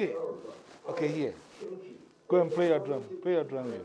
It. Okay, here. Go and play your drum. Play your drum here.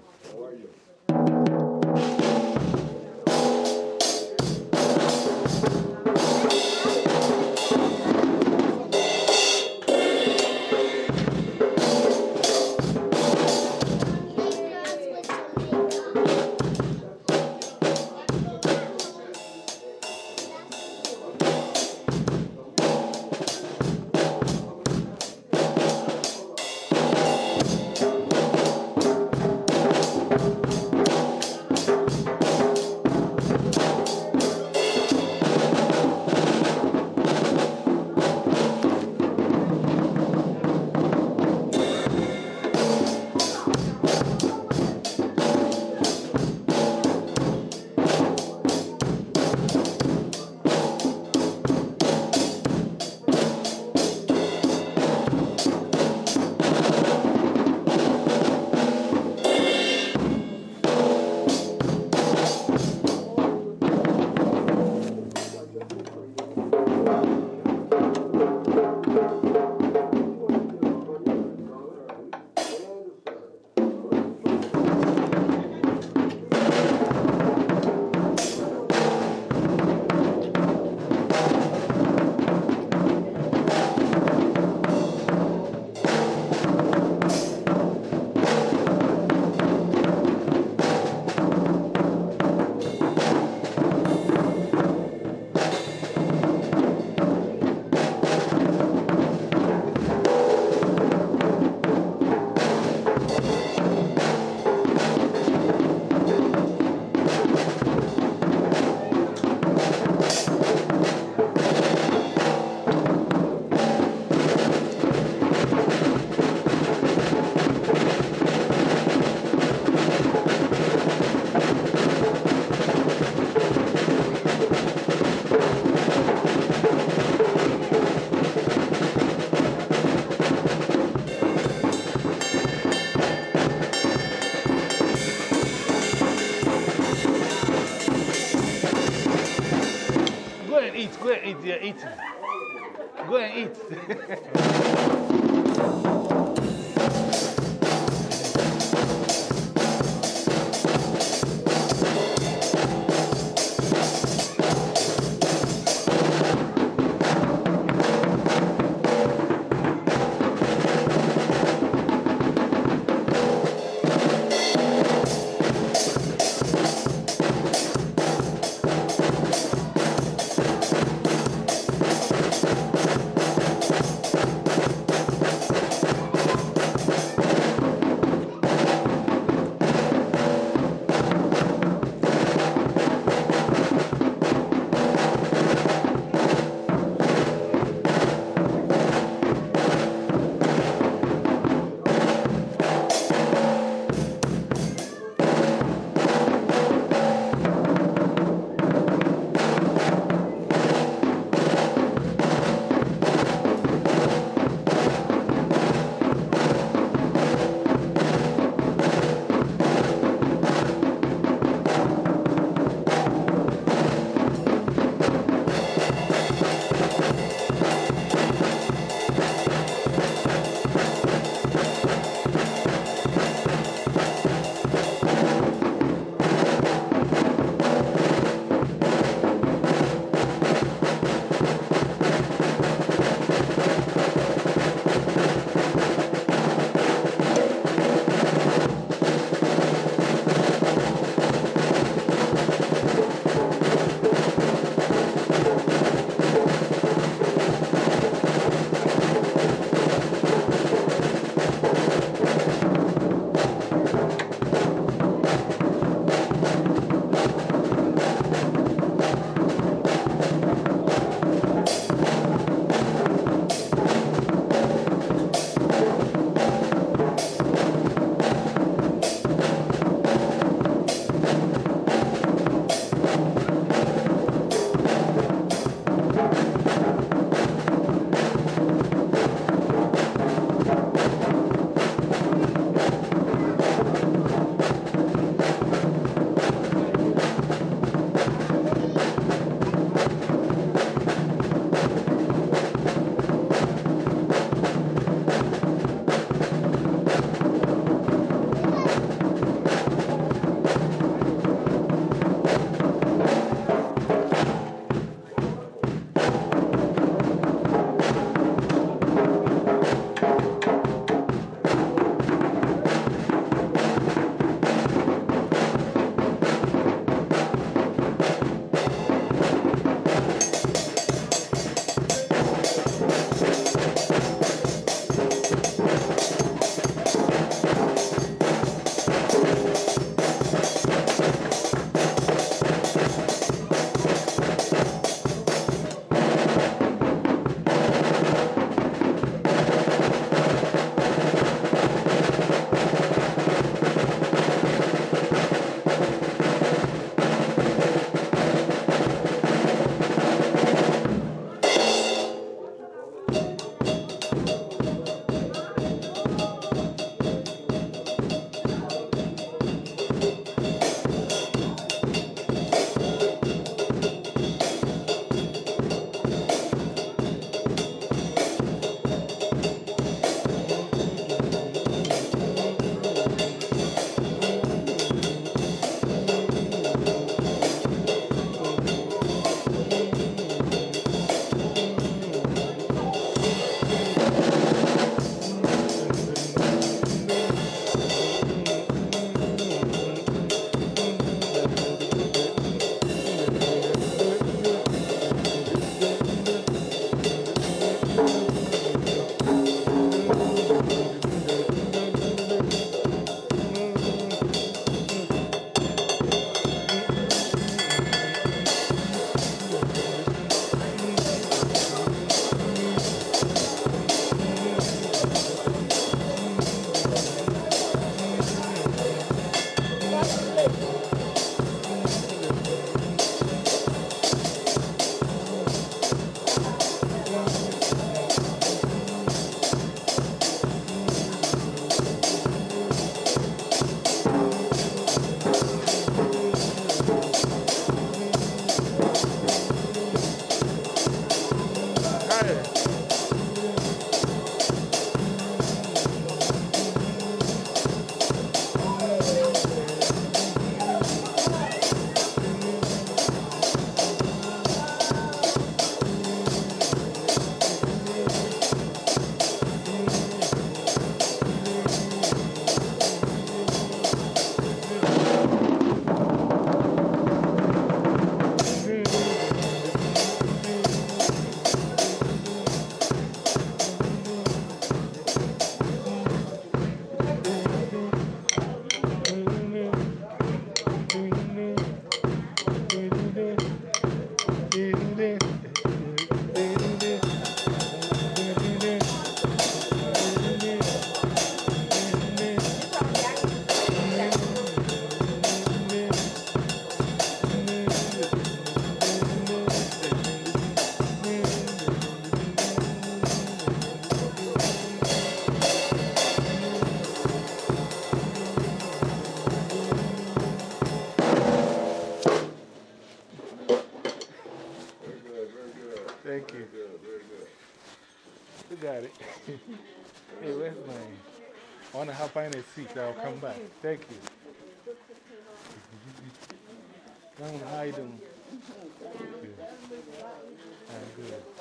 Thank you. Don't hide them. Thank you. I'm good.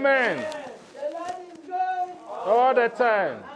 Amen. All the time.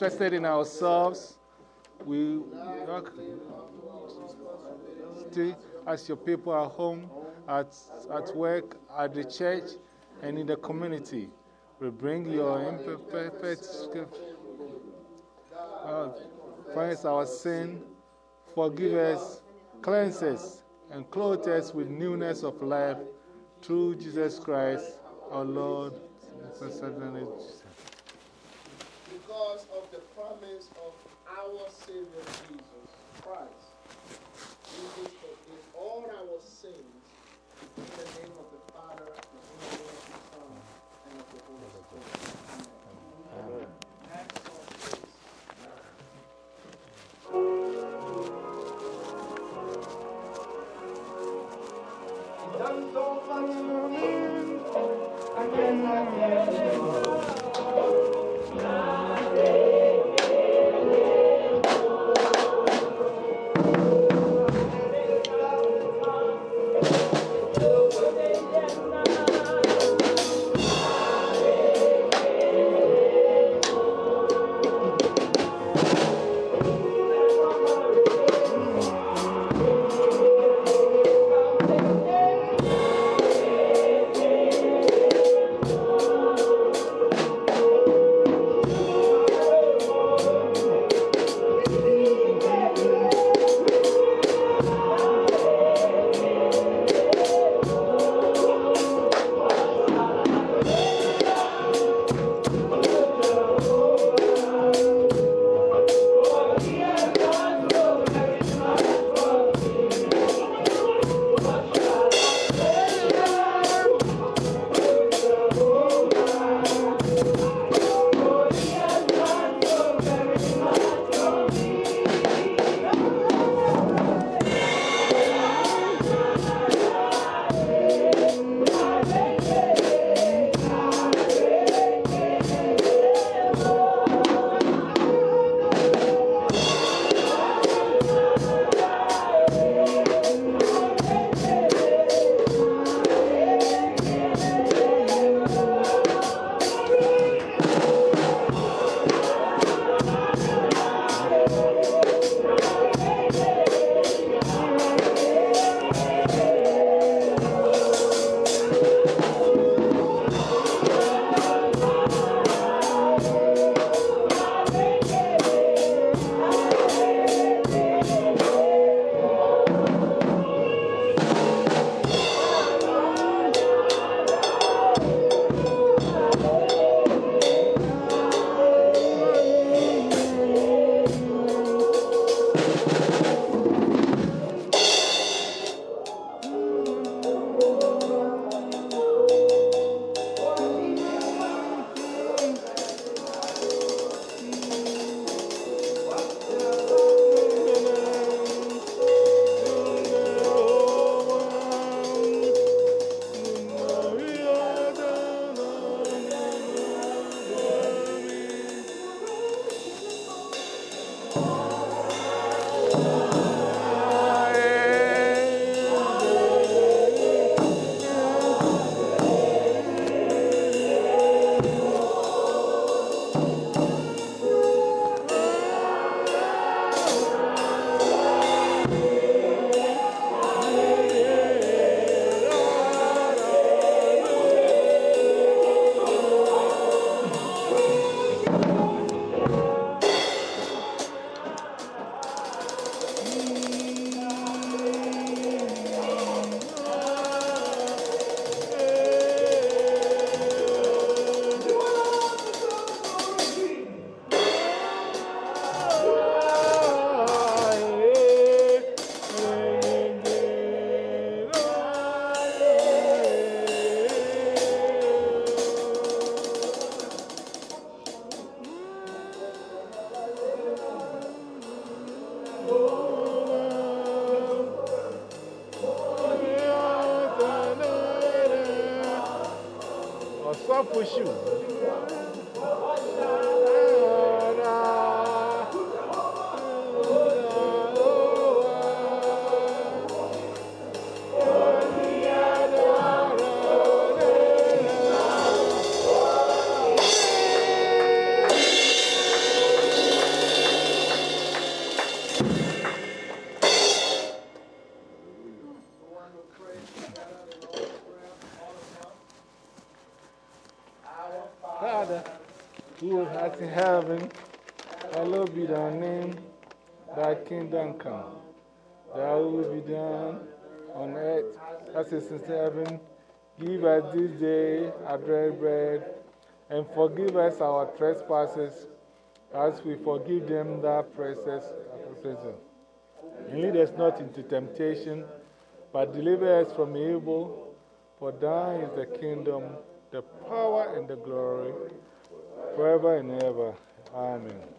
Interested in ourselves, we work still as your people at home, at, at work, at the church, and in the community. We bring your imperfect uh, our sin, forgive us, cleanse us, and clothe us with newness of life through Jesus Christ, our Lord. because of the promise of our Savior Jesus Christ. We will forgive all our sins in the name of the Father, the Son, and of the Holy Spirit. in heaven, hallowed be thy name. Thy kingdom come. Thy will be done on earth as it is in heaven. Give us this day our daily bread, and forgive us our trespasses as we forgive them that trespass. And lead us not into temptation, but deliver us from evil. For thine is the kingdom, the power, and the glory forever and ever. Amen.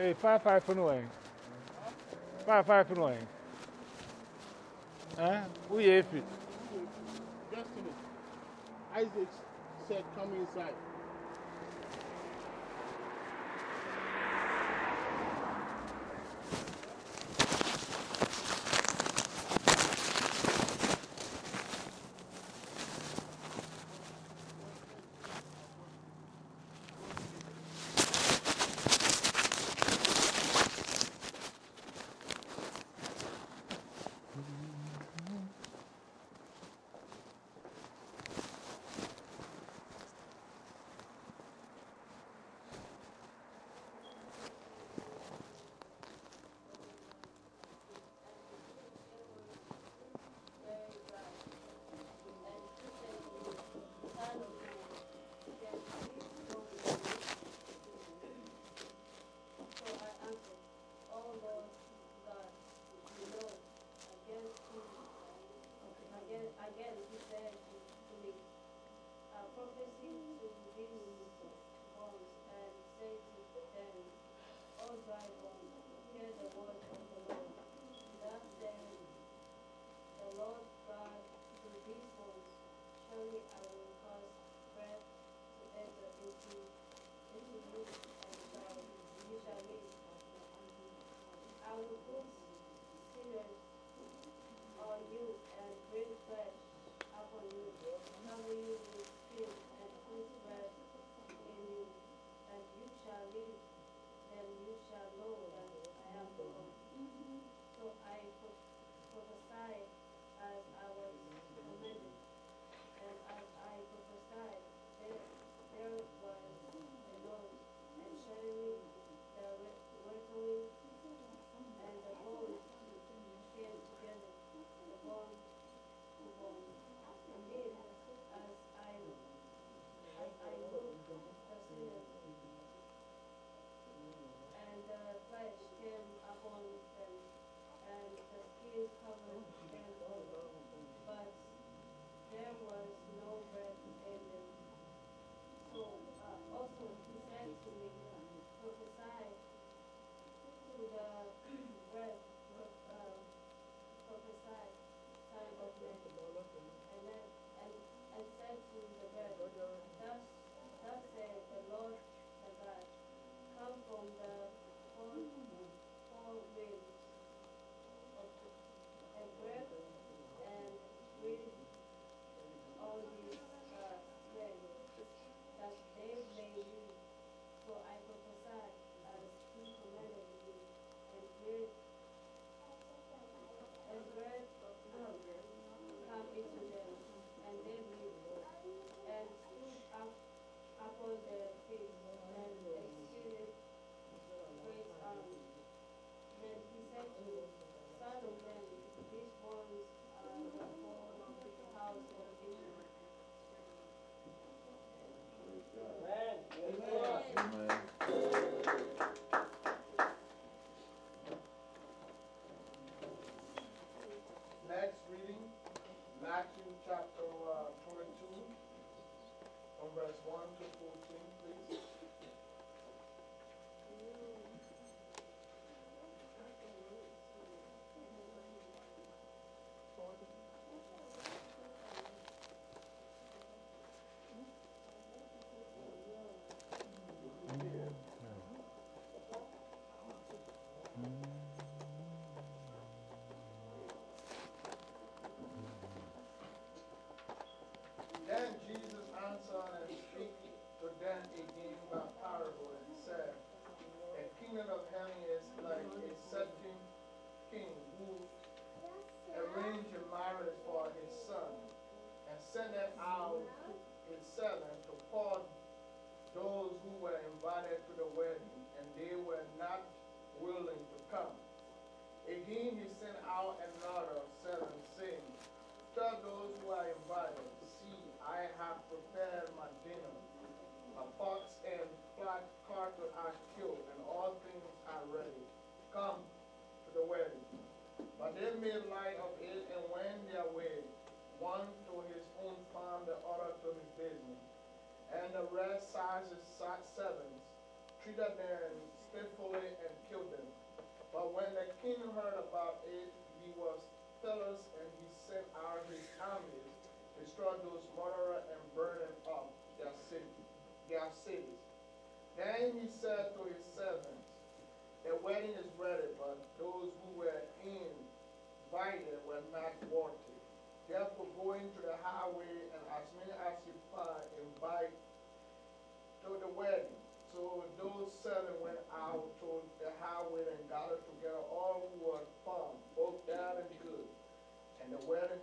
Ei, para, para por não é. Para, para por não é. Hã? O IEF. Destiny. Isaac said, come inside. Sent out his servant to call those who were invited to the wedding, and they were not willing to come. Again he sent out another seven, saying, Tell those who are invited, see, I have prepared my dinner. A fox and flat carpet are killed, and all things are ready. Come to the wedding. But they made light of sa- servants, treated them spitefully, and killed them. But when the king heard about it, he was jealous, and he sent out his armies, destroy those murderers, and burn them up their city, their cities. Then he said to his servants, The wedding is ready, but those who were invited were not worthy. Therefore go into the highway, and as many as you find, invite to the wedding. So those seven went out to the highway and gathered together all who were found, both bad and good. And the wedding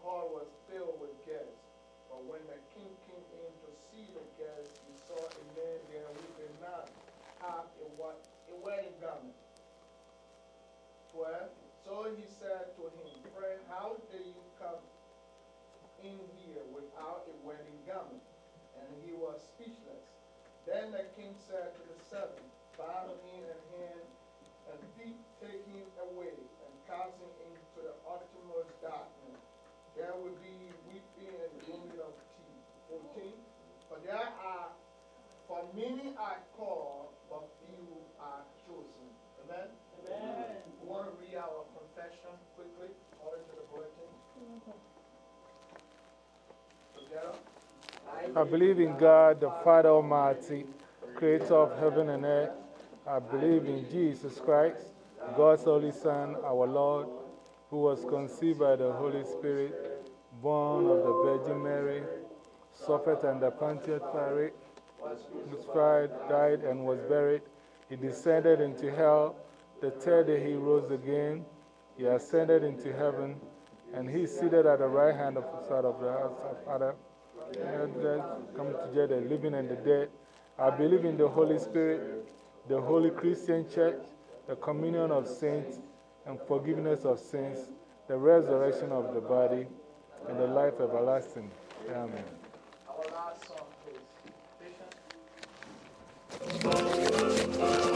hall was filled with guests. But when the king came in to see the guests, he saw a man there who did not have a, a wedding garment. Twelve. So he said to him, Friend, how did you come in here without a wedding garment? And he was speechless. Then the king said to the servant, Bind him in hand and feet, take him away, and cast him into the uttermost darkness. There will be weeping and groaning of teeth. Fourteen. For there are, for many are called, but few are chosen. Amen. Amen. We want to read our I believe in God, the Father Almighty, creator of heaven and earth. I believe in Jesus Christ, God's only Son, our Lord, who was conceived by the Holy Spirit, born of the Virgin Mary, suffered under Pontius Pilate, tried, died, and was buried. He descended into hell. The third day he rose again. He ascended into heaven, and he is seated at the right hand of the of the Father. And uh, come together, living and the dead. I believe in the Holy Spirit, the Holy Christian Church, the communion of saints, and forgiveness of sins, the resurrection of the body, and the life everlasting. Amen. Our last song, please.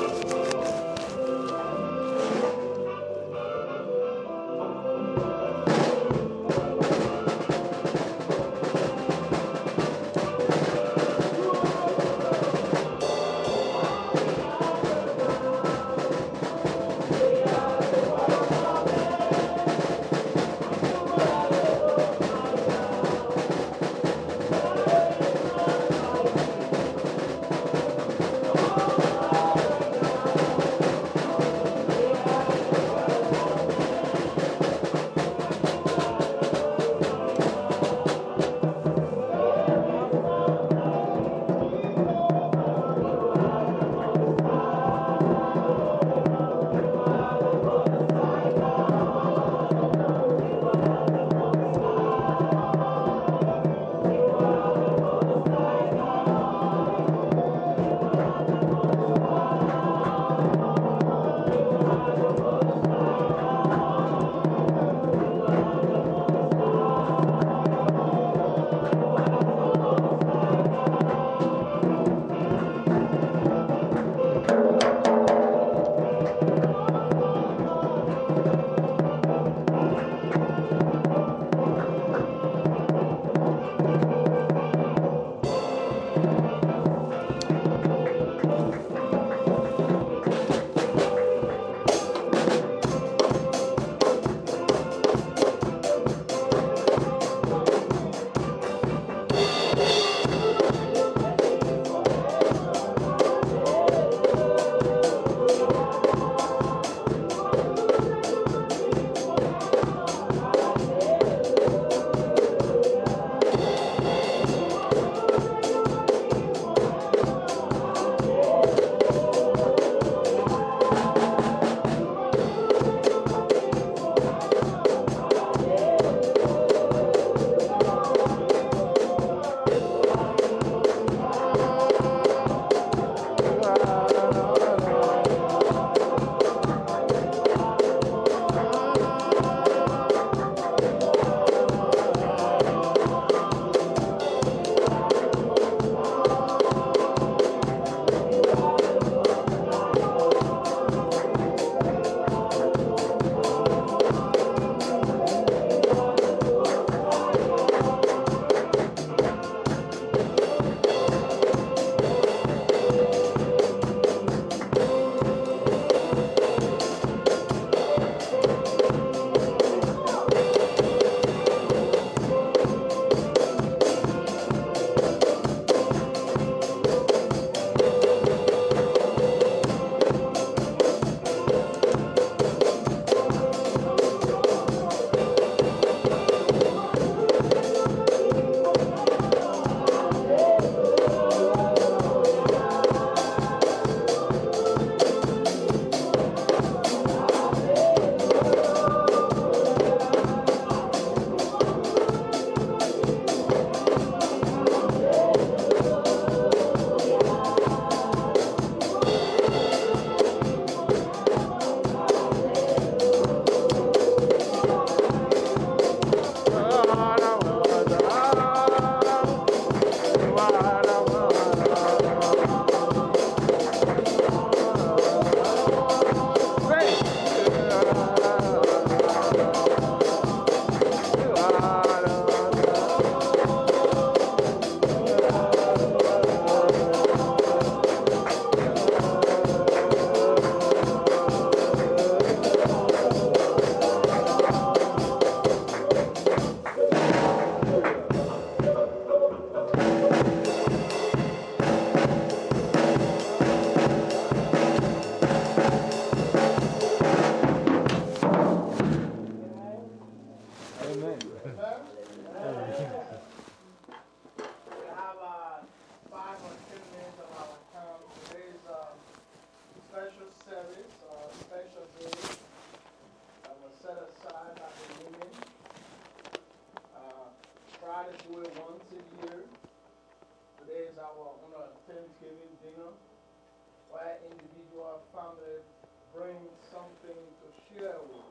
Something to share with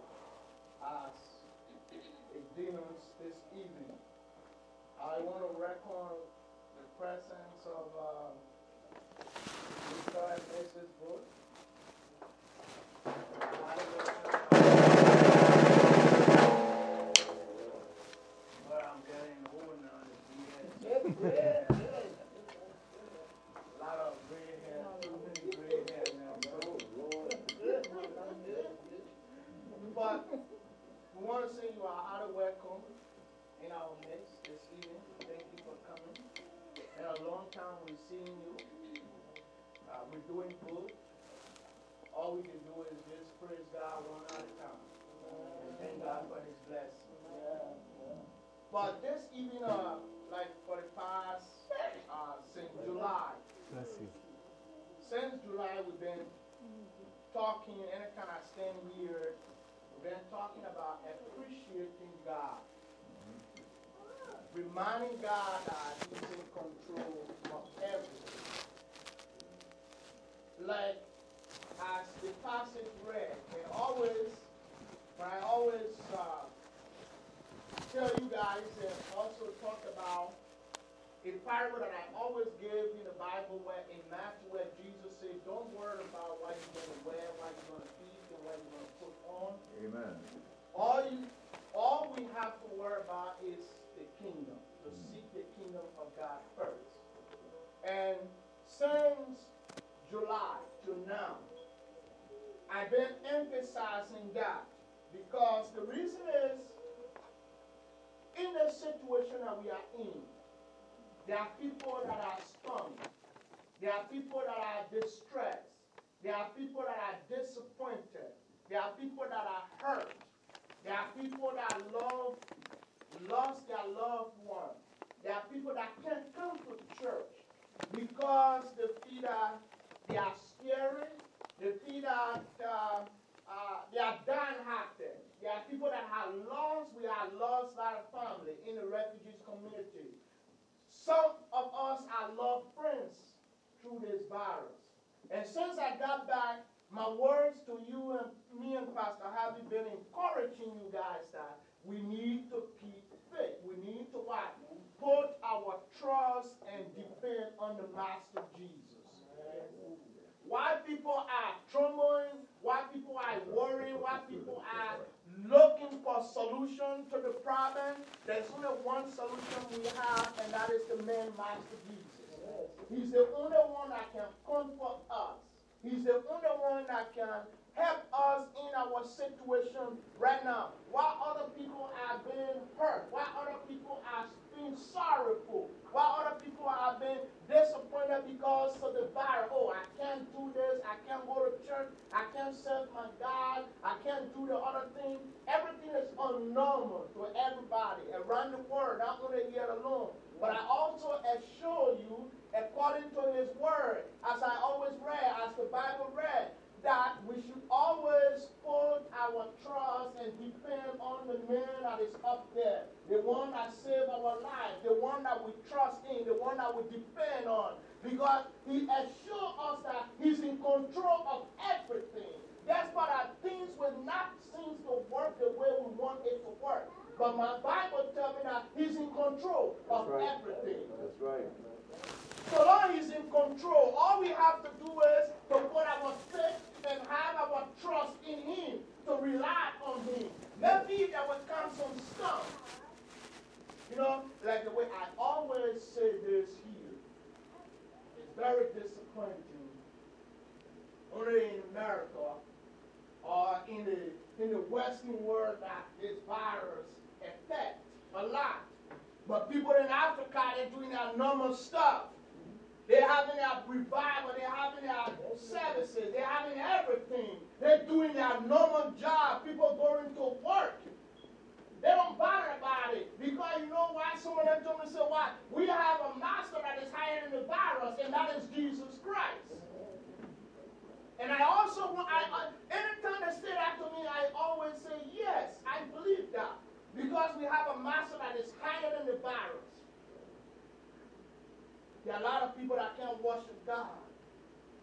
us a dinner this evening. I want to reckon the presence of uh, Mr. and Mrs. Bush. Seen you. Uh, we're doing good. All we can do is just praise God one at a time. And thank God for his blessing. But this evening, uh, like for the past, uh, since July, Bless you. since July, we've been talking, anytime I stand here, we've been talking about appreciating God. Reminding God that He's in control of everything. Like, as the passage read, and always, when I always uh, tell you guys and also talk about a parable that I always give in the Bible where in Matthew where Jesus said, don't worry about what you're going to wear, what you're going to eat, and what you're going to put on. Amen. All, you, all we have to worry about is kingdom, to seek the kingdom of God first. And since July to now, I've been emphasizing that because the reason is in the situation that we are in, there are people that are stunned. There are people that are distressed. There are people that are disappointed. There are people that are hurt. There are people that love, lost their loved one. There are people that can't come to the church because they feel that they are scary. They feel that uh, uh, they are downhearted. There are people that have lost, we have lost our family in the refugees community. Some of us are lost friends through this virus. And since I got back, my words to you and me and Pastor Harvey been encouraging you guys that we need to keep faith. We need to what? Put our trust and depend on the Master Jesus. Why people are trembling, why people are worrying, why people are looking for solution to the problem, there's only one solution we have, and that is the man Master Jesus. He's the only one that can comfort us. He's the only one that can help us in our situation right now. While other people are being hurt, while other people are being sorrowful, while other people are being disappointed because of the virus. Oh, I can't do this, I can't go to church, I can't serve my God, I can't do the other thing. Everything is unnormal to everybody around the world, not only here alone. But I also assure you, according to His Word, as I always read, as the Bible read, that we should always put our trust and depend on the man that is up there, the one that saved our life, the one that we trust in, the one that we depend on, because he assures us that he's in control of everything. That's why that things will not seem to work the way we want it to work. But my Bible tells me that he's in control of right. everything. That's right. So long he's in control, all we have to do is to put our faith and have our trust in him, to rely on him. Maybe there will come some stuff. You know, like the way I always say this here. It's very disappointing. Only in America or in the in the Western world that this virus affects a lot. But people in Africa, they're doing their normal stuff. They're having their revival, they're having their services, they're having everything. They're doing their normal job. People going to work. They don't bother about it. Because you know why? Someone else told me, so why? We have a master that is higher than the virus, and that is Jesus Christ. And I also, want- I, I, anytime they say that to me, I always say, yes, I believe that. Because we have a master that is higher than the virus. There are a lot of people that can't worship God.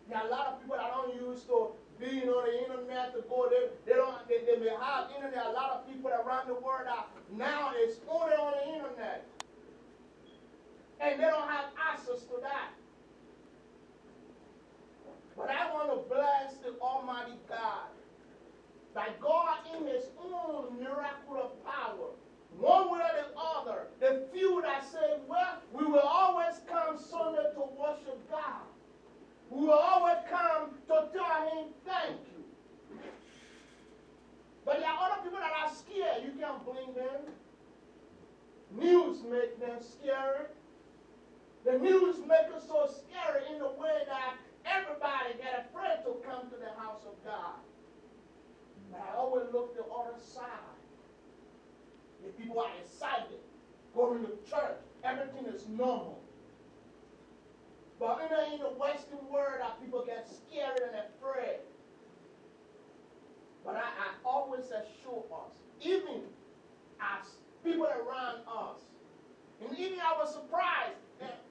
There are a lot of people that don't use to being on the internet to go. They, they don't. They, they may have internet. A lot of people around the world are now it's only on the internet, and they don't have access to that. But I want to bless the Almighty God that God, in His own miraculous power, one way or the other, the few that say, well, we will always come Sunday to worship God. We will always come to tell Him thank you. But there are other people that are scared. You can't blame them. News make them scared. The news make us so scary in the way that everybody get afraid to come to the house of God. But I always look the other side. The people are excited, going to church, everything is normal. But you know, in the Western world, that people get scared and afraid. But I, I always assure us, even as people around us, and even I was surprised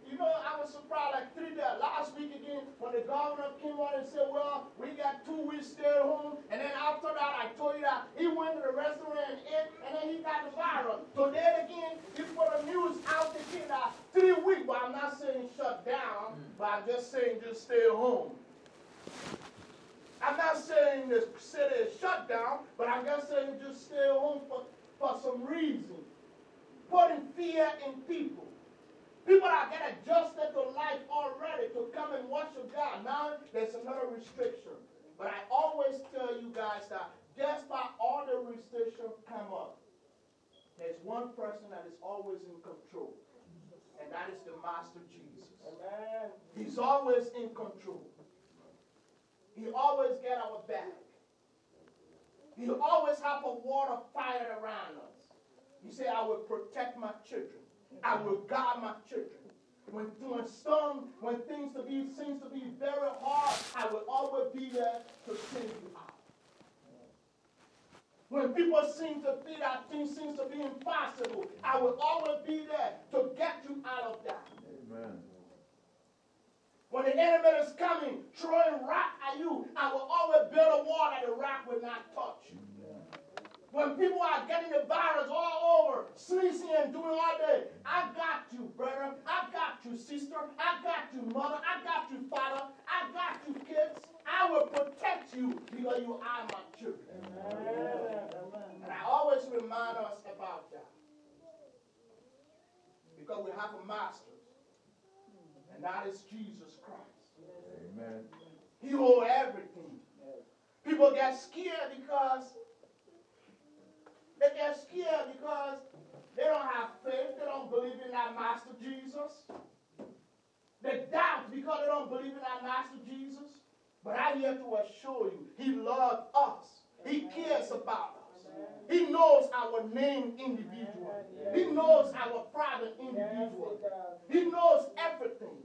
you know, I was surprised like three days. Last week again, when the governor came out and said, well, we got two weeks stay at home. And then after that, I told you that he went to the restaurant and ate, and then he got the virus. Today again, he put a news out again that three weeks. But I'm not saying shut down, mm. but I'm just saying just stay at home. I'm not saying the city is shut down, but I'm just saying just stay at home for, for some reason. Putting fear in people. People are getting adjusted to life already to come and worship God. Now there's another restriction. But I always tell you guys that just by all the restrictions come up, there's one person that is always in control. And that is the Master Jesus. Amen. He's always in control. He always get our back. He always have a wall of fire around us. He said, I will protect my children. I will guard my children. When, when storm, when things to be seems to be very hard, I will always be there to send you out. When people seem to feel that things seems to be impossible, I will always be there to get you out of that. Amen. When the enemy is coming, throwing rock at you, I will always build a wall that the rock will not touch you. When people are getting the virus all over, sneezing and doing all day, I got you, brother. I got you, sister. I got you, mother. I got you, father. I got you, kids. I will protect you because you are my children. Amen. And I always remind us about that. Because we have a master, and that is Jesus Christ. Amen. He holds everything. People get scared because they get scared because they don't have faith. They don't believe in that Master Jesus. They doubt because they don't believe in that Master Jesus. But I'm here to assure you, He loves us. He cares about us. He knows our name individually. He knows our private individual. He knows everything.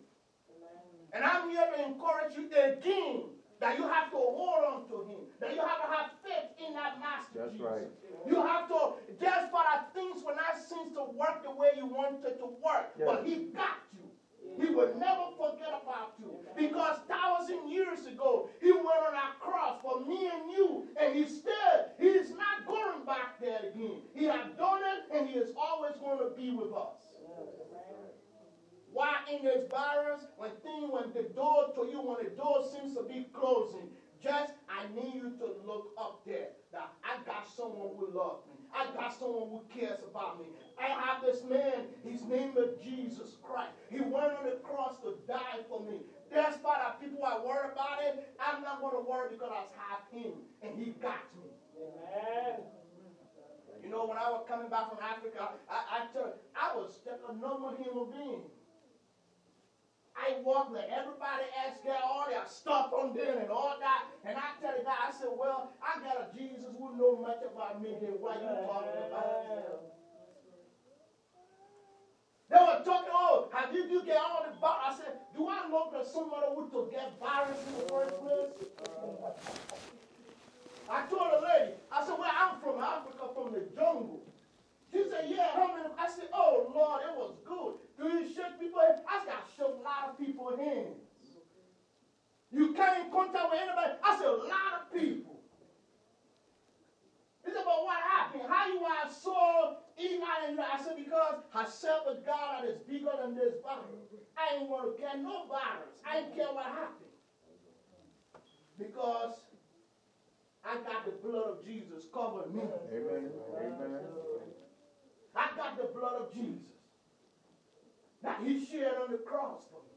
And I'm here to encourage you again that you have to hold on to him, that you have to have faith in that master. That's Jesus. right. You have to, just for that things will not seem to work the way you want it to work, yes. but he got you. He will never forget about you. Because thousand years ago, he went on that cross for me and you. And he still, he is not going back there again. He has done it and he is always going to be with us. Why in this virus, when thing, when the door to you, when the door seems to be closing, just I need you to look up there. That I got someone who loves me. I got someone who cares about me. I have this man, his name is Jesus Christ. He went on the cross to die for me. Despite that people are worried about it, I'm not going to worry because I have him and he got me. Amen. You know, when I was coming back from Africa, I, I, tell, I was just a normal human being. I walk like everybody else get all their stuff on them and all that. And I tell the guy, I said, well, I got a Jesus who know much about me than what you talking about. They were talking, oh, have you, you get all the virus? I said, do I know that somebody who to get virus in the first place? I told the lady, I said, well, I'm from Africa, from the jungle. She said, yeah, how many? I said, oh, Lord, it was good. You shake people? I got shook a lot of your hands. You came in contact with anybody. I said, a lot of people. It's about what happened. How you are so in and I said, because I serve a God that is bigger than this virus. I ain't want to care no virus. I ain't care what happened. Because I got the blood of Jesus covering me. Amen. Amen. I got the blood of Jesus that he shed on the cross for me.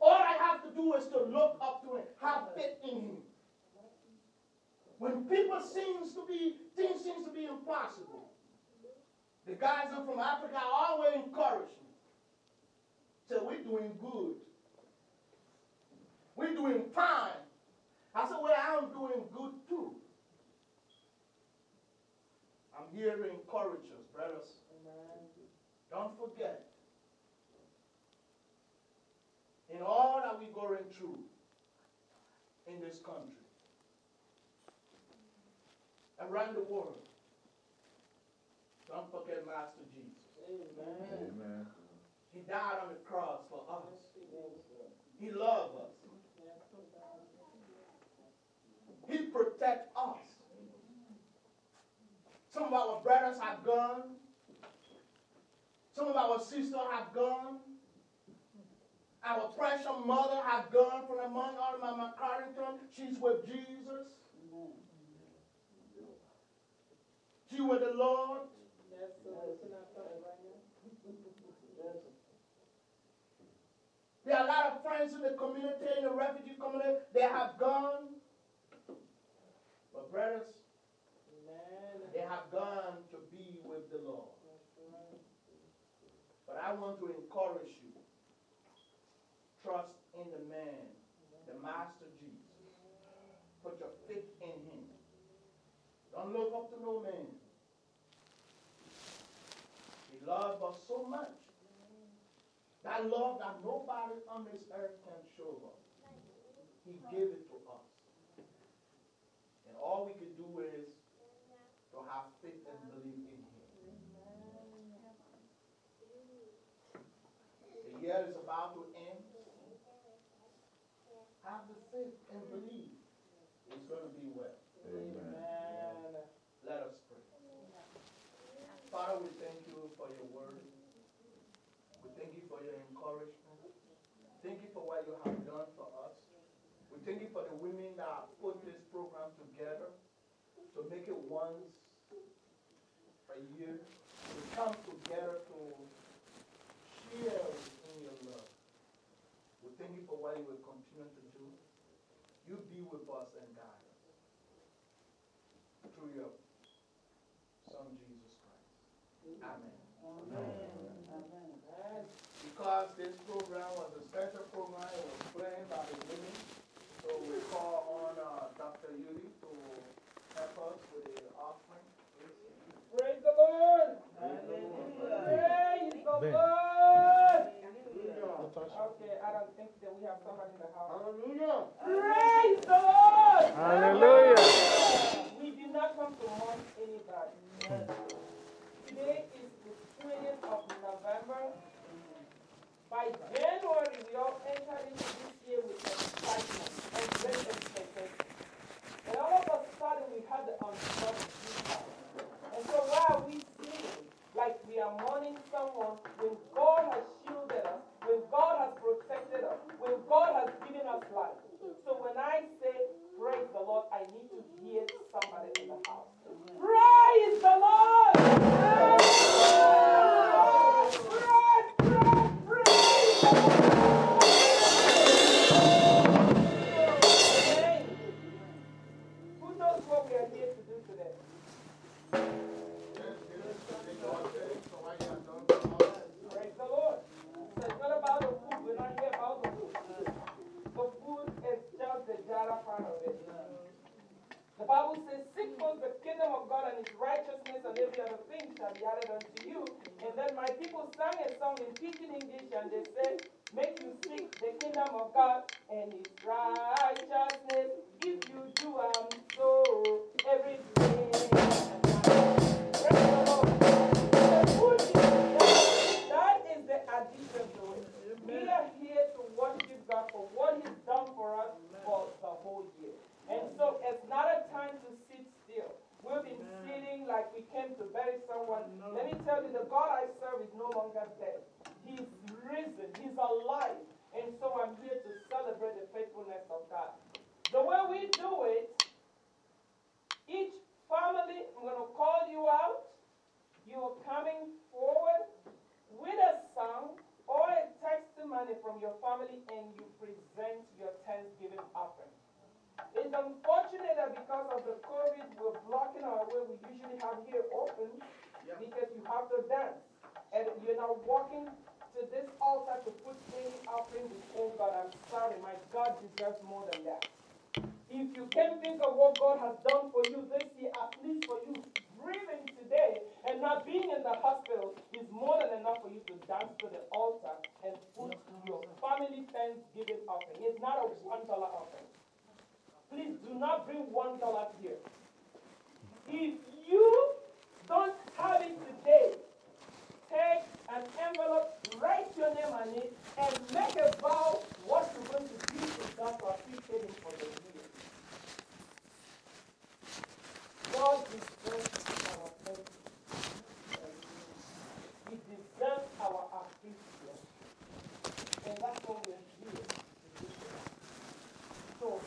All I have to do is to look up to him, have faith in him. When people seems to be, things seems to be impossible, the guys are from Africa always encourage me. Say, we're doing good. We're doing fine. I said, well, I'm doing good too. I'm here to encourage us, brothers. Don't forget. In all that we're going through in this country, around the world, don't forget Master Jesus. Amen. Amen. He died on the cross for us. He loved us. He protects us. Some of our brothers have gone. Some of our sisters have gone. Our precious mother have gone from among all my Carrington. She's with Jesus. She with the Lord. There are a lot of friends in the community, in the refugee community, they have gone. But brothers, they have gone to be with the Lord. But I want to encourage you. Trust in the man, the Master Jesus. Put your faith in him. Don't look up to no man. He loved us so much. That love that nobody on this earth can show us. He gave it to us. And all we can do is to have faith and believe in him. The year is about to end. Have the faith and believe it's going to be well. Amen. Let us pray. Father, we thank you for your word. We thank you for your encouragement. Thank you for what you have done for us. We thank you for the women that put this program together to make it once a year. To come together to share in your love. We thank you for what you will continue to do. You be with us and guide us through your Son Jesus Christ. Amen. Because this program was a special program, it was planned by the women. So we call on uh, Dr. Yuri to help us with the offering. Praise the Lord. Praise the Lord. Praise the Ben. Lord. Okay, I don't think that we have somebody in the house. Hallelujah. Praise the Lord. Hallelujah. We not come to mourn anybody. Today is the 20th of November. By January, we all entered into this year with excitement and great expectation. And all of a sudden, we had the And so why are we singing like we are mourning someone when God has shielded us, when God has protected us, when God has given us life? So when I say praise the Lord, I need to hear somebody in the house. Praise the Lord! Sang a song in Pidgin English, and they said, Make you seek the kingdom of God and his righteousness. If you do, um, so everything. Praise the Lord. The food is there. That is the addition to it. We are here to worship God for what He's done for us for the whole year. And so it's not a time to sit still. We've been sitting like we came to bury someone. Let me tell you, the God I serve is no longer dead. He's risen, He's alive. And so I'm here to celebrate the faithfulness of God. The way we do it, each family, I'm going to call you out. You're coming forward with a song or a testimony from your family and you present your Thanksgiving offering. It's unfortunate that because of the COVID, we're blocking our way. We usually have here open because you have to dance. And you're now walking to this altar to put any offering before God. I'm sorry, my God deserves more than that. If you can think of what God has done for you this year, at least for you breathing today and not being in the hospital is more than enough for you to dance to the altar and put your family thanksgiving offering. It's not a one dollar offering. Please do not bring one dollar here. If you don't have it today, take an envelope, write your name on it, and make a vow what you're going to do to God to appreciate for the year. God our thanks. He deserves our appreciation. And that's what we're here to do. So,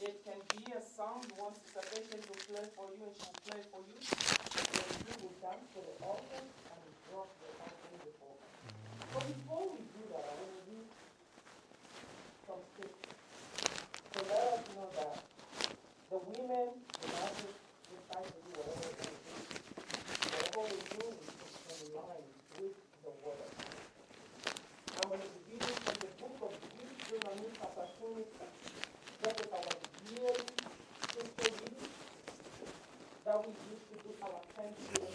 it can be a song to play for you and she'll play for you. Then you will dance to the altar and drop the offering before her. But before we do that, I to read some scripture to let us know that the women, the mothers, decide to do whatever they do. Whatever we do is in line with the word of God. I'm going to be reading from the book of Deuteronomy chapter 26. That is our yearly scripture reading that we use to do our Thanksgiving.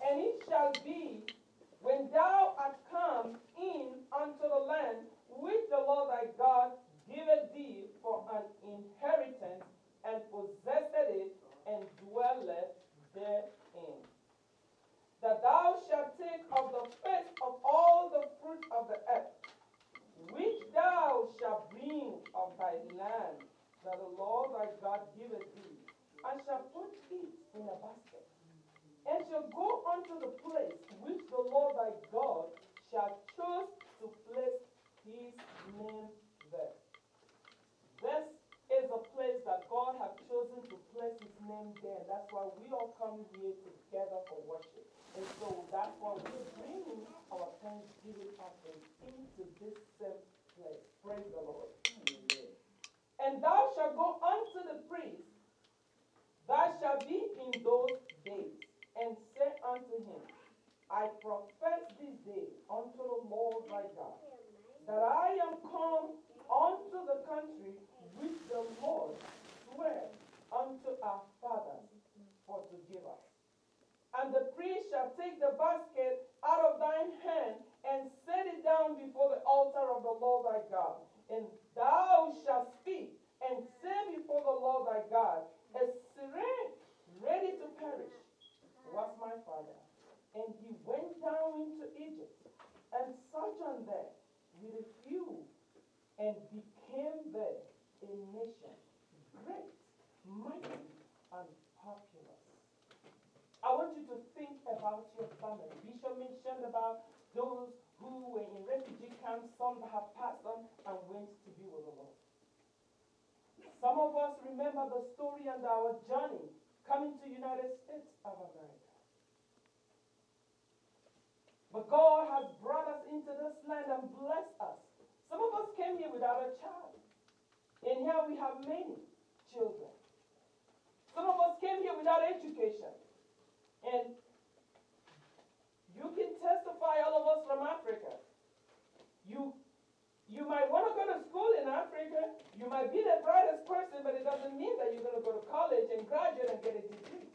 And it shall be when thou art come in unto the land which the Lord thy God giveth thee for an inheritance, and possesseth it, and dwelleth therein. That thou shalt take of the first of all the fruit of the earth, which thou shalt bring of thy land, that the Lord thy God giveth thee, and shall put it in a basket, and shall go unto the place which the Lord thy God shall choose to place his name there. This is a place that God has chosen to place his name there. That's why we all come here together for worship. And so that's why we're bringing our thanksgiving offering into this same place. Praise the Lord. And thou shalt go unto the priest Thou shalt be in those days, and say unto him, I profess this day unto the Lord thy God, that I am come unto the country which the Lord sware unto our fathers for to give us. And the priest shall take the basket out of thine hand and set it down before the altar of the Lord thy God. And thou shalt speak and say before the Lord thy God, a Syrian ready to perish was my father. And he went down into Egypt and sojourned there with a few and became there a nation, great, mighty, and populous. I want you to think about your family. Bishop mentioned about those who were in refugee camps, some that have passed on and went to be with the Lord. Some of us remember the story and our journey coming to United States of America. But God has brought us into this land and blessed us. Some of us came here without a child. And here we have many children. Some of us came here without education. And you can testify, all of us from Africa. You you might want to go to school in Africa. You might be the brightest person, but it doesn't mean that you're going to go to college and graduate and get a degree.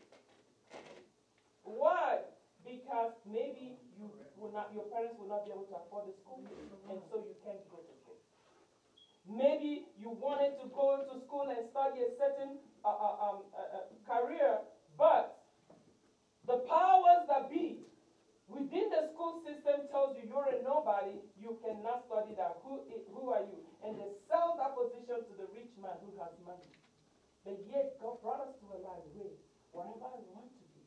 Why? Because maybe you will not, your parents will not be able to afford the school, and so you can't go to school. Maybe you wanted to go to school and study a certain uh, uh, um, uh, uh, career, but the powers that be within the school system tells you you're a nobody, you cannot study that. Who, who are you? And they sell that position to the rich man who has money. But yet, God brought us to a life where whatever I want to be,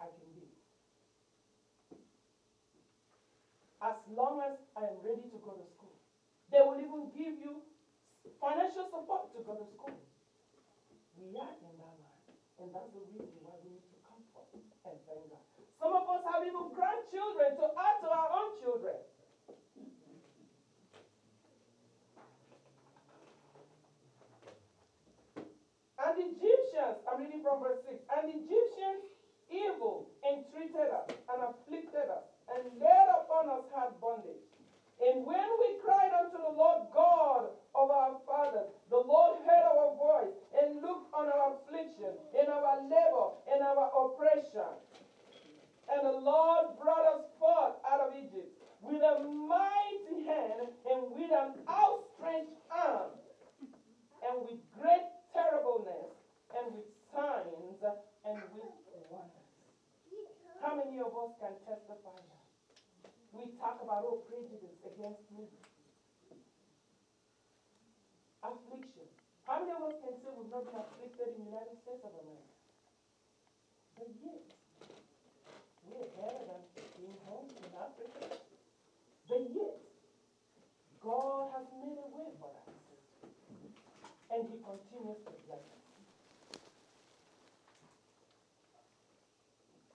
I can be. As long as I am ready to go to school. They will even give you financial support to go to school. We are in that line. And that's the reason why we need to come forth and thank God. Some of us have even grandchildren to add to our own children. And the Egyptians, I'm reading from verse 6, and the Egyptians evil entreated us and afflicted us and laid upon us hard bondage. And when we cried unto the Lord God of our fathers, the Lord heard our voice and looked on our affliction and our labor and our oppression. And the Lord brought us forth out of Egypt with a mighty hand and with an outstretched arm and with great terribleness and with signs and with wonders. How many of us can testify? We talk about oh prejudice against me. Affliction. How many of us can say we've not been afflicted in the United States of America? But yet, we're better than being home in Africa. But yet, God has made a way for us. And He continues to bless us.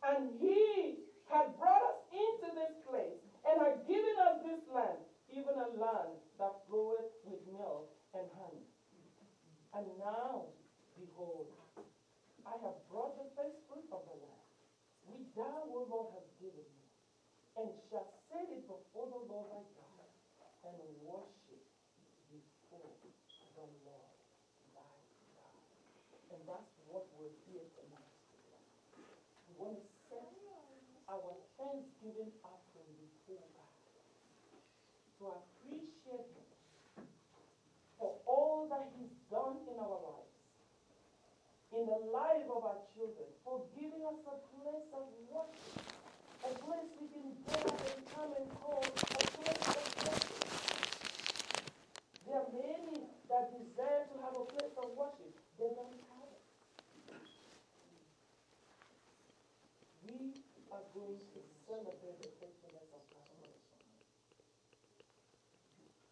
And He had brought us into this place and had given us this land, even a land that floweth with milk and honey. And now, behold, I have brought the first fruit of the land, which thou, O Lord, hast given me, and shall set it before the Lord thy God, and worship before the Lord thy God. And that's what we're here tonight. We want to set our thanksgiving offering before God to appreciate Him for all that He's done in our lives, in the life of our children, for giving us a place of worship, a place we can gather and come and call a place of worship. There are many that desire to have a place of worship, they don't have it. We are going to celebrate the faithfulness of God.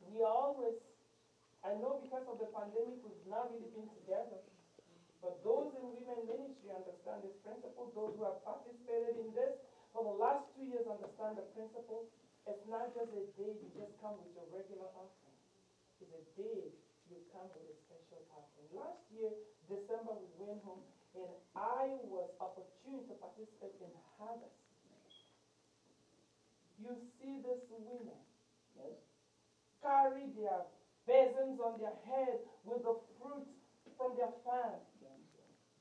We always, I know because of the pandemic, we've not really been together. But those in women ministry understand this principle. Those who have participated in this for the last two years understand the principle. It's not just a day you just come with your regular offering. It's a day you come with a special offering. Last year, December, we went home and I was opportune to participate in harvest. You see these women carry their basins on their head with the fruits from their farm.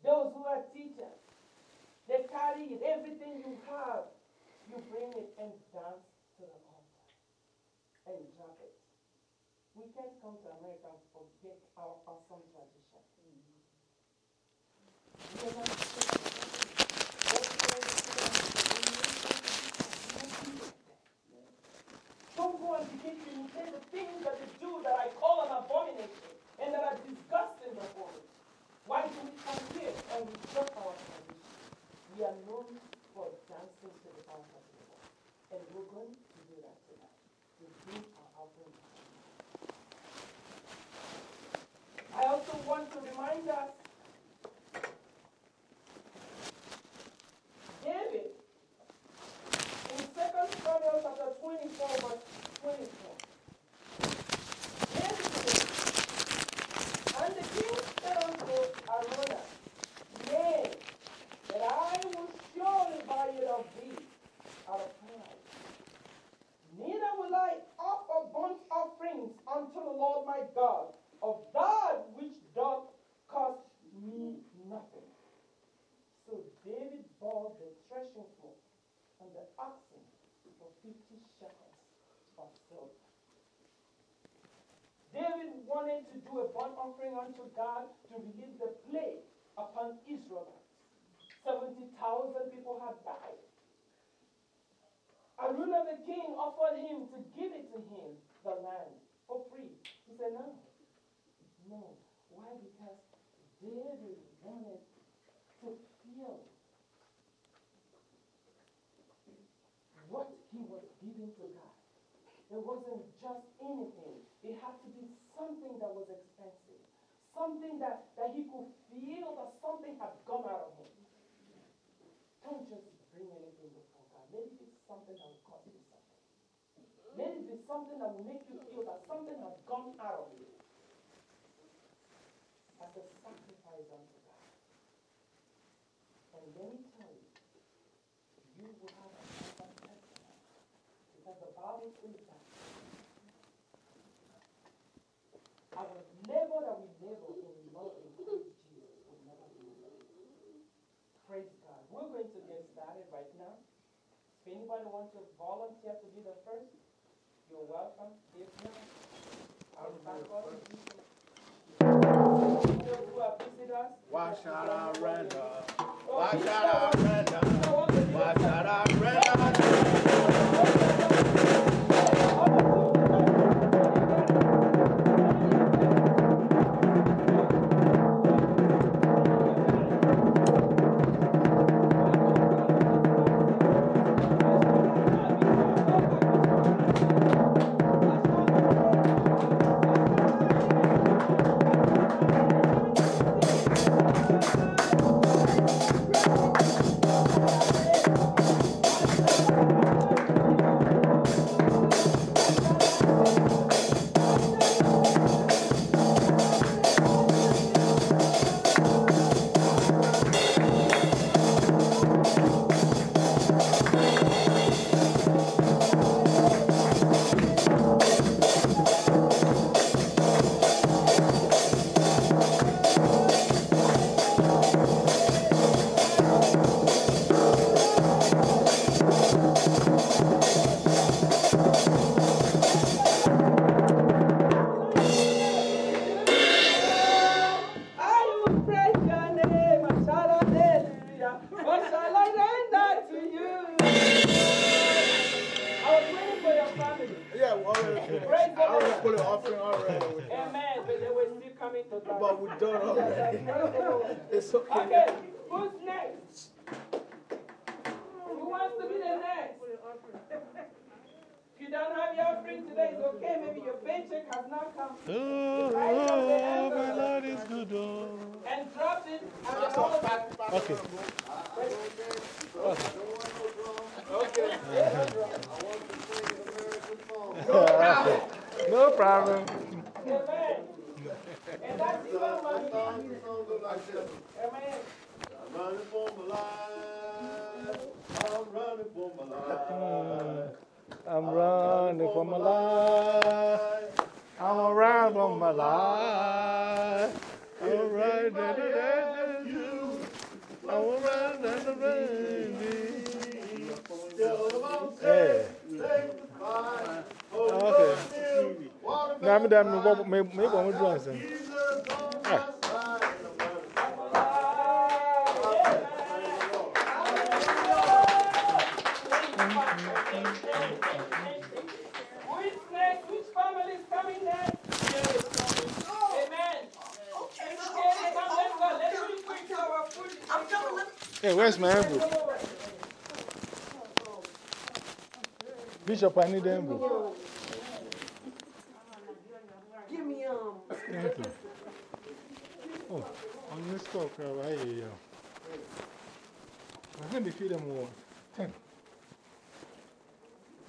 Those who are teachers, they carry it. Everything you have, you bring it and dance to the altar and drop it. We can't come to America and forget our awesome tradition. Mm-hmm. We And we drop our tradition. We are known for dancing to the sound of the world. And we're going to do that tonight. We bring our album. I also want to remind us David in Second Chronicles chapter 24 verse 20 Lord my God, of that which doth cost me nothing. So David bought the threshing floor and the oxen for 50 shekels of silver. David wanted to do a burnt offering unto God to release the plague upon Israel. 70,000 people had died. Araunah the king offered him to give it to him, the land, for free. No. No. Why? Because David wanted to feel what he was giving to God. It wasn't just anything. It had to be something that was expensive. Something that, that he could feel that something had gone out of him. Don't just bring anything before God. Let it be something that will cost you something. Let it be something that will make you feel that something has gone out of you. As a sacrifice unto God. And let me tell you, you will have a different testimony. Because the Bible says that our labor that we labor in love in Christ Jesus will never be in. Praise God. We're going to get started right now. If anybody wants to volunteer to be the first, you're welcome. If not, I'll back up and do so. Those who have visited us, Why should I render? Why should I render? You know what to do. Why should I render? You don't have your offering today, it's okay. Maybe your paycheck has not come. Oh, Write up the oh, oh, my Lord is good. Oh. and drop it at the altar. Okay. No problem. Amen. And that's even when The song goes like this. Amen. I'm running for my life. I'm running for my life. I'm running for my life. I'm around for my life. I'm there, there, you. I'm there, there, there, Hey. Okay. Now, I'm done. Maybe I'm doing something. Who is next? Which family is coming next? Amen. Okay, come, let's go. Let's do it quick. I'm coming. Hey, where's my envelope? Bishop, I need the envelope. Give me, um, Thank you. Oh, on your score, crab, I hear you. I'm going to feed them more.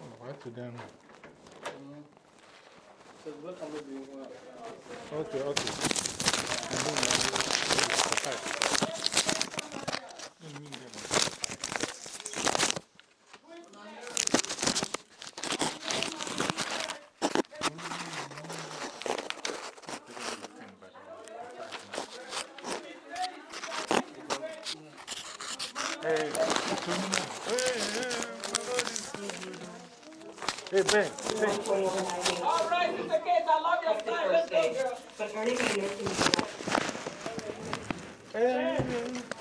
Oh, to them? Okay, okay. I know All right, Mr. Gates, I love your style. Let's go, girl. But Hey.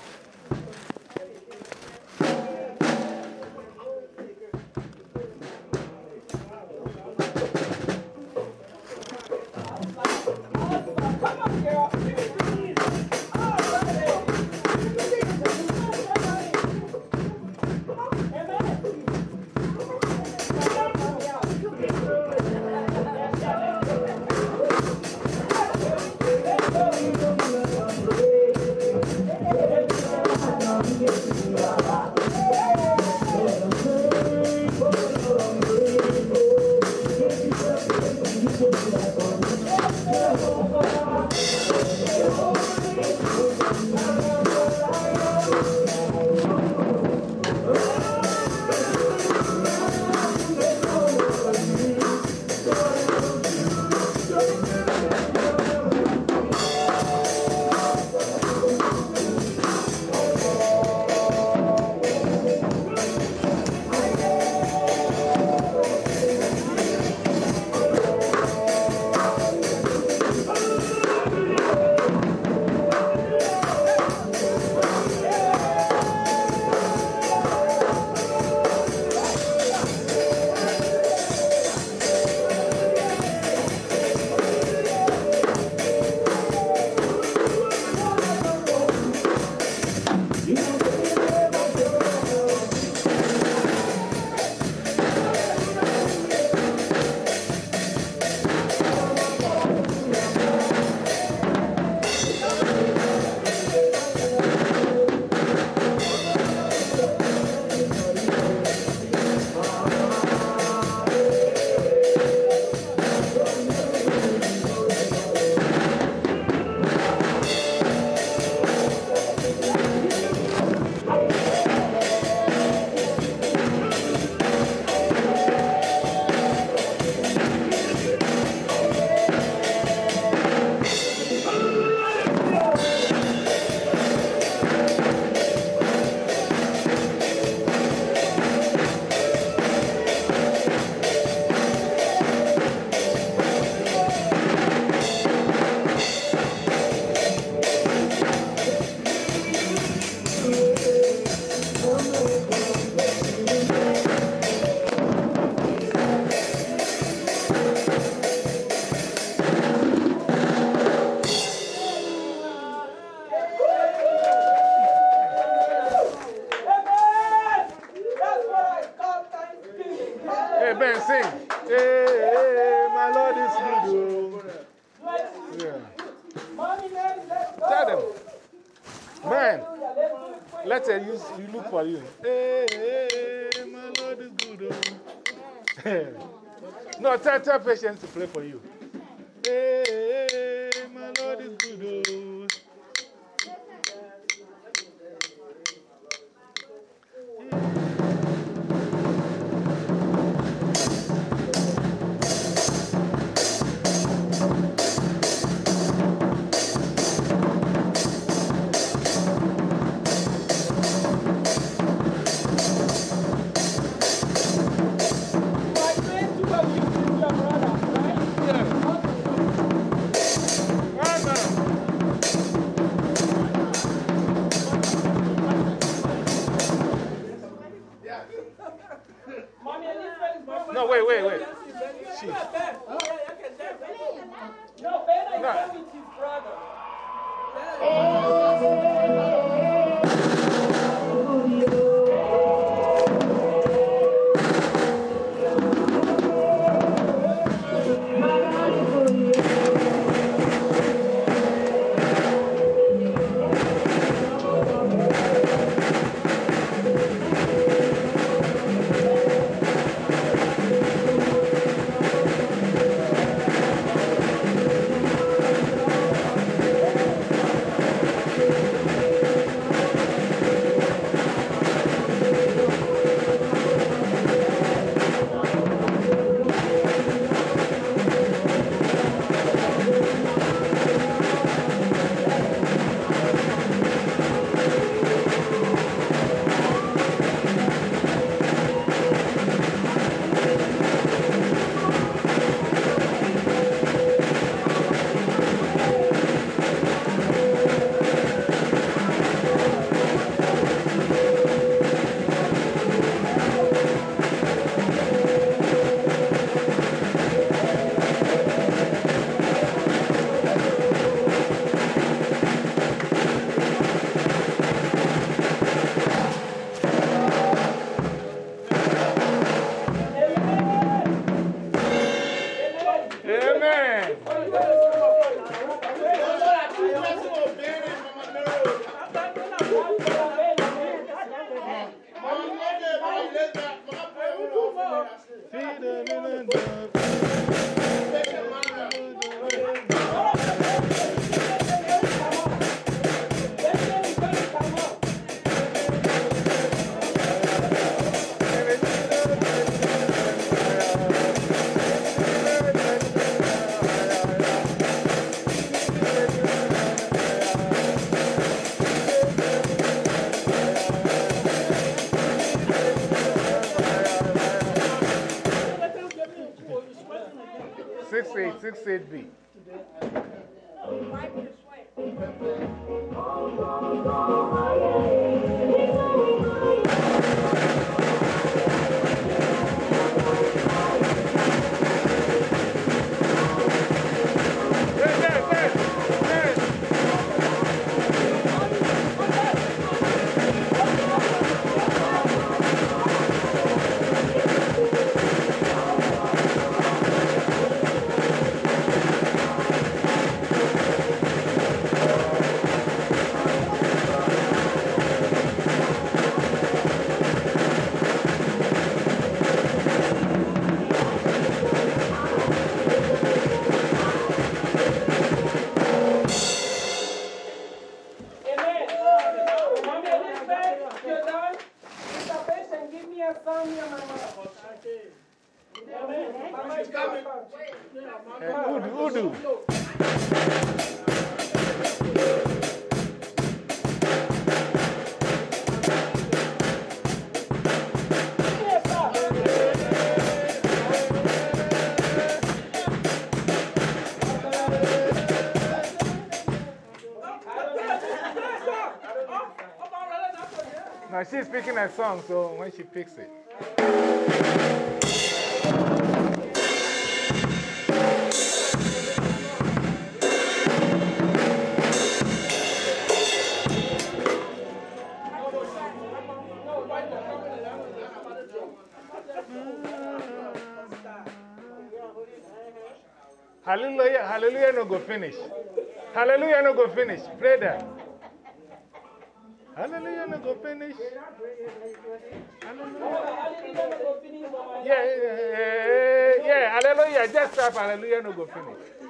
tell, tell patience to play for you. A song, so when she picks it. Hallelujah, hallelujah, no go finish. Hallelujah, no go finish. Pray that. Hallelujah, no go finish. Yeah, hallelujah. Just stop, hallelujah, no go finish.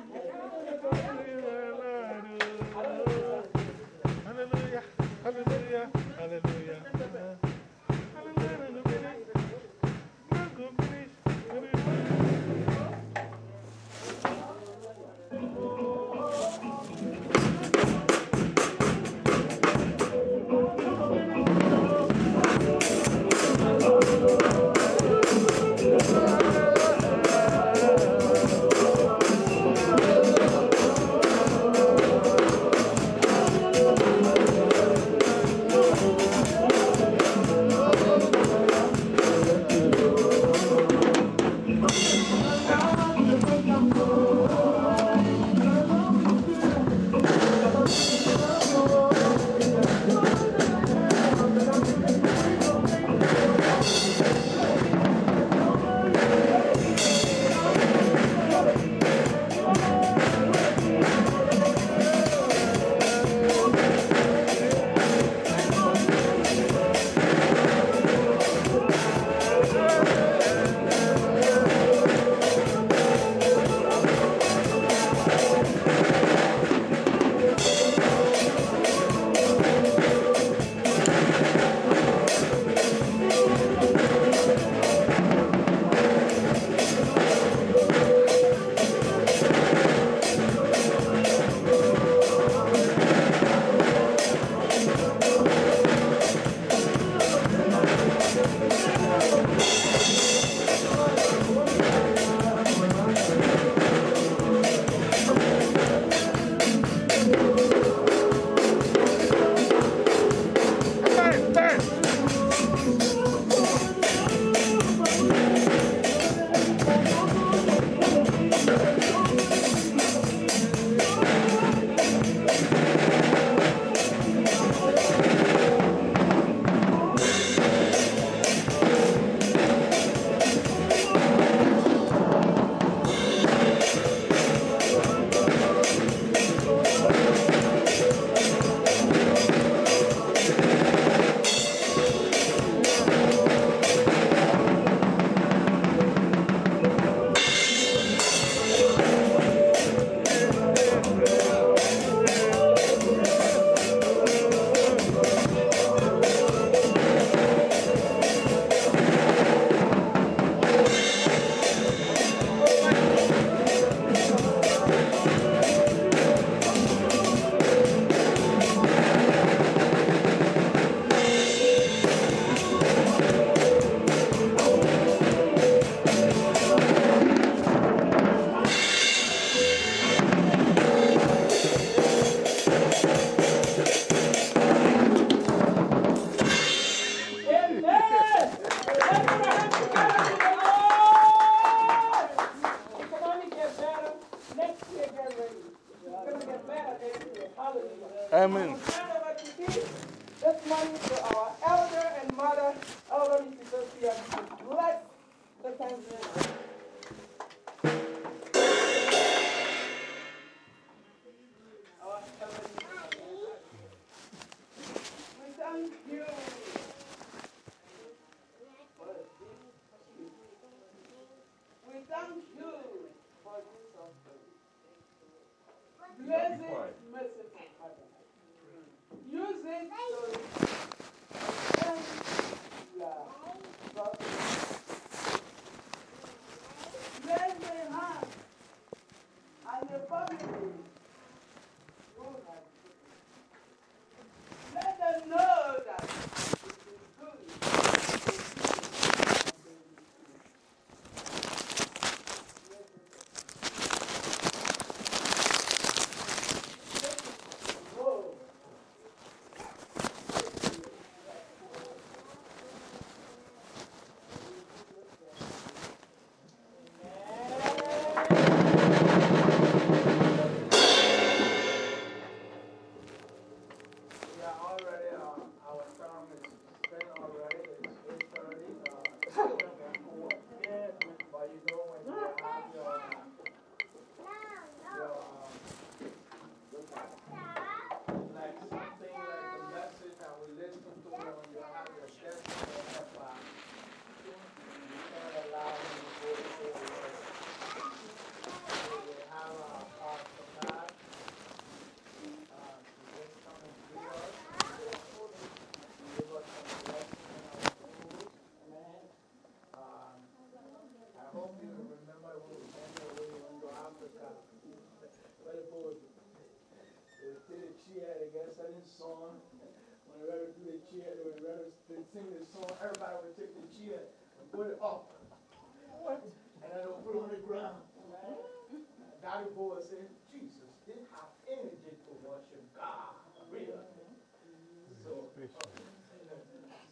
Daddy boy said, Jesus didn't have energy to worship God. Really? Mm-hmm. So, uh,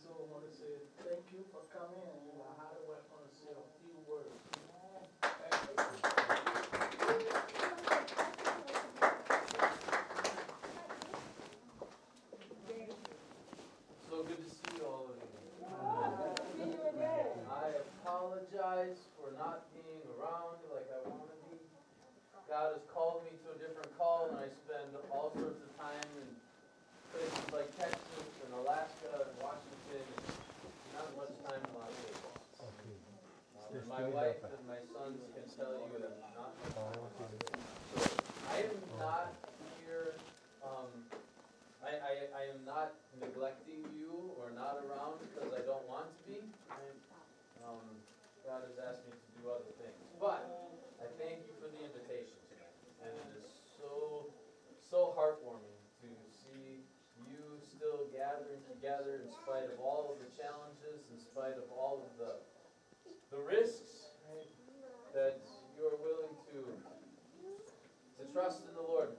so I want to say thank you for coming and I highly want to say a few words. So good to see all of you. I apologize for not being around like I want to be. God has called me to a different call, and I spend all sorts of time in places like Texas and Alaska and Washington, and not much time in Las Vegas. Um, my wife and my sons can tell you that I'm not much time in Las Vegas. So I am not here. Um, I, I, I am not neglecting you or not around because I don't want to be. right? Um, God has asked me to do other things. But I thank you for the invitation tonight. And it is so, so heartwarming to see you still gathering together in spite of all of the challenges, in spite of all of the, the risks right, that you're willing to, to trust in the Lord,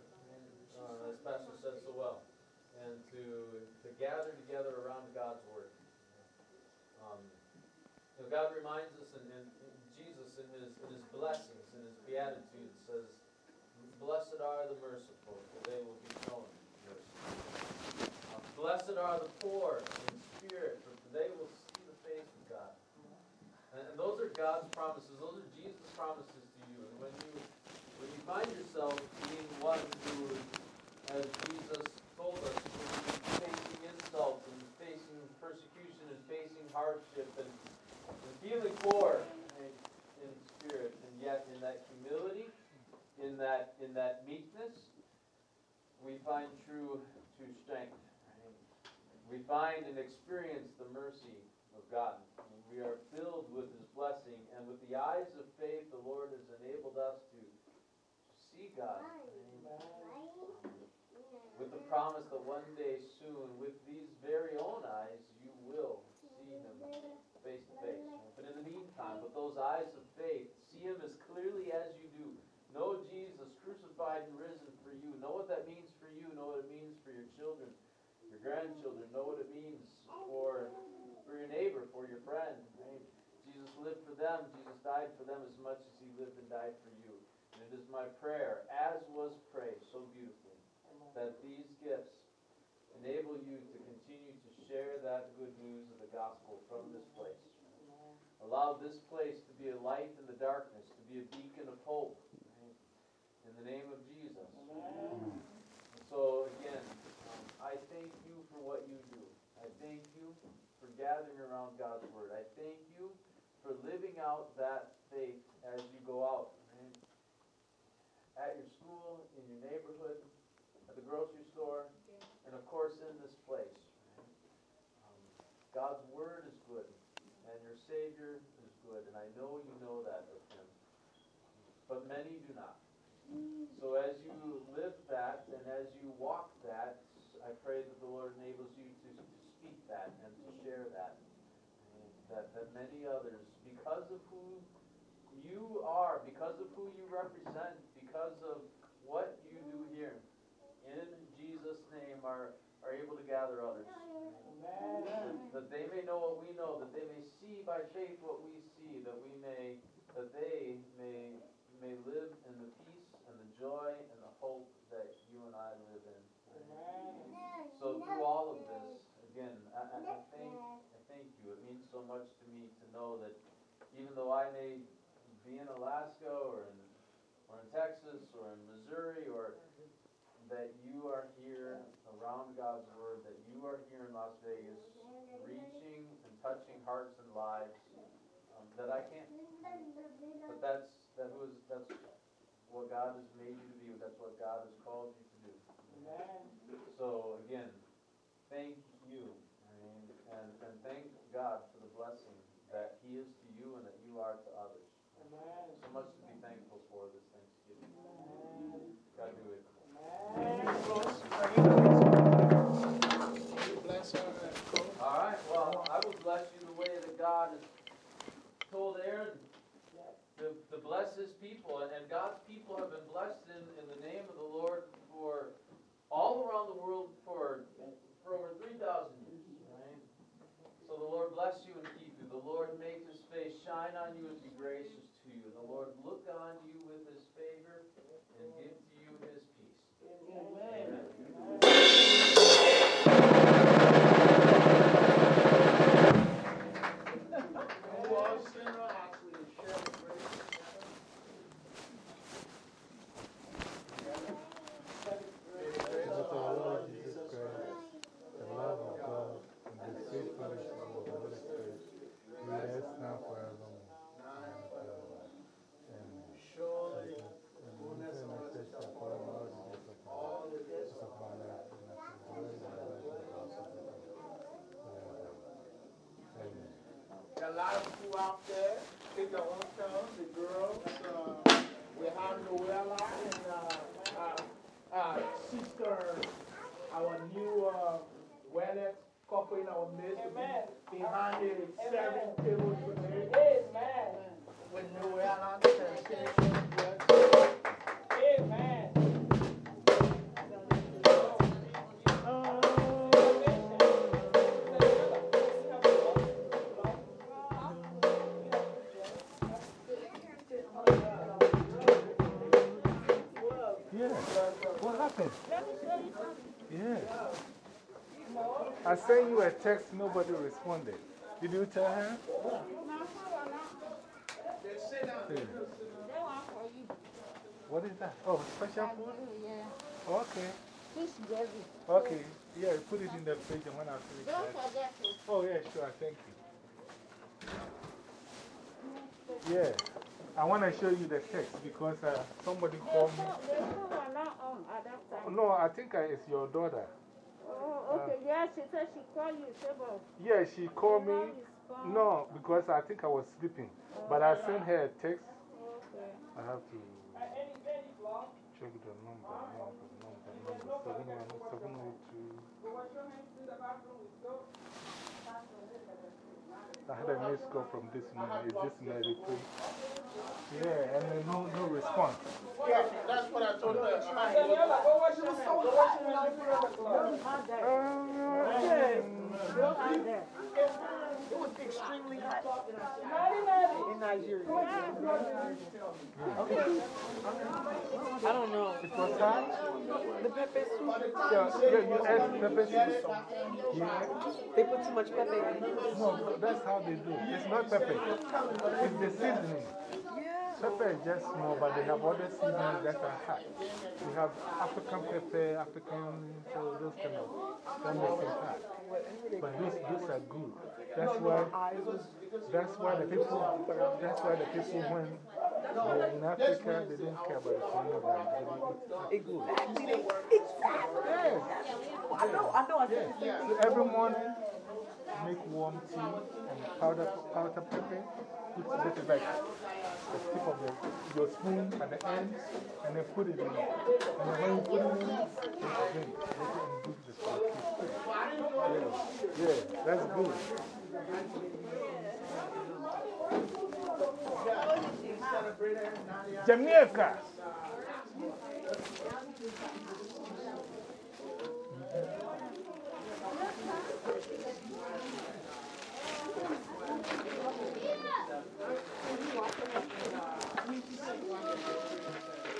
uh, as Pastor said so well and to, to gather together around God's Word. Um, you know, God reminds us, and, and Jesus in his, in his blessings, in his beatitudes, says, Blessed are the merciful, for they will be shown mercy. Uh, blessed are the poor in spirit, for they will see the face of God. And, those are God's promises. Those are Jesus' promises to you. And when you when you find yourself being one who, as Jesus told us, facing insults and facing persecution and facing hardship and, and feeling poor in spirit, and yet in that humility, in that in that meekness, we find true true strength. We find and experience the mercy of God. We are filled with His blessing, and with the eyes of faith, the Lord has enabled us to see God. With the promise that one day soon, with these very own eyes, you will see Him face to face. But in the meantime, with those eyes of faith, see Him as clearly as you do. Know Jesus crucified and risen for you. Know what that means for you. Know what it means for your children, grandchildren. Know what it means for for your neighbor, for your friend. Right? Jesus lived for them. Jesus died for them as much as He lived and died for you. And it is my prayer, as was prayed so beautifully, that these gifts enable you to continue to share that good news of the gospel from this place. Allow this place to be a light in the darkness, to be a beacon of hope. In the name of Jesus. And so, again, um, I thank you for what you do. I thank you for gathering around God's Word. I thank you for living out that faith as you go out. right? At your school, in your neighborhood, at the grocery store, and of course in this place. Um, God's Word is good, and your Savior is good, and I know you know that of Him. But many do not. So as you live that and as you walk that, I pray that the Lord enables you to, speak that and to share that. That, that many others, because of who you are, because of who you represent, because of what you do here, in Jesus' name are, are able to gather others. That, that they may know what we know, that they may see by faith what we see, that we may, that they may, may live in the peace and the joy and the hope that you and I live in. So through all of this, again, I, I, I thank, I thank you. It means so much to me to know that even though I may be in Alaska or in, or in Texas or in Missouri or that you are here around God's Word, that you are here in Las Vegas, reaching and touching hearts and lives um, that I can't. But that's that was that's what God has made you to be. That's what God has called you to do. So again, thank you, and, and and thank God for the blessing that He is to you and that you are to others. So much to be thankful for this Thanksgiving. God do it. Bless her and coach. All right, well, I will bless you the way that God has told Aaron to, to bless his people. And, and God's people have been blessed in, in the name of the Lord for all around the world for, for over 3,000 years. Right? So the Lord bless you and keep you. The Lord make his face shine on you and be gracious to you. The Lord look on you with his favor and give to you his peace. Amen. Text, nobody responded. Did you tell her? What is that? Oh, special food? Yeah. Okay. Fish gravy. Okay. Yeah, put it in the fridge and when I finish Don't that. forget to. Oh, yeah, sure. Thank you. Yeah. I want to show you the text because uh, somebody called me. The phone was not on at that time. No, I think uh, it's your daughter. Oh, okay. Uh, yeah, she said she called you, Sebo. Yeah, she called me. No, because I think I was sleeping. But I sent her a text. I have to check the number. Number, number, oh number. I had a missed call from this man. Is this Queen? Yeah, and then no, no response. Yeah, that's what I told her. Um, Daniela, go wash your hands. Go wash your hands before the club. Don't have that. Don't have that. It was extremely hot Naughty, naughty. in Nigeria. I don't know. It was hot? The pepper soup, Yeah, yeah, you ate pepper soup? Yeah. they put too much pepper in it. No, that's how they do. It's not pepper. It's the seasoning. Pepper is just small, but they have other seasonings that are hot. We have African pepper, African, so those kind of, that makes it hot. But those, those are good. That's why, that's why the people, that's why the people when they're in Africa, they don't care about the coronavirus. Eat Exactly. Yes. I know, I know. I said same So every morning, make warm tea and powder, powder pepper. Put this is like the tip of the, your spoon at the end, and then put it in. And then when you put it in, induce the. Yeah, yeah, that's good. Jamaica. Get hand sanitizer, please. I gave you the money, you got me why. I told you to give it to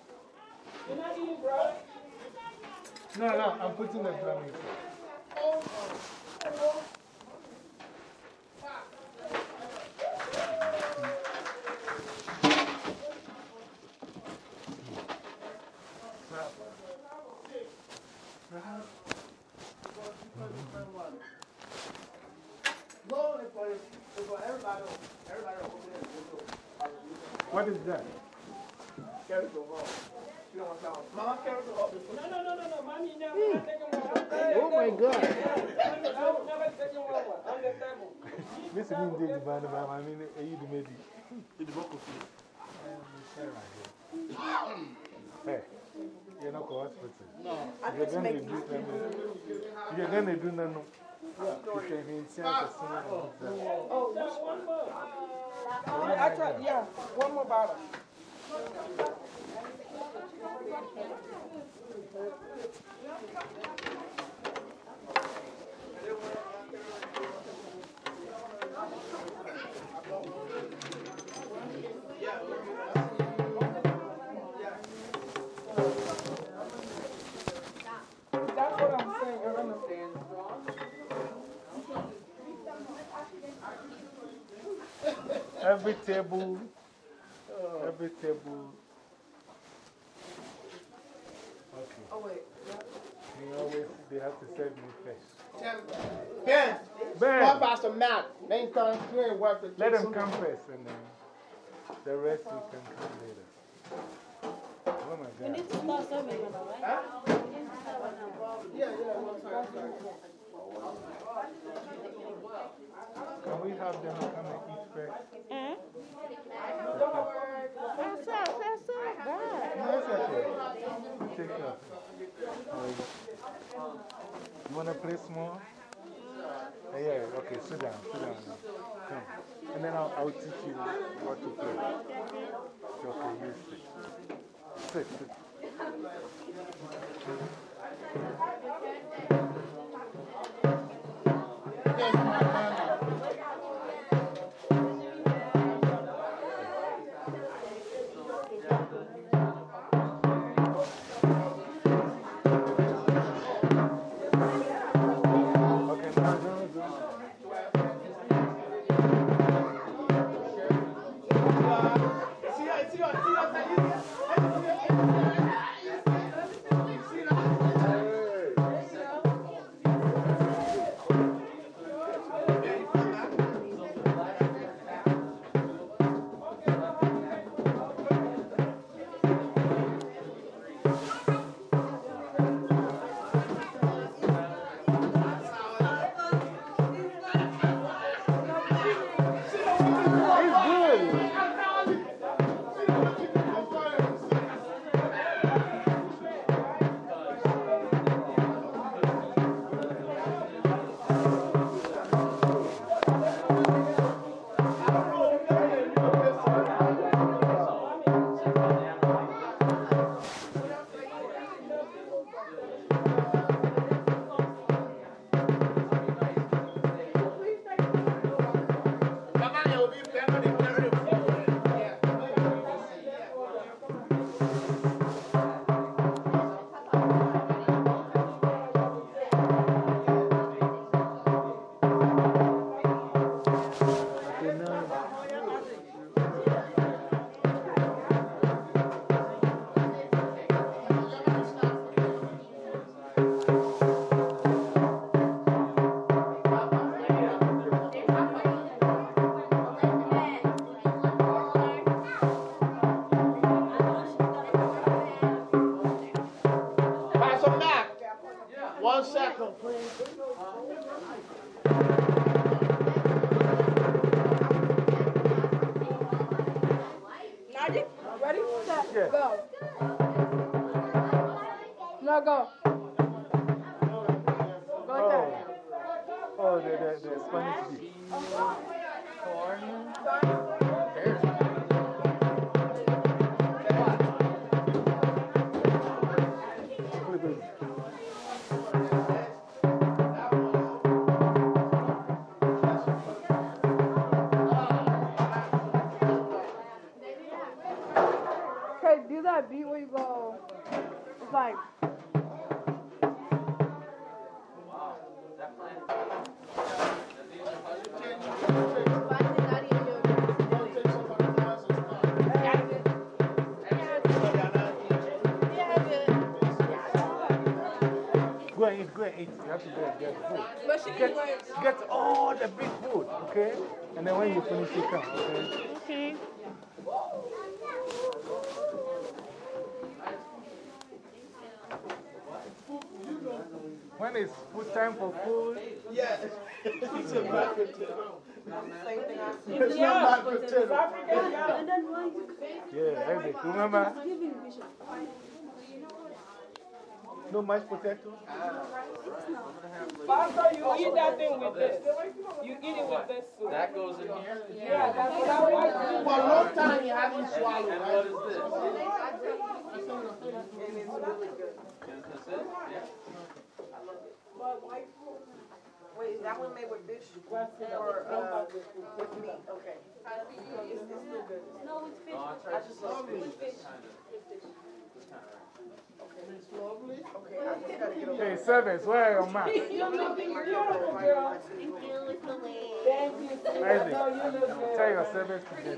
You're not eating, bro? No, no, I'm putting the drum going What is that? Carry the home. You don't want to tell them, Mama, carry the home. No, no, no, no, no. Mommy never mm. taken one. Oh my God. I've never taken one. On the table. This is in the band, but I mean, you the medi. Hey, you're not going to hospital. No, I You're just going to make do these something. You're going to do nothing. You can hear the singer. Oh, Just one more. I tried, yeah, one more bottle. That's what I'm saying, I understand. Every table, every table. Okay. Oh, wait. You always, they have to serve you first. Ben, Ben, call Pastor Matt. Next time, you ain't worth it. let them come first and then the rest you can come later. Oh my We God. need to start serving right? We need to start right now. Yeah, yeah, one time. Can we have them come and eat first? Eh? That's so, that's so bad. No, it's okay. Take care. You want to play small? Yeah, okay, sit down, sit down. Come. And then I'll, I'll teach you how to play. Okay, you sit. Sit, sit. Eat, go and eat. You have to go and get food. But she Get, can get all the big food, okay? And then when you finish, you come, okay? Okay. When it's food time for food, Yes. It's a mashed potato. It's not mashed It's potato. African yam. yeah, everything. Remember? No mashed potato? Pastor, you eat that thing with this. You eat it with this soup. That goes in here? Yeah, that's what I want. For a long time, you haven't And, swallowed, and right? what is this? Is this it? Yeah. Wait, is that one made with fish? Or, uh, with meat? Okay. It's, it's still good. No, it's fish. No, I tried to love fish, this kind of, this kind of. Okay, I just gotta get over Hey, servants, where are your masks? You look beautiful, girl. Thank you, Mr. Lee. Thank you. Isaac, No, you look tell your servants to get.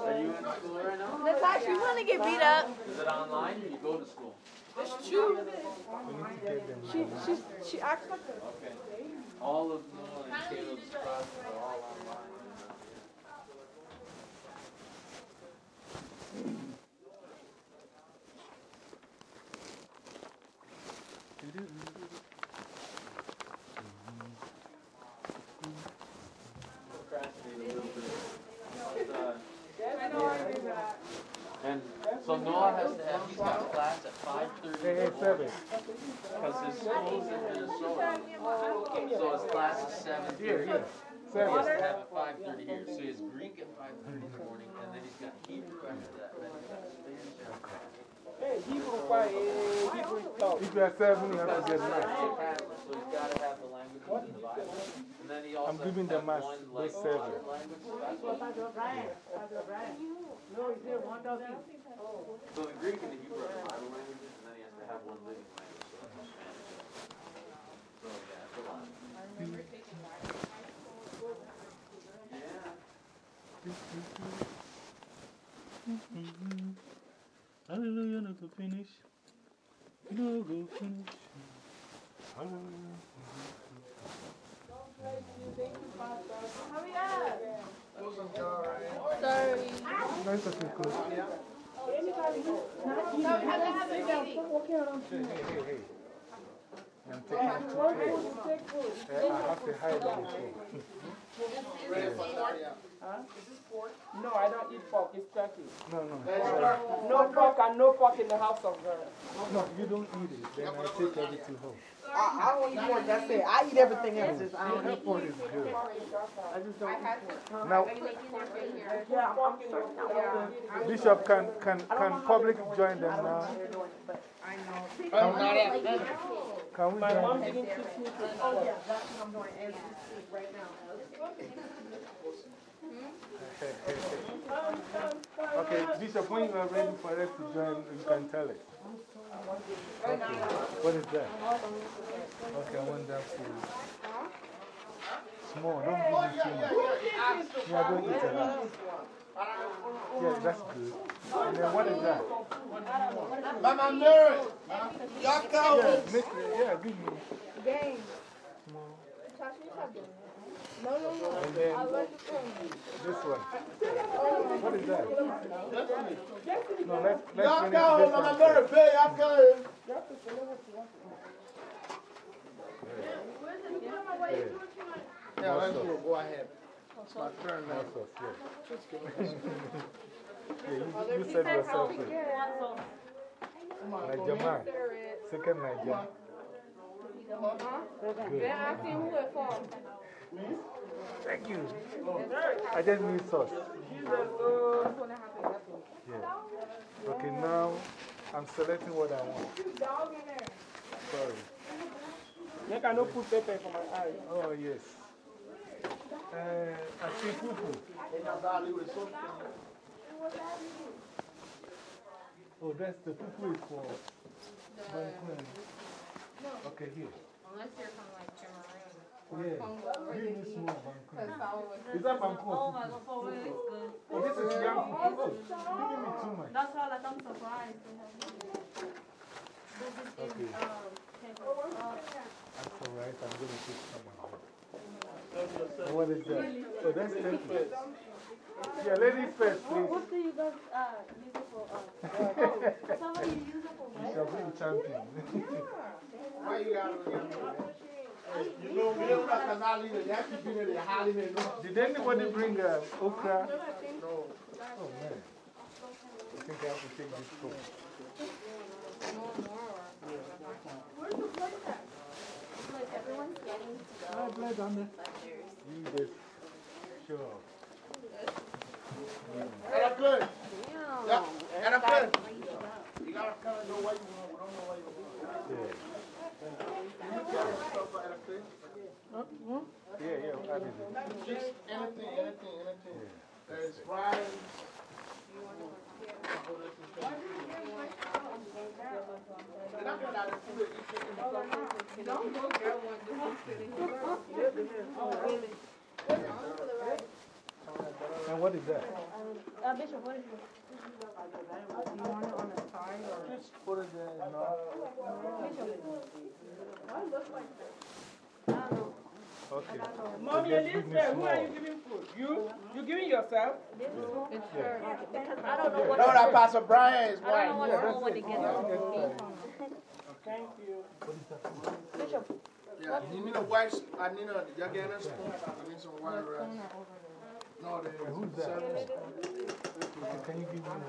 Are you in school right now? Natasha, you want to get beat up? Is it online or you go to school? It's true. We need to get them. She, she, she acts like a. Okay. All of Noah and Caleb's classes are all online. Procrastinate a little bit. But, uh, And so Noah has to have, he's got class at five thirty in the morning. Because his school's in Minnesota. So his class is seven Here, He has to have at five thirty here. So he has Greek at five thirty in the morning, and then he's got Hebrew after that, and then he's got Spanish after that. Eh. If you are serving, you have to get Catholic, so he's gotta have the languages in the Bible. And then he also I'm giving to modern language, so what. The Greek and the Hebrew and then he has to have one living language. Hallelujah, no go finish. No go finish. Hallelujah. Hurry up. No, it's okay, close. No, we have to have a meeting. Hey, hey, hey, hey. I'm taking two plates. Eh, I have to hide on the phone. No, I don't eat pork, it's turkey. No, no. No pork and no pork in the house of God. No, you don't eat it. Then I take everything home. I, I don't eat pork, that's it. I eat everything else, just I don't That eat. pork is good. I just don't eat pork. Now, Yeah, I'm, I'm. Bishop, can, can, can public join them now? I'm not at that. Can we My join mom didn't teach me to Oh, yeah, that's what I'm doing as we speak right now. Okay, Bishop, when you are ready for us to join, you can tell us. Okay. What is that? Okay, I want that for Small, don't give me too much. Yeah, don't eat a lot. Yeah, that's good. And then what is that? Mama Mary, y'all Yeah, go. make, yeah, give me Game. small. No, no, no. And then I like the this one. What is that? No, let's, let's Y'all finish go, this I'm gonna pay, y'all go. Yeah, let's go, go ahead. It's my turn now. More sauce, yeah. yeah, you, you said yourself it. Najaman. Second Naja. Good. They're asking who it for. Thank you. I just need sauce. Yeah. Okay, now I'm selecting what I want. Sorry. Make I no put paper for my eyes. Oh, yes. Uh, I see fufu. Oh, that's the fufu is for Vancouver. Okay, here. Unless you're from like Cameroon. Yeah. Give me small Vancouver. Is that Vancouver? Oh, my fufu? God, it's good. Oh, this is young fufu. Oh, you give me too much. That's why like, I'm surprised. they have it. This is in, Okay. um, Cameroon. Uh, That's all right. I'm going to take some of it. And what is that? Oh, that's turkey. Yeah, ladies first, please. What do you guys uh, use it for? Uh, somebody use it for You what? shall be the champion. Why you got it again? You know, we don't have to not leave it. They have to be there, they're hiding it. Did anybody bring uh, okra? Oh, man. I think I have to take this home. Where's the plate at? Like, everyone's getting to go. upstairs. You just show off. Era good. Yeah, era good. You gotta kind of know what you want. We don't know what you want. Yeah. Good. Yeah, yeah, I. Just anything, anything, anything. Rice. It. You can- Don't go get one, do one sitting here. And what is that? uh, Bishop, what is it? You want it on the side or? Just put it there. No. Okay. Mommy just and give this me man, who are you giving food? You? You giving yourself? It's Yeah. Because I don't know what No, that Pastor Brian is I don't know what Yeah, what to get That's it. it. Thank you. Bishop, Yeah, you need a white, s- I need a, y'all get a spoon? I need some white rice. No, they. Who's that? Okay, can you give me one?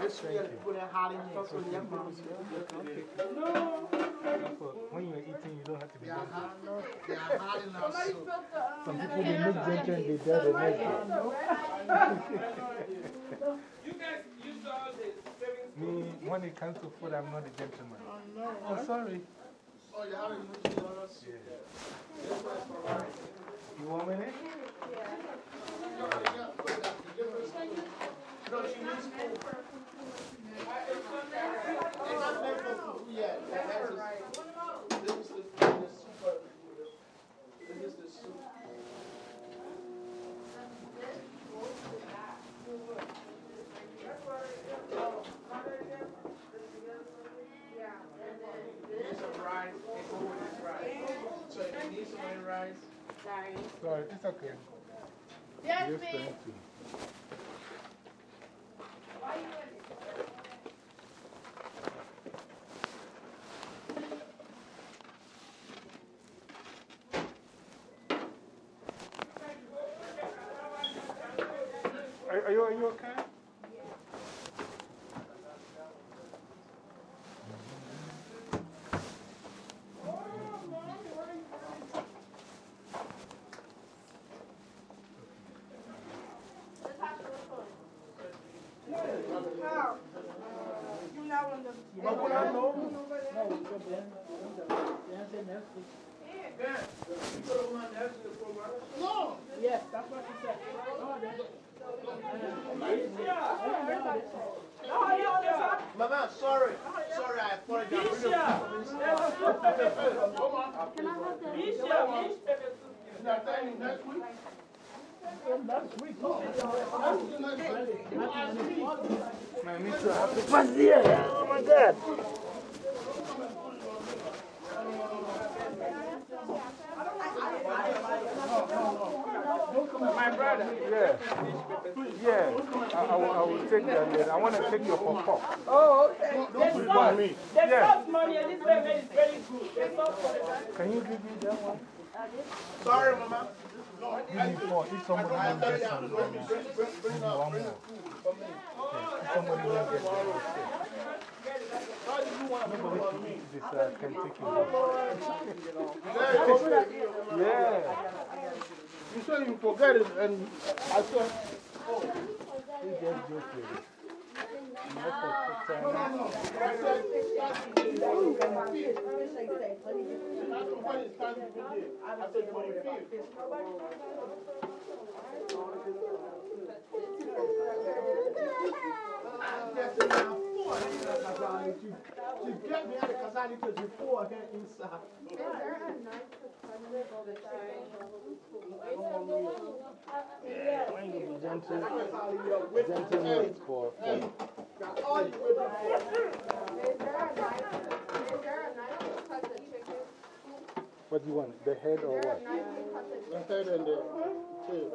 This way, put it hot in there, so young people see When you're eating, you don't have to be They hot, they are hot in our soup. Some people, they make gentlemen, they die the next day. You guys use all the savings. Me, when it comes to food, I'm not a gentleman. Oh, oh sorry. Oh, you haven't for rice. You want me? A spoon. No, she needs food. It's not made for food yet. That's just- This is the, the soup. of- This is the soup. Need some rice, and go with this rice. So if you need some of the rice, Sorry, it's okay. Yes, Just thank you. Are, are, you, are you okay? but when I know, no. Yes, that's what she said. Oh, that's- Mama, sorry. Sorry, I apologize. Really- Come on. can I have the. Fish, yeah, fish pepper soup. No, thank you. Next week. Next week. Next week. You asked me. Man, me too. I have to pass here. Oh my God. My brother. Yeah. Yeah. I, I, will, I will take that later. I want to take your pop Oh, okay. The Which sauce, one? the Yeah. sauce money Elizabeth made is very good. The sauce for the Can you give me that one? Sorry, Mama. Give me four. If somebody won't get some, give me one more. If somebody won't get some, you want nobody put on eat this uh, Kentucky. Yeah. Yeah. You said you forget it, and I said, You just joke that's when it's time to begin. I said 25th. She get me out of inside. Is there a is there a knife to cut the chicken? What do you want? The head or what? a knife to cut the The head and the tail.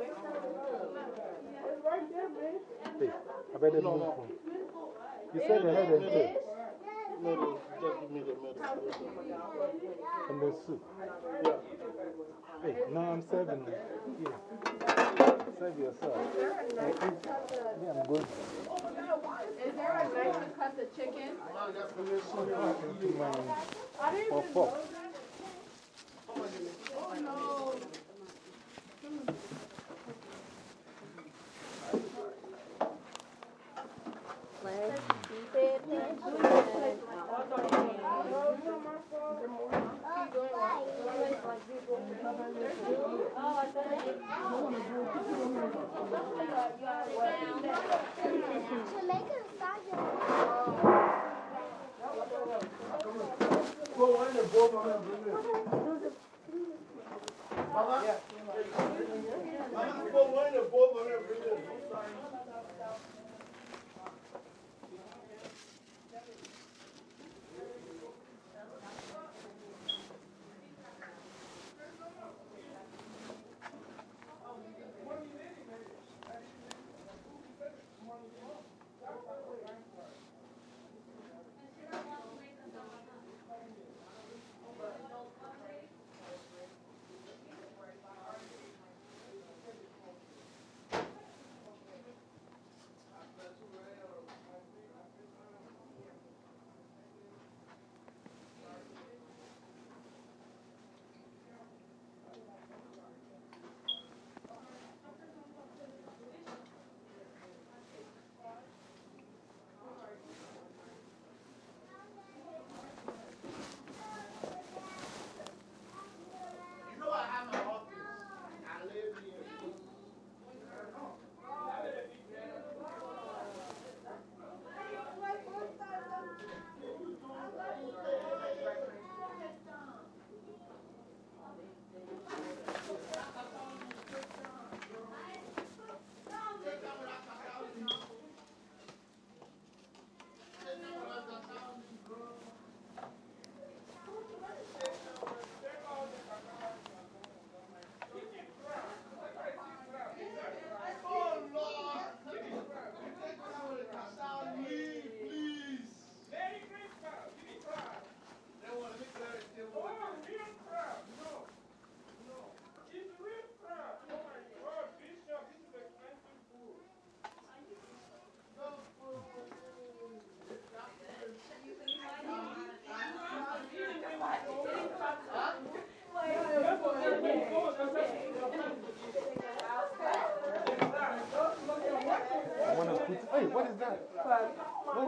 Hey, I better No, move no. on. You said the head and tail. Middle, just give me the middle. And the soup. Yeah. Hey, no, I'm serving you. Here. Serve yourself. Hey, eat. Yeah, I'm good. Is there a knife to cut the chicken? Into my. For pork. Go on the board, Mama, bring it. Mama? Mama, go on the board, Mama, bring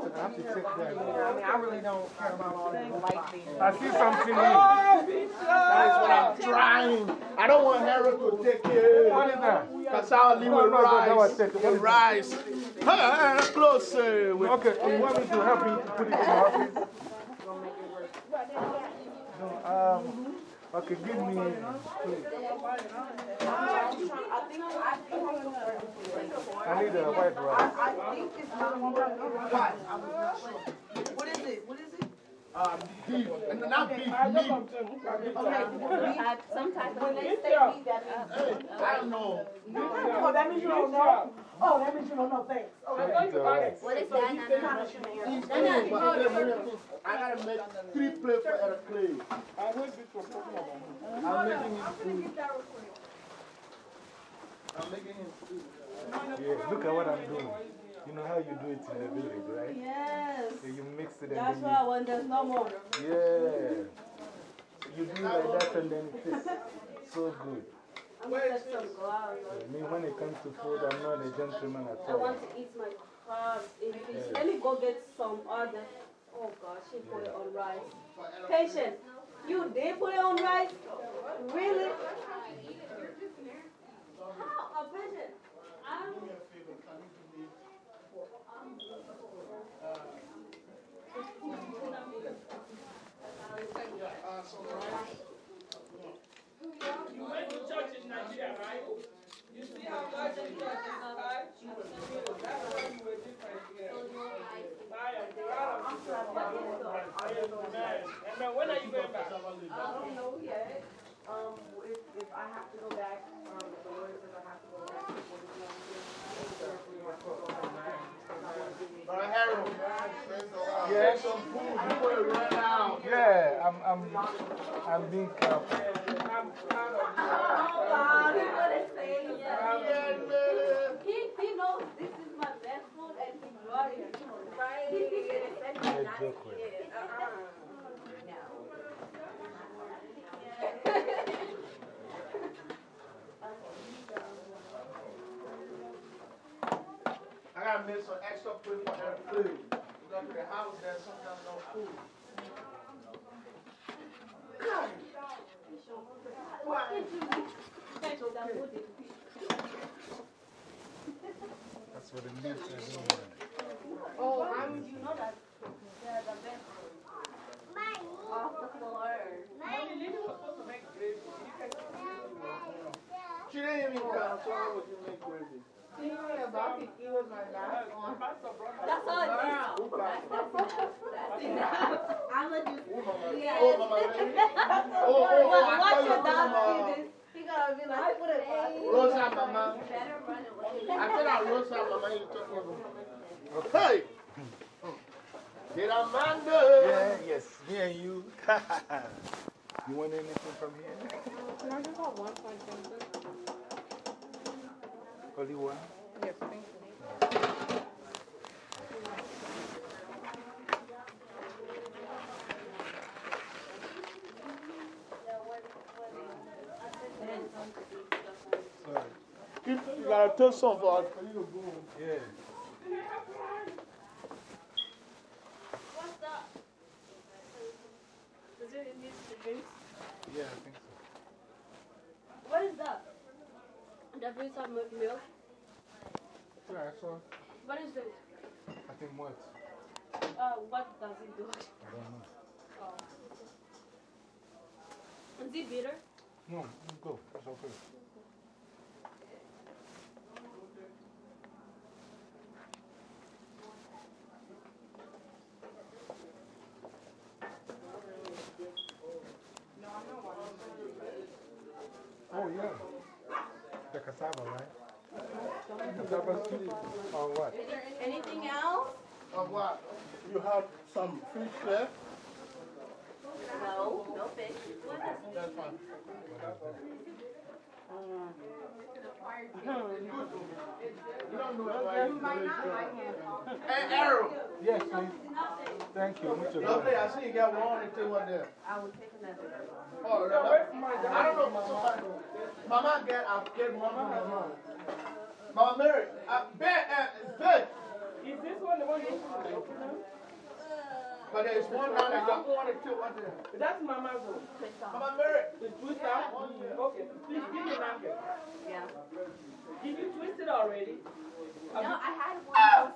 What is, I have to check that. I mean, I really don't care about all that light. I see something new. That is what I'm trying. I don't want Harold to take it. What is that? Kasau, leave No, with no, no, that was rice. it. What With is. Hey, close. uh, with- Okay, you want me to help you put it in the office? No, um, okay, give me. Please. I need a white rice. I think it's not one. What is it? What is it? Um, beef, and not beef, I know meat. Okay, sometimes when they say Mixture. meat, that means. Hey, I know. Oh, that means you don't know? Oh, that means you don't know, thanks. Oh, I thought you got it. What is that, he Nana? said- He's No, no, cool, but no, he no, doesn't have- I gotta make three plates for Eric Clay. I heard this was talking about him. I'm making him food. I'm making him food. Yeah, look at what I'm doing. You know how you do it in the village, right? Yes. So you mix it and That's then why when there's no more. Yeah. You do like that and then it tastes so good. I'm gonna let some go out. Me, when it comes to food, I'm not a gentleman at all. I want to eat my crabs in fish. Let me go get some other. Oh gosh, she put it on rice. Patient, you did put it on rice? Really? How? Oh, a patient? I'm. You went to church in Nigeria, right? You see how? That's why you were different here. I. When are you going back? I don't know yet. Um, if I have to go back, um, the Lord says I have to go back, what is going on? Brother Harold, Yeah. get some food before you run out. Yeah, I'm, I'm, I'm being careful. I'm proud of you. Oh God, he gonna say yes. He, he knows this is my best food and he brought it. Right? He didn't send me Yeah, not joke with. Uh-uh. Gotta make some extra food for Eric Clay. Go to the house, there's sometimes no food. That's what it means. I don't know. Oh, I'm, you know that they're the best off the floor. She didn't even come, so how would you make gravy? That's all it is. That's enough. I'm gonna do, yeah. Oh, Oh, oh, But I watch your were dog do this. He gonna be like, put it back. Rosa Mama. You better run away. I thought I wrote some Mama you talking about. Hey! Did Amanda? Yeah, yes, me and you. you want anything from here? Can I just have one for Johnson? Only one? Yes, thank you. Sorry. You, you gotta take some for us. Yeah. What's that? Is it in these drinks? Yeah, I think so. What is that? The drinks of milk? milk? Yeah, I saw. What is this? I think what? Uh, what does it do? I don't know. Oh. Is it bitter? No, you go. It's okay. Oh, yeah. The cassava, right? Cassava soup or what? Is there anything else? Of what? You have some fish there? No, no fish. What is That's fine. You don't know why you Hey, Arrow. Yes, please. Thank you. Mucho Lovely, I see you got one and two one there. I will take another. Oh, no, no. I don't know. Somebody, Mama get, I get one Mama. Mama Mary, uh, Ben, uh, Ben. Is this one the one you put in? But there's one down there, got one and two one there. That's Mama's one. Mama Mary. The twist out? Okay, please give me an angle. Yeah. Did you twist it already? No, I had one. Ah!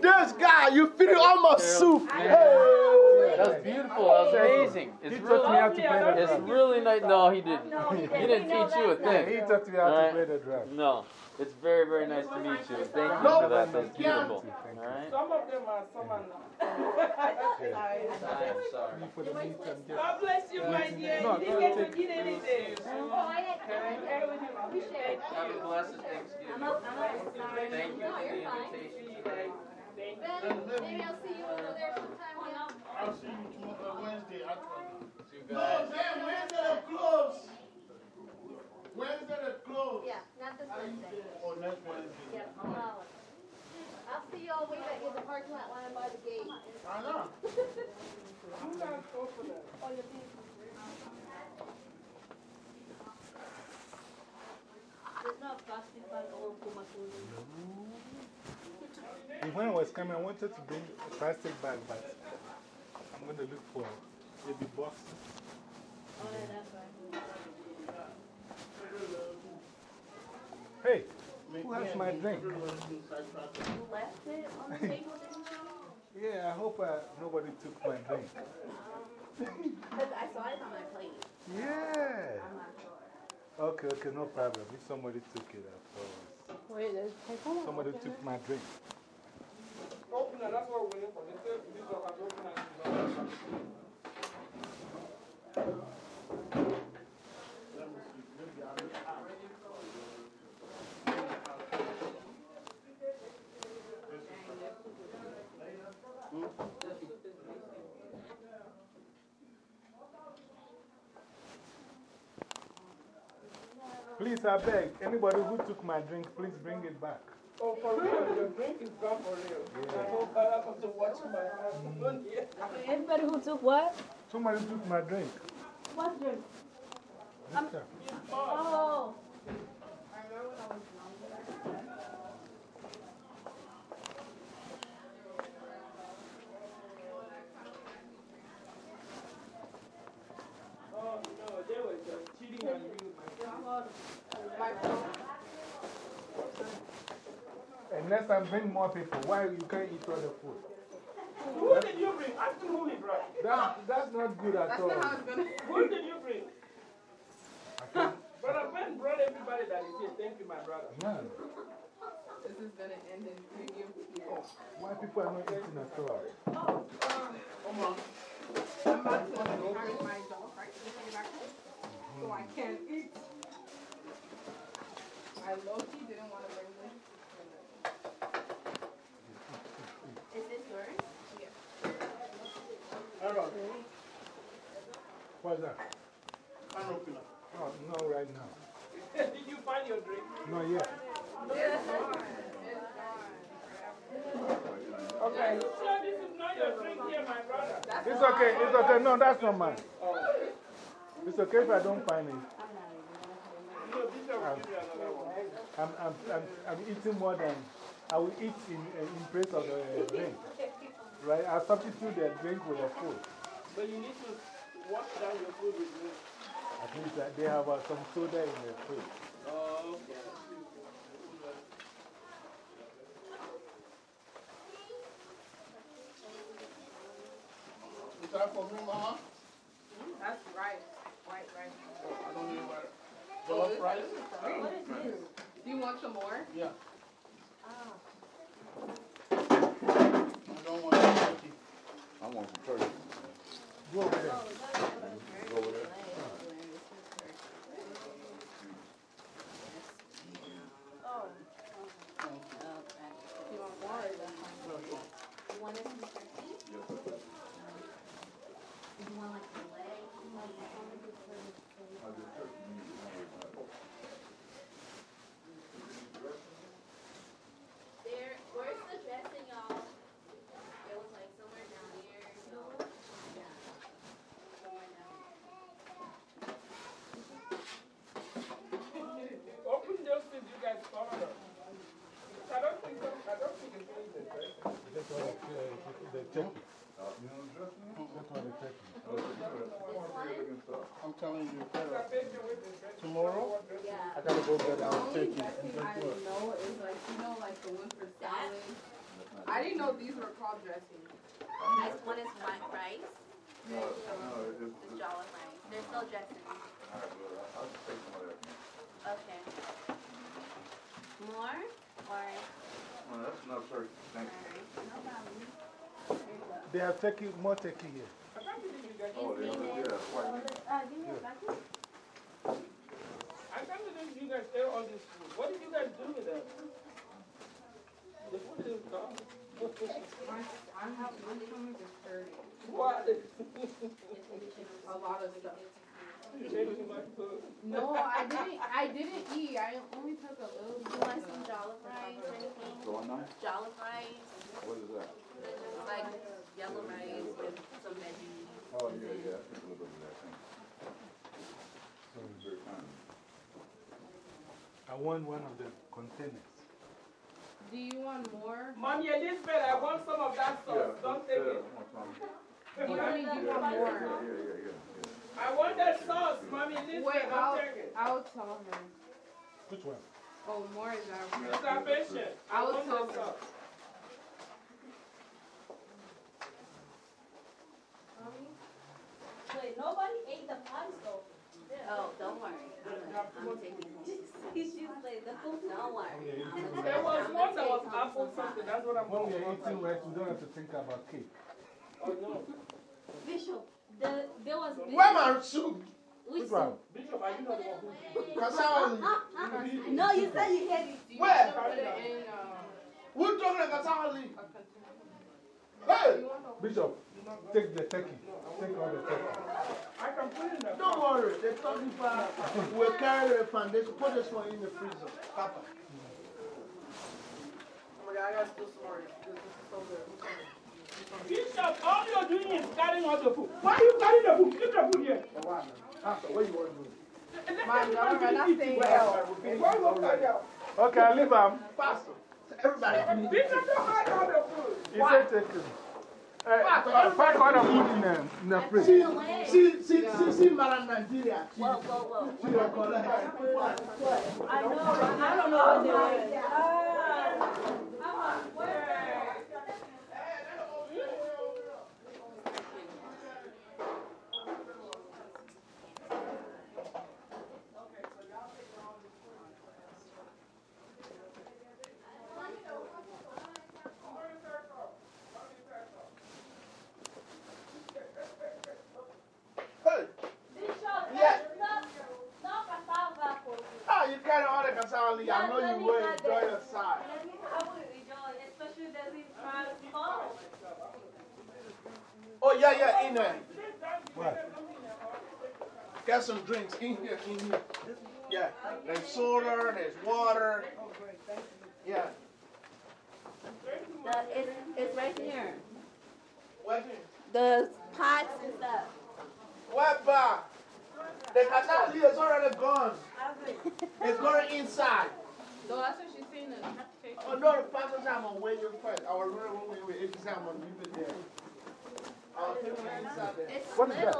This guy, you feeding all my soup. That's beautiful. That was amazing. It's He taught me really, how to play the it's really nice. No, he didn't. No, he He didn't. didn't teach you a that. Yeah, thing. he taught me how to Alright. play the drum. No, it's very, very nice to meet you. Thank you for that. That's beautiful. All right. Some of them are, some are not. I'm sorry. Me for the meantime, just. God bless you, my dear. You didn't get to eat anything. Oh, I didn't, I appreciate it. Have a blessed Thanksgiving. I'm up, sorry. Thank you for the you're fine. invitation. Thank Ben, maybe I'll see you over there sometime. I'm- I'll see you tomorrow, Wednesday, I See you No, guys. Wednesday they close. Wednesday they close. Yeah, not this Wednesday. Oh, next Wednesday. Yep, I'll, I'll see y'all way back in the parking lot line by the gate. I know. I'm gonna go for that. Oh, you'll be. There's no plastic bag or for my. When I was coming, I wanted to bring a plastic bag, but I'm going to look for maybe boxes. Oh, yeah, that's right. Hey, who has my drink? You left it on the table, didn't you? Yeah, I hope uh, nobody took my drink. Because I saw it on my plate. Yeah. I'm not sure. Okay, okay, no problem. If somebody took it, I thought Wait, there's paper? somebody took my drink. Open it, that's what we're waiting for. They said this one has open it. Please, I beg, anybody who took my drink, please bring it back. Oh, for real? Your drink is gone for real. I hope oh, I have to watch my husband mm. here. Everybody who took what? Somebody took my drink. What drink? This um, time. Oh. Oh, no, they were just cheating on you, my And next time, bring more people. Why you can't eat all the food? Who did you bring? Ask him who he brought. That, that's not good at all. Who did you bring? Brother Ben brought everybody that is here. Thank you, my brother. Man, This is gonna end in review. why people are not eating at all? Oh, um, I'm about to carry my dog right to the back home, so I can't eat. I low-key didn't want to bring this. Aaron, What's that? can open up. Oh, no, right now. did you find your drink? Not yet. Okay. You sure this is not your drink here, my brother? It's okay, it's okay. No, that's not mine. It's okay if I don't find it. One. I'm, I'm, I'm, I'm eating more than I will eat in, uh, in place of the drink. Right? I'll substitute the drink with the food. But you need to wash down your food with milk. At least uh, they have uh, some soda in the food. Oh, okay. Is that for me, Mama? That's right, white rice. I don't need that. Jollof rice? What is this? Do you want some more? Yeah. I don't want turkey. I want some turkey. Go over there. Go over there. You want more? or is that fine? You want it some turkey? You want like the leg? You want I just turkey meat. There, where's the dressing, y'all? It was like somewhere down here, so. Yeah. Somewhere down Open those things you guys covered up. I don't think so. I don't think it's in this, right? That's all the, uh, the turkey. You know the dressing? That's all the turkey. Oh, it's good. Good stuff. I'm telling you, I Sarah, bet you with this, right? tomorrow, Yeah. I gotta go get The our only turkey. dressing I know is like, you know, like the one for salad. I didn't know these were called dressings. This one is white rice, No, no, it's, the it's, jollof rice. There's still dressing. all right, well, I'll I'll just take some of that. Okay. More? Or, Well, that's enough turkey. Thank you. alright, no problem. There you go. They have turkey, more turkey here. I can't believe you guys. Oh, they have it, yeah, white. Uh, give me a bucket. I can't believe you guys ate all this food. What did you guys do with it? The food is gone. I have one stomach is dirty. What? A lot of stuff. You ate too much. No, I didn't. I didn't eat. I only took a little You want some jollof rice or anything? So what now? Jollof rice, What is that? like yellow rice with some veggies. Oh, yeah, yeah, I took a little bit of that, thank you. Very kind. I want one of the containers. Do you want more? Mommy Elizabeth, I want some of that Yeah, sauce. Don't take yeah, it. I want. You only Yeah, you yeah, want yeah, more. yeah, yeah, yeah, I want that sauce, Mommy Elizabeth. Wait, I'll. I'll tell her. Which one? Oh, more is that. She's not patient. I I will want tell that her. sauce. Wait, nobody ate the pies though. Oh, don't worry. I'm, I'm taking She's like, don't worry. There was one that was apple something. That's what I'm When we are eating rice, we don't have to think about cake. Oh, no. Bishop, the, there was. Where my soup? Which Which one? Bishop, are you not the one who? No, you said you had it. Where? Put it uh, Who talking to Kasali? a container. Hey! Bishop, take the turkey. Take all the turkey. I can put it in the. Don't worry, the talking part will carry the foundation. Put this one in the freezer. Papa. Oh my god, I gotta steal some more. This is so good. Bishop, all you're doing is carrying all the food. Why are you carrying the food? Keep the food here. Pastor, what you want to do? My daughter, not saying well. Why you carry out? Okay, I'll leave um. him. Pastor, everybody. Bishop, don't hide all the food. He said take it. Uh, uh, pack all the food in the, fridge. See, see, see, see, Mara Nigeria. She, Whoa, whoa, whoa. she. I know, I don't know what they're doing. Hey, Bishop, Yeah. no, no cassava for you. ah, you carry all the Kasali. I know you will enjoy your side. Let me have it enjoy, especially that it's trying to cold. Oh, yeah, yeah, in there. What? Get some drinks in here, in here. Yeah, there's soda, there's water. Yeah. The, it's, it's right here. What? The pots and stuff. What bar? The Kasali is already gone. It's going inside. No, that's what she's saying. that you have to take Oh, no, the pastor said I'm going to wait first. I was running one way with it. said I'm going to leave it there. I'll take it inside there. It's What is that?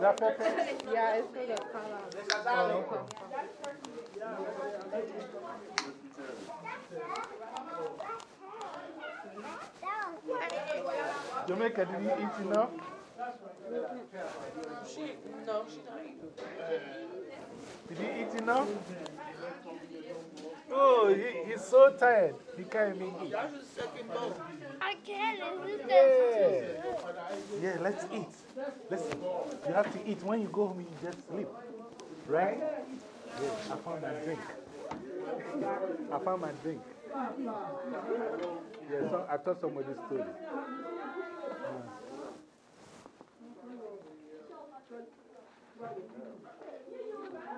that pepper? Yeah, it's for the color. The Kasali. Jamaica, did you eat enough? She, no, she don't eat. Did he eat enough? Oh, he, he's so tired. He can't even eat. I can't. Yeah. yeah, let's eat. Let's, you have to eat. When you go home, you just sleep. Right? Yes, I found my drink. I found my drink. Yeah, so I told somebody stole it. Yeah.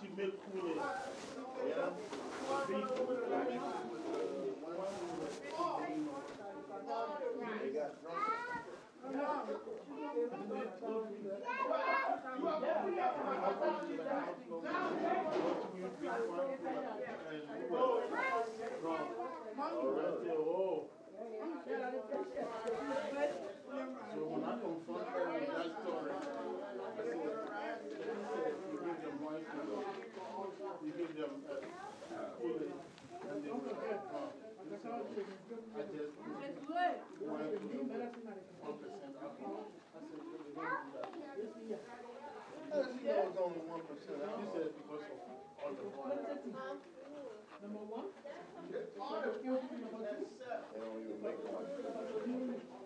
She make Kool-Aid. Yeah? Oh. So when I confront her with that story, I said, you give them one kilo, you give them a Kool-Aid, and they will get. I just one percent alcohol. I said, "You don't do that." She it's only one percent alcohol? She said because of all the wine. Number one? They don't even make one. Well, oh, they make a beer that, but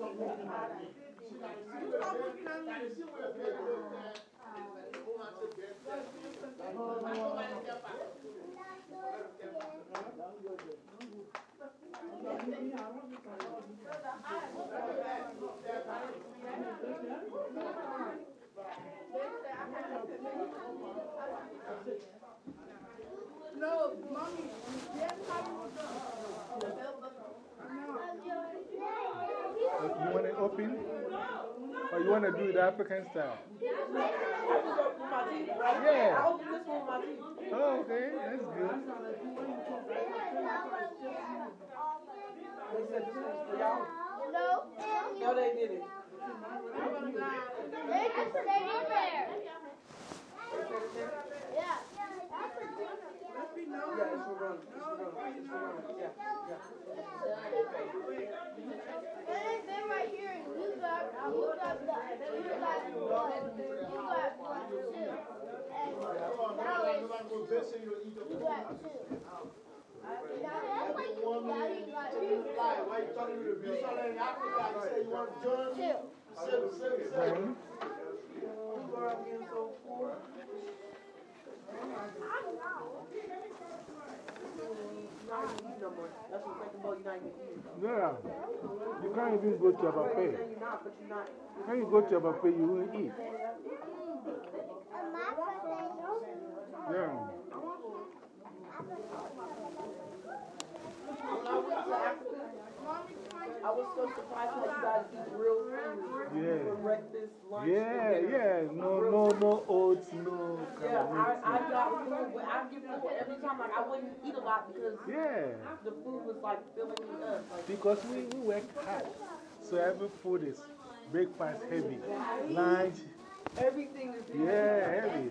looking at me. Stop looking at me. No, mommy, yes, You want it open? Or you want to do it African style? Yeah. I opened this one with. Oh, okay, that's good. They said this was for y'all. No. No, they didn't. They just stay in there. Yeah. Yeah, it's for Ron. It's for Ron. It's for Ron. Yeah, yeah. They ain't they right here and you got, you got the, you got, you got one too. And now it's, you got two. Now Daddy got two. Why you talking to the beach? in Africa, you say you want to join me? Two. Sit, sit, sit. Then, You are being so poor. Yeah. You can't even go to a buffet. When you go to a buffet, you won't eat. Yeah. I went to Africa, I was so surprised how you guys eat real food. Yeah. Breakfast, lunch, Yeah, yeah. No, no, no oats, no Yeah, I, I got food, but I get food every time. Like, I wouldn't eat a lot because Yeah. the food was like filling me up. Like, Because we, we work hard. So every food is breakfast heavy, lunch, everything is yeah, heavy.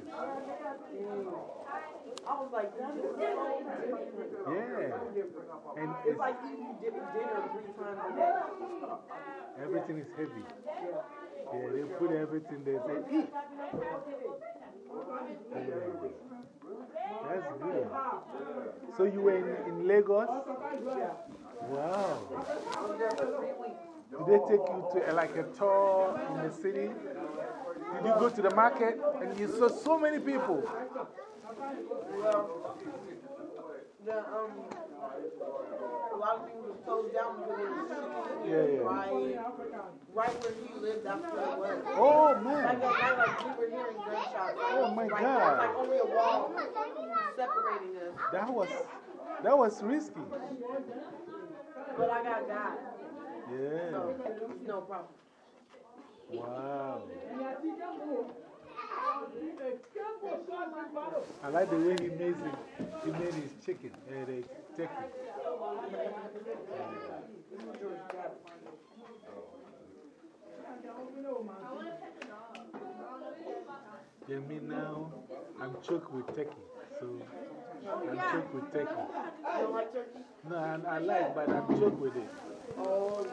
I was like, that is so different. Yeah. And It's it's, like eating di- dinner three times a day. everything is heavy. Yeah, they put everything there. Say, eat. Yeah. That's good. So you were in, in Lagos? Wow. I was there for three weeks. Did they take you to like a tour in the city? Did you go to the market and you saw so many people? Well, the, um, a lot of things was closed down because was shooting. Yeah, yeah. Right, right where he lived, that's where it was. Oh, man. at night, like we were hearing gunshots. Oh, my right God. There, like only a wall separating us. That was, that was risky. But I got God, Yeah. so no problem. Wow. I like the way he makes it. He made his chicken, uh, the. Yeah, me now, I'm choked with turkey. So, I'm choked with turkey. You like turkey? No, I, I like, but I'm choked with it. Oh,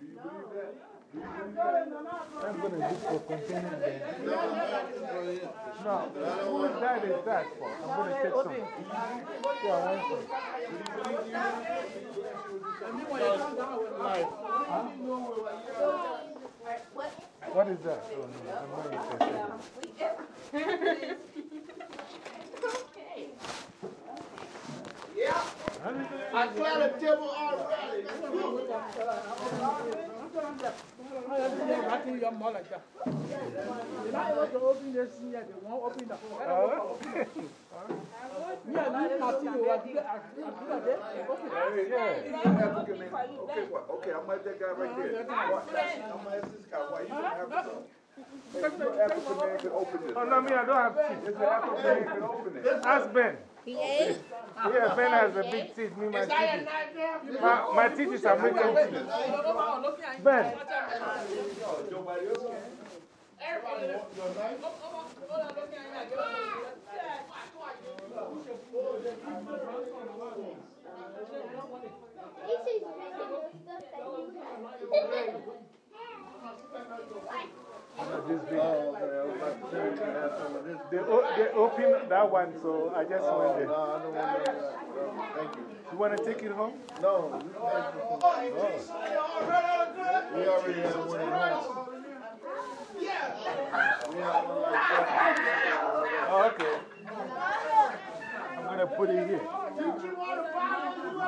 Do you believe that? I'm going to look for containers. No, who is that is that for? I'm going to take some. Yeah, I want some. What is that? Oh, no, I'm not interested. I clear the table already. I think you're more like that. They're not to open this yet, they won't open the whole. Yeah, you must see what you are. Hey, African man. Okay, what? Okay, I'm like that guy right there. What? I'm like this guy. Why you don't have to? Hey, no African man can open this. Oh, no, me, I don't have teeth. It's an African man can open it. Ask Ben. He ate? Yeah, Ben has a big teeth. Me, my Is that a teeth. knife there? is- My, my teeth is American teeth. Ben. Nobody else can. Everybody want your knife? Not this big. Okay. I was about to say you can have some of. They, they opened that one, so I just Oh, went no. I don't want that. No, Thank you. You want to take it home? No, we thank we already have one in house. We have one like that. Oh, okay. I'm going to put it here.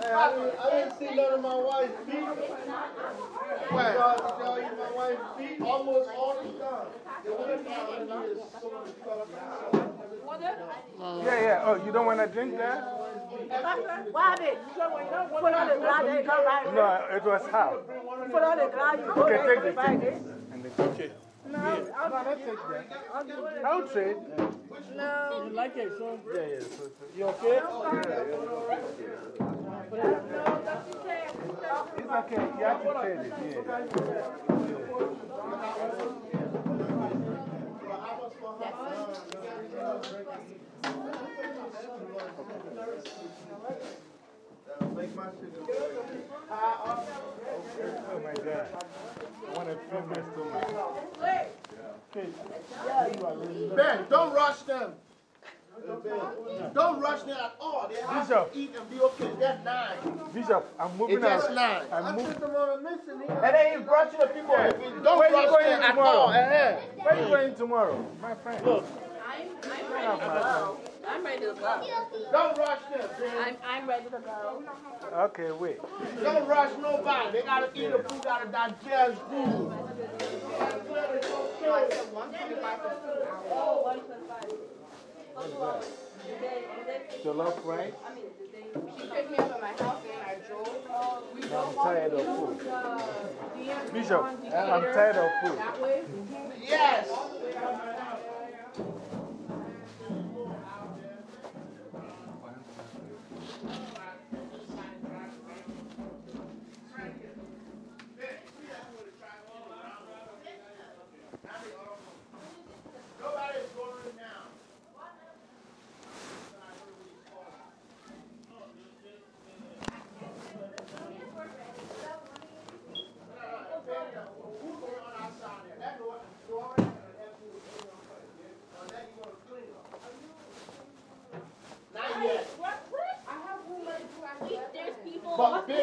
Tuesday at a God. All the food finished. Baba, I hope you use it. Yeah, you're fine. Hey, I didn't, I didn't see none of my wife's feet. Where? Y'all tell you my wife's feet almost all the time. The one time I need is so much stuff. Yeah, yeah. Oh, you don't want to drink that? Why did put on the glass and come back? No, it was half. Put on the glass, you You go can take the come back. tickets. And the okay. No, No, I'll take that. I'll trade. no. You like it, so. Yeah, yeah. So, so. You okay? It's okay. You have to trade it. Oh my God. I want to feel my stomach. Okay. Ben, don't rush them. Don't rush them at all. They have Bishop. to eat and be okay. That's nine. Bishop, I'm moving It's just out. nine. I'm moving. And then he's rushing the people. Yeah. Don't Where rush going them at tomorrow? all. eh. Where are you going tomorrow? My friend. I'm, I'm ready to go. I'm ready to go. Don't rush them, Ben. I'm, I'm ready to go. Okay, wait. Don't rush nobody. They gotta eat the food, gotta digest food. So one twenty-five for two hours. One twenty-five. Jollof rice? She picked me up at my house and I drove. We I'm tired of food. to Bishop, I'm tired of food. That way. Yes. Nobody's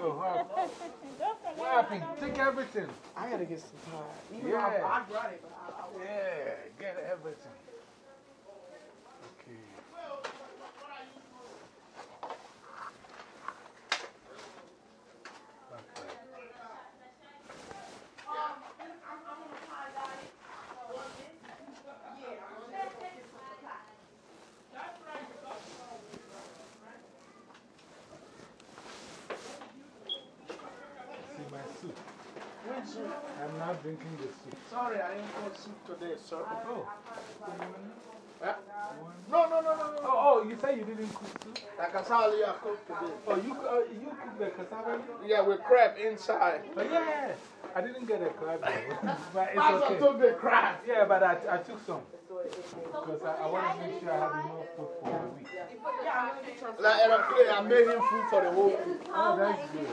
Oh, what happened? Take everything. I gotta get some pie. You yeah. I, I brought it, but I, I Yeah, get everything. Today, sir. Oh. Yeah. No, no, no, no, no. Oh, oh, you say you didn't cook soup? The cassava I cooked today. Oh, you, uh, you cook the cassava? Yeah, with crab inside. Oh, yeah. I didn't get a crab though. but it's Pastor okay. took the crab. Yeah, but I, I took some. Because I, I want to make sure I have enough food for a week. Like, and I play, I made him food for the whole week. Oh, that's good.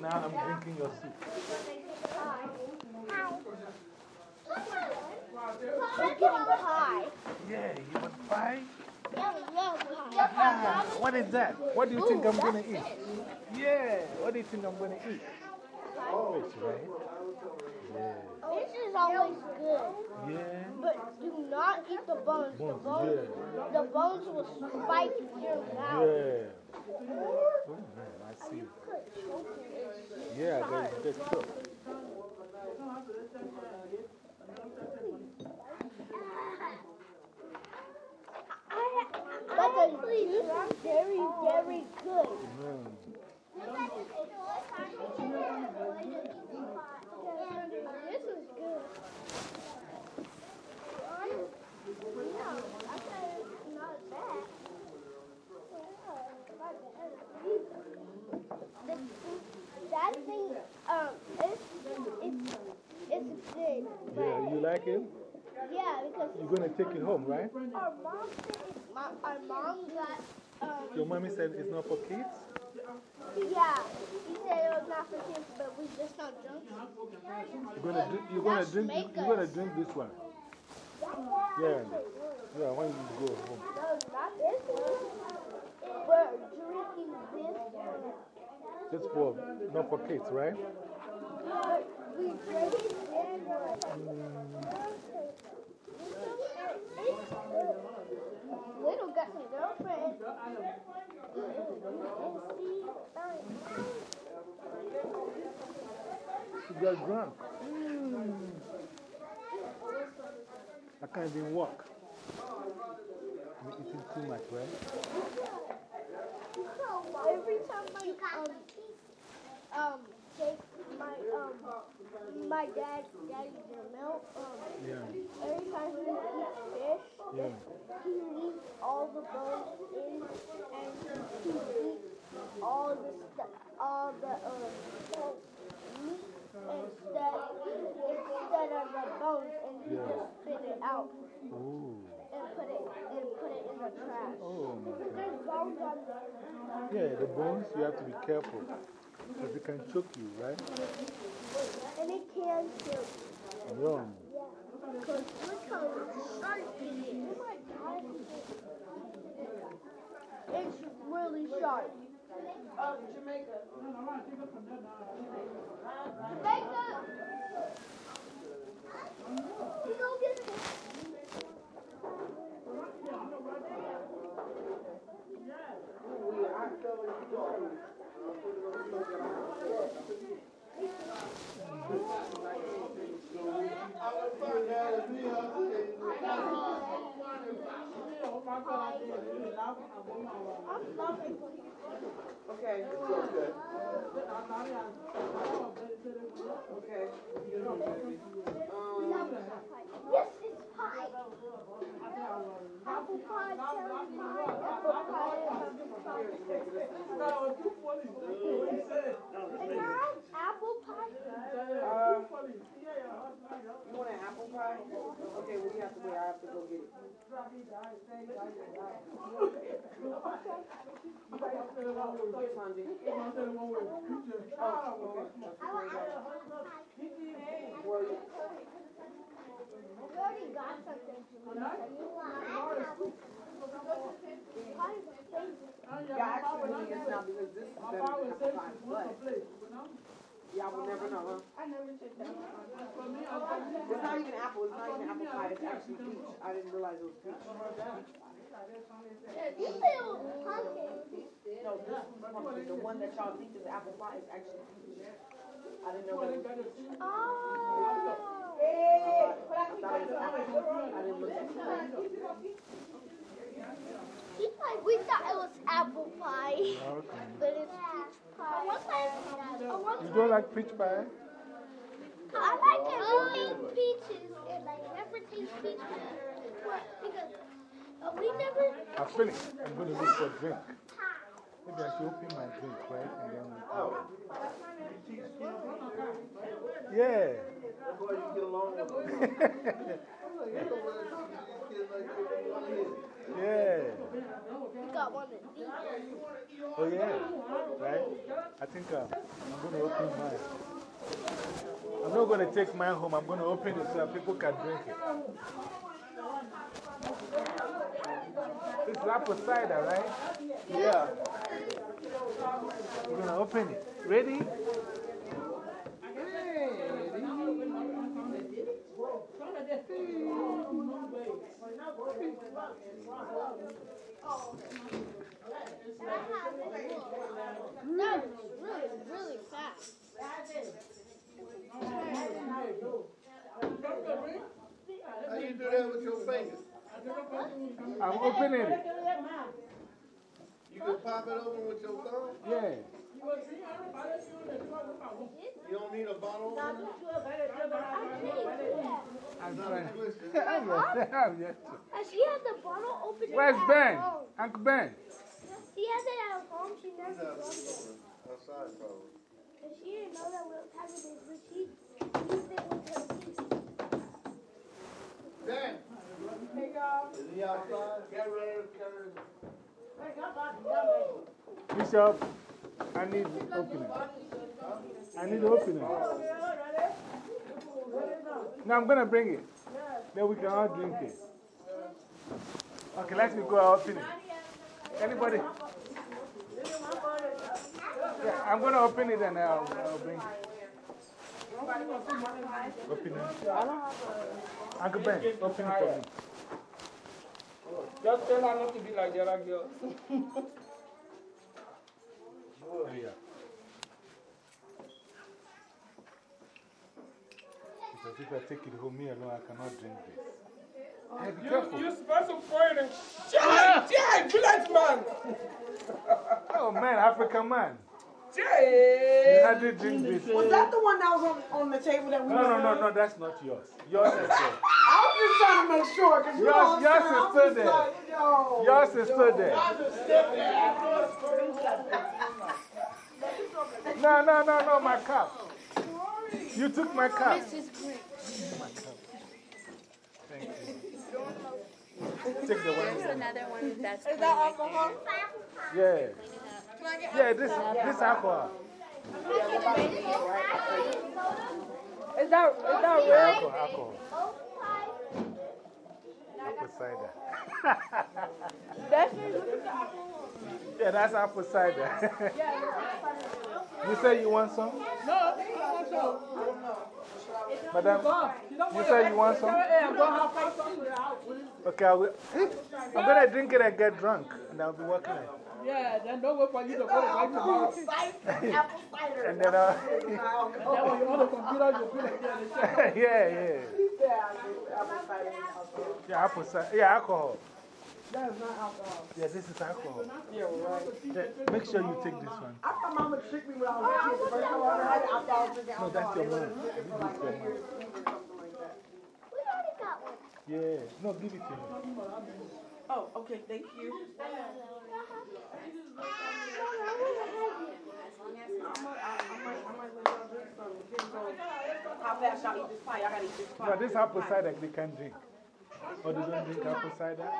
Now I'm drinking your soup. Ah, what is that? What do you think I'm going to eat? Yeah, what do you think I'm going to eat? Fish, right? Yeah. Fish is always good. Yeah. But do not eat the bones. The Bones, bones, the bones will spike your mouth. Yeah. Oh, man, I see. Yeah, there's good stuff. But the juice is very, very good. Mm. This is good. Yeah, I said not bad. The, that thing, um, it's, it's, it's good. Yeah, you like it? Yeah, because You're going to take it home, right? our mom said my, our mom got, um, Your mommy said it's not for kids? Yeah, he said it was not for kids, but we just not drunk. You're going to drink, you're gonna drink, you're gonna drink this one. Yeah. Yeah, when you go home. No, not this one. We're drinking this one. Just for, not for kids, right? We drinking this one. Little got some girlfriend. She got drunk. I can't even walk. I'm eating too much, right? Every time my um um take my um my dad daddy the milk um Yeah. every time he eats fish Yeah. he eats all the bones in and he eats all the stuff all the um meat instead instead of the bones and he Yeah. just spit it out Ooh. and put it and put it in the trash. Oh, my God. There's bones on there. Yeah, the bones, you have to be careful. Because it can choke you, right? And it can kill you. Wrong. Yeah. Because look how sharp it is. Oh my God. It's really sharp. Jamaica. Jamaica! You go get it. I'm loving Okay. Okay. Um, Yes, it's pie. Apple pie, cherry pie, apple pie, and pumpkin pie. Can I have apple pie? uh, you want an apple pie? Okay, well, you have to wait. I have to go get it. Sandy. Oh, okay. Well, you- You already got something to me. You want apple? for me is now because this is better than apple pie, but. Yeah, I will never know, huh? I never checked that. It's not even apple, it's not even apple pie, it's actually peach. I didn't realize it was peach. You say pumpkin. No, this one's pumpkin. The one that y'all think is apple pie is actually peach. I didn't know that it was peach. Oh. I thought it was apple. I didn't look at it. We thought it was apple pie, Okay. but it's peach pie. One time, You don't like peach pie? I like it really peaches and like never taste peach pie. What? Because uh, we never. I'm finished. I'm going to look for a drink. Maybe I should open my drink, right? And then we Oh. Yeah. That's you get along with them. Yeah. Got one of these. Oh, yeah. Right? I think uh, I'm going to open mine. I'm not going to take mine home. I'm going to open it so that people can drink it. Is apple cider, right? Yeah. We're going to open it. Ready? That was really, really fast. How do you do that with your fingers? I'm opening it. You can pop it open with your thumb? Yeah. You don't need a bottle opener? I'm Not trying. a twister. I'm just, I'm just. And she has the bottle open. Where's Ben? home. Uncle Ben. She has it at home. She never out does it. outside probably. And she didn't know that we were having this, but she used it with her teeth. Dan! Is he outside? Get ready to Bishop, I need opening. I need opening. No, I'm going to bring it. Then we can all drink it. Okay, let me go and open it. Anybody? Yeah, I'm going to open it and I'll, I'll bring it. Open it. Uncle Ben, open it for me. Just tell her not to be like the other girls. Oh, yeah. Because if I take it home, me alone, I cannot drink this. Hey, be You, careful. you're supposed to pour it in. Jay! Jay! Village man! Oh, man, African man. Jay! I did drink this. Was that the one that was on, on the table that we No, no, were no, no, that's not yours. Yours is there. I was just trying to make sure, because you Yours- know what yours is I'm still there. like, yo. Yours is still there. No, no, no, no, my cup. You took my oh, cup. This is great. My cup. Thank you. Take the one. There's another one that's Is that alcohol? Yeah. Yeah, this, this alcohol. Is that, is that real? Alcohol, alcohol. Apple cider. That's Yeah, that's apple cider. you say you want some? No, I want to. Madam, you say you want some? Yeah, go have five songs with the house. Okay, I will. I'm going to drink it and get drunk, and I'll be working it. Yeah, then don't wait for you to go to work tomorrow. Apple cider. And then uh, I'll. Then when you on the computer, you put it there yeah, yeah. Yeah, apple cider. Yeah, apple cider. Yeah, alcohol. That's not alcohol. Yeah, this is alcohol. Yeah, right. Yeah, make sure you take this one. I thought mama tricked me when I was oh, a. The first time I heard it, I thought I was drinking No, that's your They mom. would've Give said it for to like your mom. like that. We already got one. Yeah. No, give it to me. Oh, okay, thank you. I might, I, I might, I might let y'all drink some. Depends on how fast y'all eat this pie. I gotta eat this pie. No, this apple cider they can drink. Or they don't drink apple cider?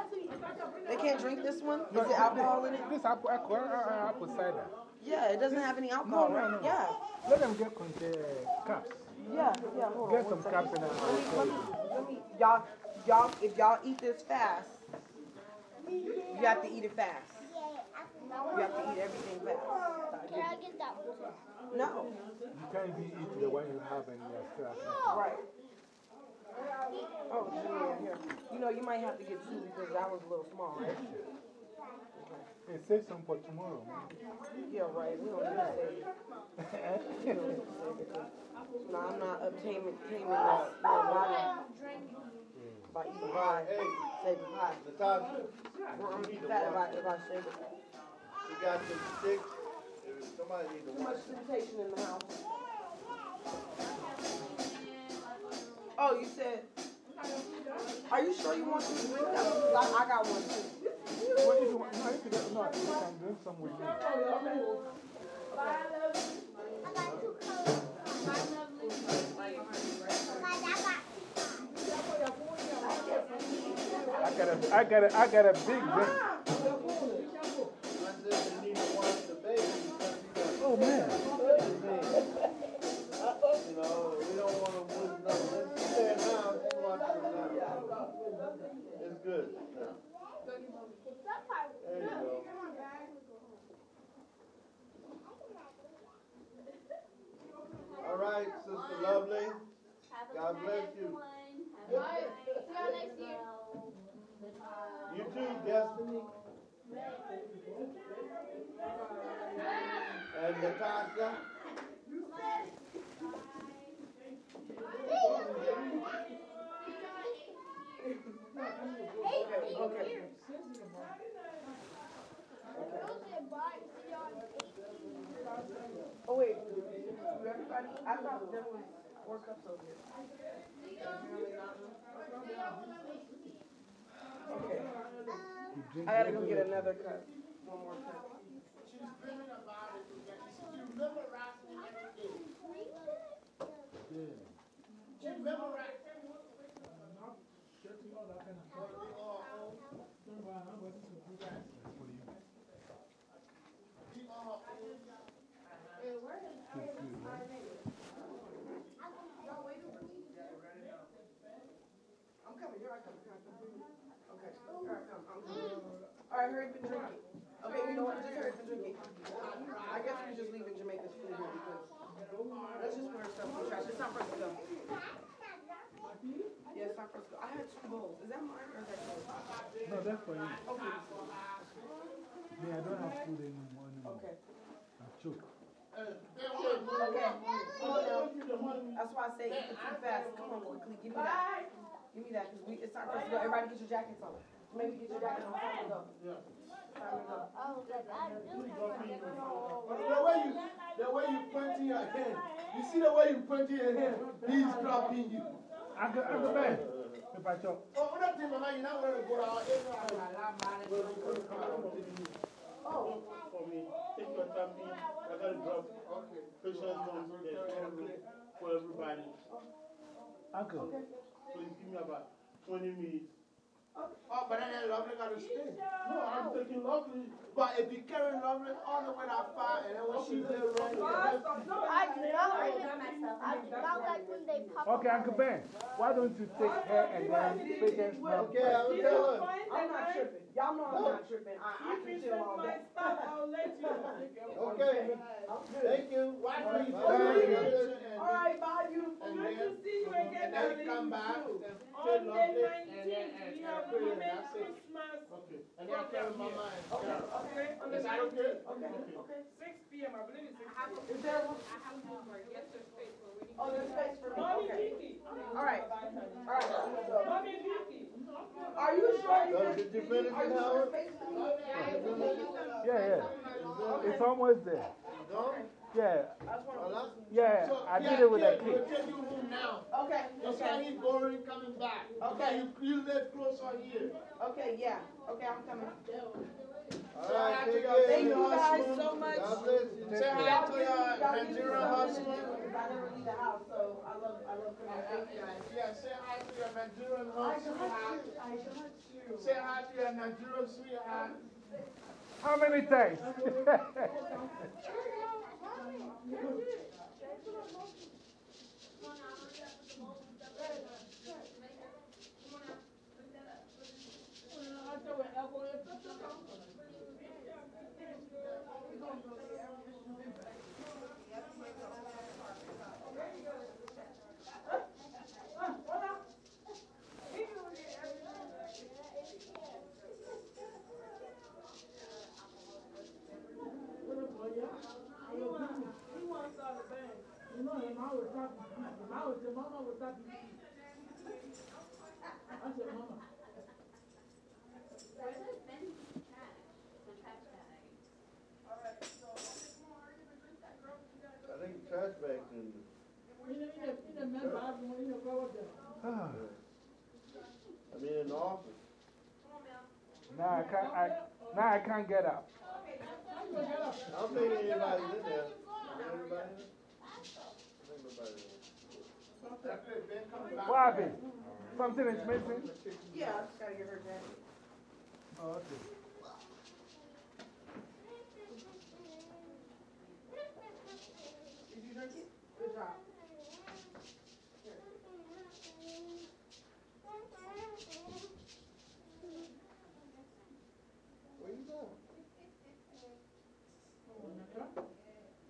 They can't drink this one? No, Is it alcohol in it? This apple, apple, uh, uh, apple cider. Yeah, it doesn't have any alcohol, no, right? no. Yeah, Let them get con- uh, cups. yeah, yeah. Hold. Get one some second. cups and Let me, I'll let me, let me, y'all, y'all, if y'all eat this fast, you have to eat it fast. You have to eat everything fast. Can I get that one? No. You can't even eat the one you have in your stuff. Right. Oh, yeah, here. You know, you might have to get two because that was a little small, right? Hey, save some for tomorrow, man. Yeah, right. We don't need to save it. We don't need to save it. 'cause, No, I'm not obtaining, taming this little body by eating pie, Hey, saving pie. Natasha, Well, I'm fat if I, if I save it. you got some sticks? Somebody need to Too much temptation in the house. Oh, you said, are you sure you want to drink that? I, I got one too. What if you want? No, if you don't, no, you can drink some with me. I I got a, I got a, I got a big drink. I said you need to watch the baby because he got Oh, man. You know, we don't want to lose nothing. Let's stay there now. Just watch now. It's good. There you go. All right, Sister Lovely. God bless you. You too, Destiny. And Natasha. Okay. Oh, wait. Everybody, I thought there was four cups over here. Okay. I gotta go get another cup. One more cup. Yeah. Good, good, right? I'm coming, here I come, here I come. Okay, here I come, I'm coming. All right, hurry up and drink it. Okay, you know what, I just hurry up and drink it. I guess we just leaving Jamaica's food here because, let's just put our stuff in the trash, it's not for us to go. Yeah, it's not for us to go. I had two bowls, is that mine or is that yours? No, that's for you. Okay, Yeah, I don't have food anymore. anymore. okay. I choked. Okay, come on now. That's why I say eat it too fast, come on quickly, give me that. Give me that, cause it's time for us to go, everybody get your jackets on. Maybe get your jacket on, time to go. Time to go. Oh, but I do The way you, the way you pointing your hand, you see the way you pointing your hand, he's dropping you. I go, I go back. If I chop. Oh, that thing, mama, you're not going to go out. Oh, for me, take your time, please. I gotta drop. Okay. Patience comes there for everybody. Uncle. Please give me about 20 minutes. Oh, but then lovely got to stay. No, I'm taking lovely. But if you carry lovely all the way that far, and then when she's there ready, I do not like I do not like when they pop Okay, up. Uncle Ben, why don't you take her and then patience now? Okay, I will tell her. I'm not tripping. Y'all know I'm not tripping. I, I can chill all day. Okay. Thank you. Watch me. Thank you. All right, bye, beautiful. Good to see you again, and then darling. come back You and too. feel On the lovely, and then, nineteenth, we have pray, and women's that's it. Christmas, Okay. And then carry mama and Okay, Sarah. okay. on Is that okay? Okay, okay. six P M, I believe it's six P M. Is there one? Oh, there's space for me. Mommy Okay. Vicky. All right. All right. So, Mommy Vicky. are you sure you So, can? did you finish Are it, you sure Howard? space for me? Yeah, yeah. It's almost there. Done? Yeah, I just want Voilà. yeah. So, I did yeah, it with a yeah, clip. We'll take you home now. to. Okay, That's why okay, he's going, coming back. Okay. You, you live closer here. okay, yeah. Okay, I'm coming. All Say right, take your care. Thank you guys husband. so much. God bless you. Say hi to your y'all Nigerian some husband. minutes because I never leave the house, so I love, I love coming. Thank you guys. Yeah, say hi to your Nigerian I husband. got you. I got you. Say hi to your Nigerian sweetheart. How many times? mom The mom will say, Mama will stop. I said, Mama. I think trash bags in. In the, in the, in the men's bathroom, in the cover there. Ah. I mean, in the office. Now I can't, I, now I can't get up. I don't think anybody's in there. Is everybody in there? I think nobody's in there. What happened? Something is missing? Yeah, I just gotta get her jacket. Oh, okay. Did you drink it? Good job. Where you going?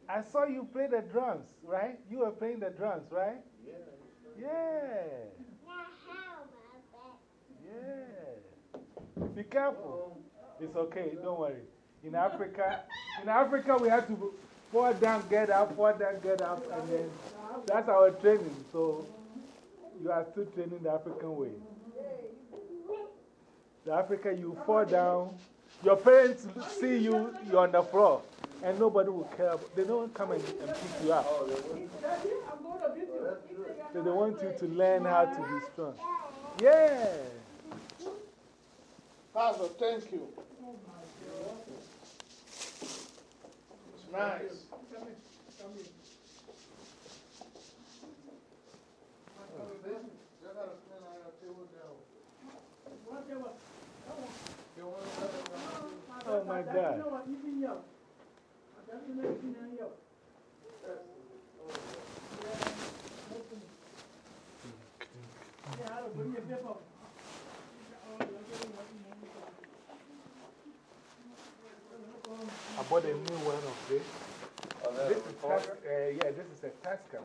I saw you play the drums, right? You were playing the drums, right? Yeah. Yeah. Yeah. Be careful. It's okay, don't worry. In Africa, in Africa, we have to fall down, get up, fall down, get up, and then that's our training. So you are still training the African way. The Africa, you fall down, your parents see you, you're on the floor, and nobody will care. They don't come and, and pick you up. So they want you to learn how to be strong. Yeah. Pastor, thank you. It's nice. Oh my God. I bought a new one of this. Oh, This is? Tas- uh, yeah, this is a Tascam.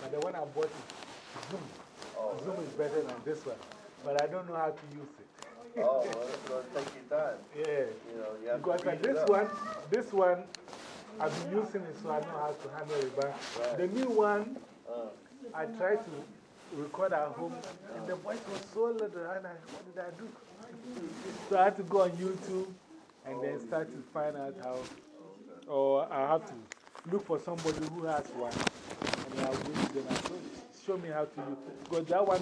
But the one I bought is Zoom. Oh, Zoom is better than this one. But I don't know how to use it. Oh, well, it's gonna take your time. Yeah. You know, you have Because to like this up. one, this one, I've been using it so I know how to handle it. But the new one, I tried to record at home, and the voice was so little. I, what did I do? So I had to go on YouTube and then start to find out how. Or I have to look for somebody who has one. And I'll to them and show, show me how to use it. Because that one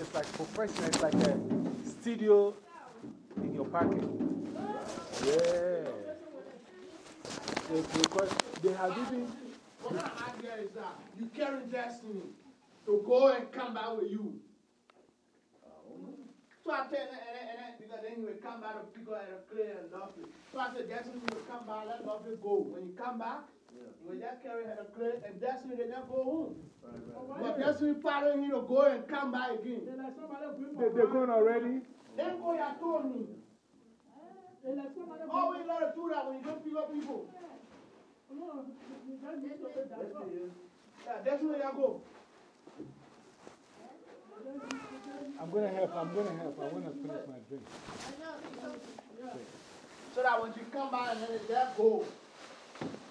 is like professional, it's like a studio in your pocket. Yeah. It's because they have even. What my idea is that you carry destiny to go and come back with you. So I tell them, and eh, then, eh, eh, and then, because then you will come back and pick up at a clear and nothing. So I said, Destiny will come back, let nothing go. When you come back, you will just carry at a clear, and Destiny they never go home. But Destiny following you to go and come back again. They, they're going already? Then go, you told me. Always let her do that when you don't pick up people. Yeah, that's where you go. I'm going to help. I'm going to help. I want to finish my drink. So that when you come by and then it go,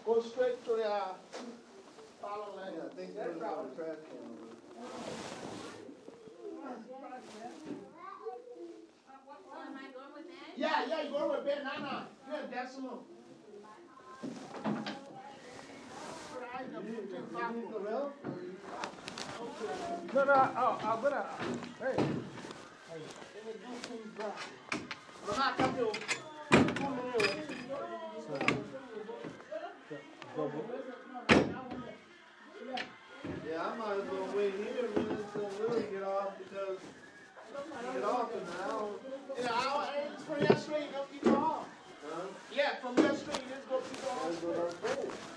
go straight to the uh, follow lane. yeah, I think That's there's right. trash can over there. Yeah, yeah, you go with Ben Nana. You're a decimal. No, no, oh, I'm going to. Hey. Yeah, I might as well wait here and let some get off because get off and I don't. Yeah, I, I, from your street, you go people home. Huh? Yeah, from your street, you just go people home.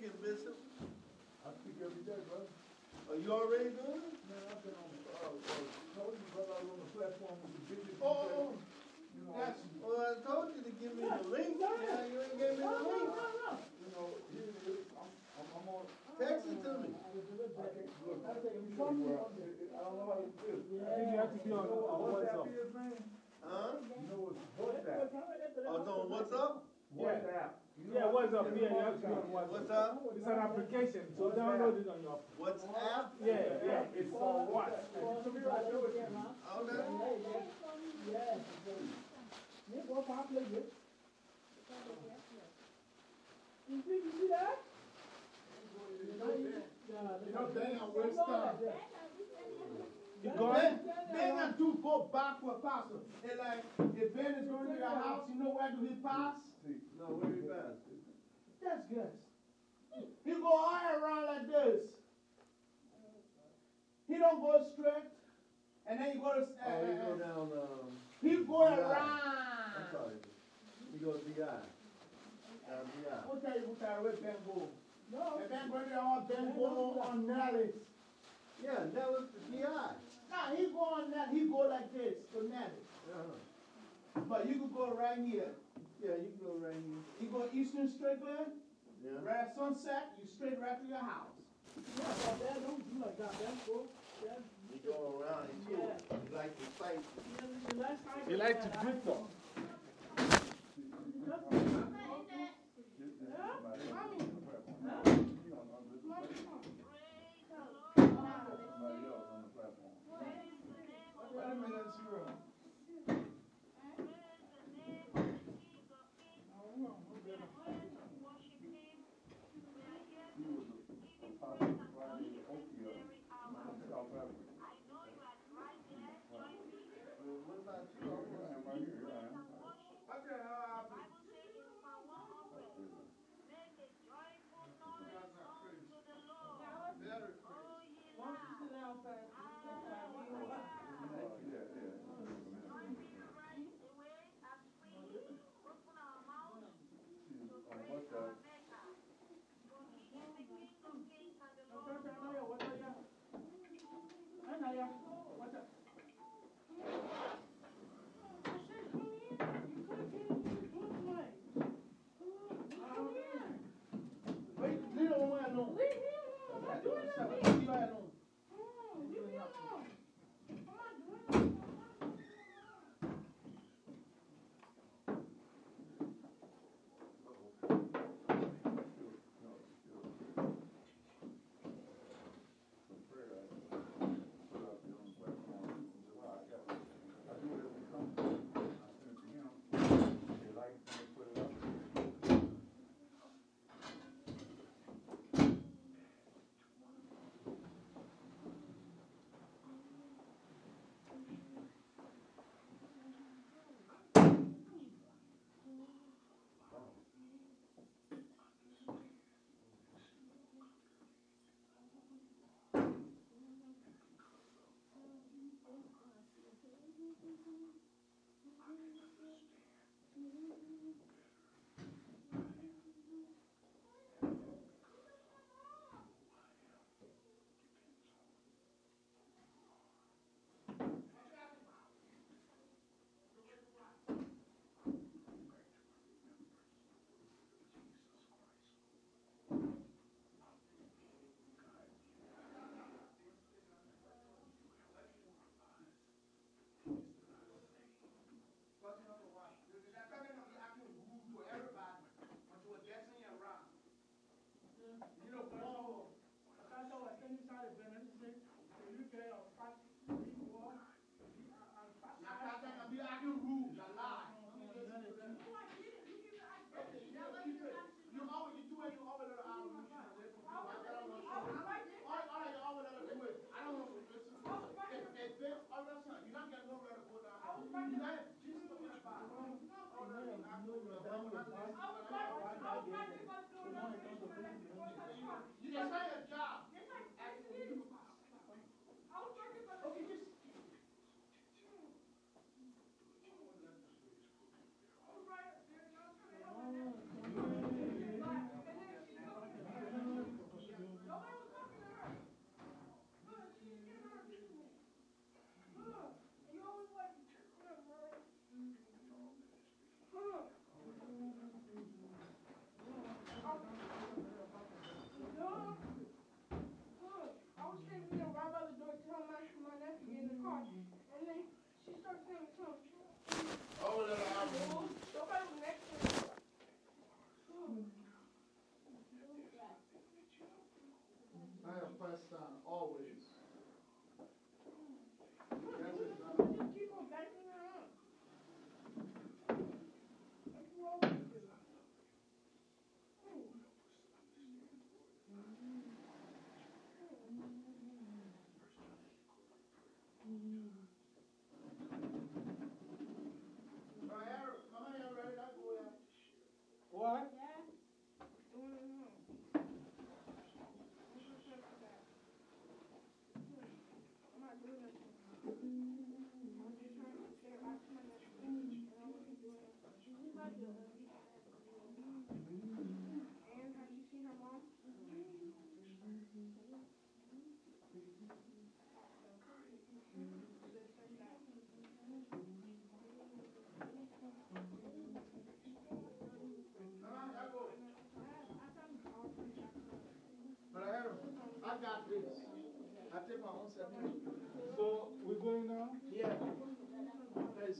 speaking, Bishop? I speak every day, brother. Are you already doing it? Man, I've been on, uh, uh, told you, brother, I was on the platform with the biggest. Oh, you know, That's, well, I told you to give me the link. Yeah, you ain't gave me the link. You know, here it is. I'm, I'm, I'm on. Text it to me. I can't, look, let me show you where I'm- don't know how you do. I think you have to be on, on WhatsApp. Huh? You know, it's WhatsApp. Oh, it's on what's up? WhatsApp. Yeah, WhatsApp, yeah, you have to be. What's up? It's an application, so download it on your. What's app? Yeah, yeah, it's on what? Okay. You see that? You know, damn, West Side. You got Ben, it? Ben got to go backward, Pastor. And like, if Ben is going to your house, you know where do he pass? No, where you at? That's good. He go all around like this. He don't go straight. And then you go to, uh, Oh, you go uh, down, um, he go Yeah. I'm sorry. You go to BI. Down BI. What tell you what tell you where Ben go? No. And Ben go there on Ben go on Nellis. Yeah, that was the BI. Nah, he go on that, he go like this to Nellis. Uh-huh. But you could go right here. Yeah, you can go right here. You go Eastern Strickland, Yeah. right at sunset, you straight right to your house. You go around, it's cool. You like to fight. You like to do for?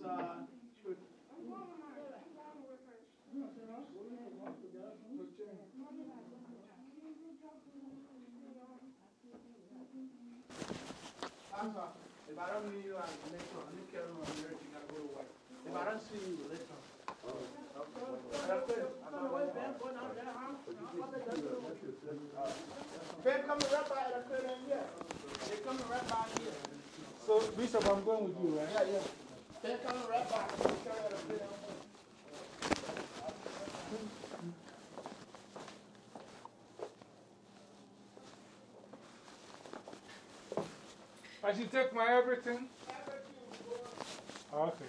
If I don't meet you you gotta go to work. If I don't see you come right by the curtain here. They come right by here. So Bishop, I'm going with you, right? Yeah, yeah. Ben coming right by, they carry the crib in here. I should take my everything? Okay.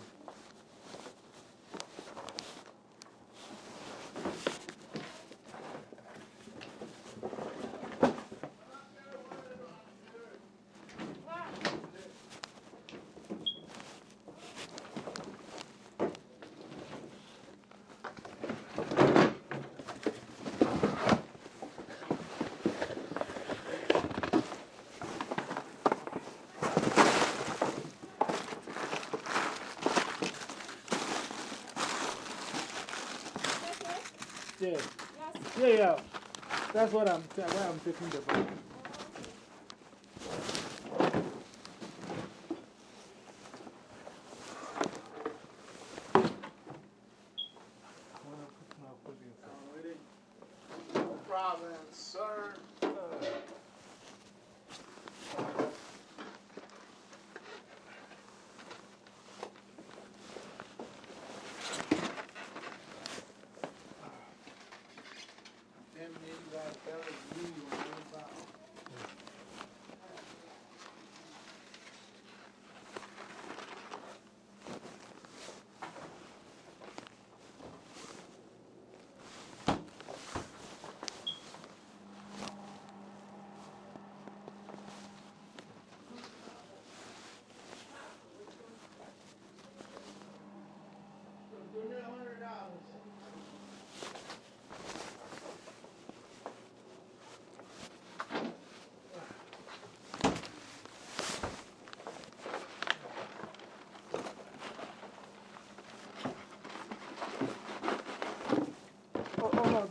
Yeah. Yeah, yeah. That's what I'm, why I'm taking the bag.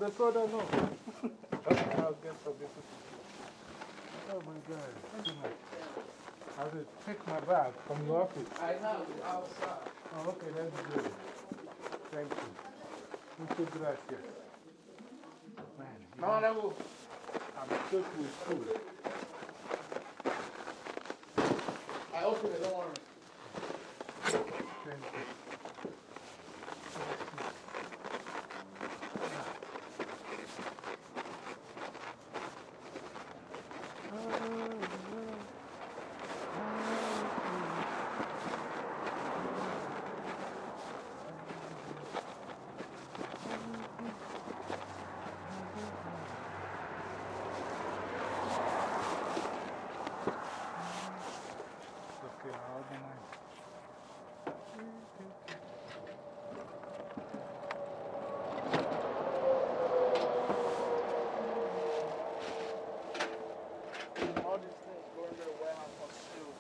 No, the soda, no. okay, I'll get some this. Oh my God. Thank you, man. I will take my bag from your office. I have it outside. Oh, okay, that's good. Thank you. Muchas gracias. Man, No, know, no. I'm stuck with school. I open it, don't. Thank you. Okay, I'll organize. All these things go into the warehouse for still.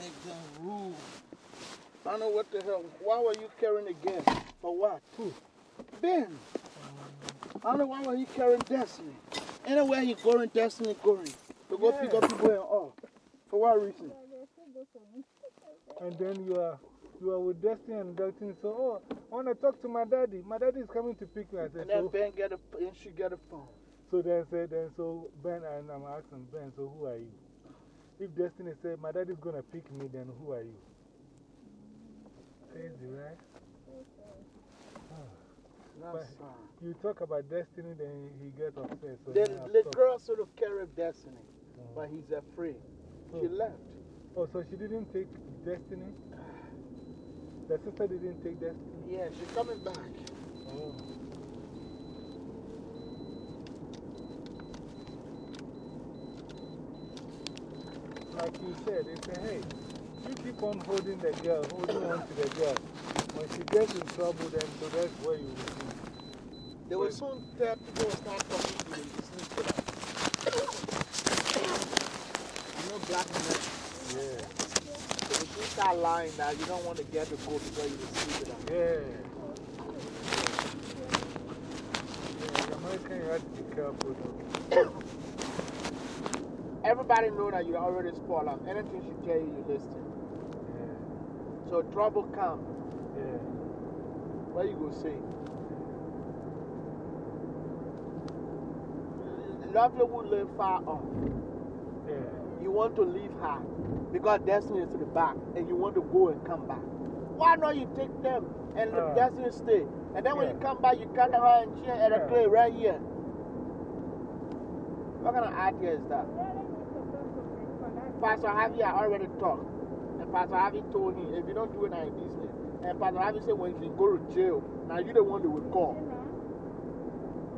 make them rule. I don't know what the hell. Why were you carrying again? For what? Who? Ben. I don't know why were you carrying Destiny. Anywhere he going, Destiny going. To go pick up people and all. For what reason? And then you are, you are with Destiny and Destiny. So, oh, I want to talk to my daddy. My daddy is coming to pick me. I said, And then so, Ben get a, and she get a phone. so then said, then so Ben, and I'm asking Ben, so who are you? If Destiny said, my daddy is going to pick me, then who are you? Crazy, right? No, But you talk about Destiny, then he gets upset. So The, now I've the talked- girl sort of carried Destiny, Mm. but he's afraid. She Oh. left. Oh, so she didn't take Destiny? The sister didn't take Destiny? Yeah, she's coming back. Oh. Like you said, it's a hey, you keep on holding the girl, holding on to the girl, when she gets in trouble, then so that's where you will see. They will soon tell people will start talking to them to sleep with them. You know, black men. Yeah. They will soon start lying that you don't want to get the go because you will sleep with them. Yeah. Yeah, you have to be careful. Though. Everybody know that you already spoiled them. Anything she tell you, you listen. Yeah. So trouble come. Yeah. What you gonna say? Lovely will live far off. Yeah. You want to leave her because destiny is to the back and you want to go and come back. Why not you take them and Uh, destiny stay? And then when you come back, you cut her and she at a Yeah. clay right here. What kind of idea is that? Pastor Harvey I already talked. And Pastor Harvey told him, if you don't do it, now in business. And Pastor Harvey said, when you go to jail, now you the one that will call.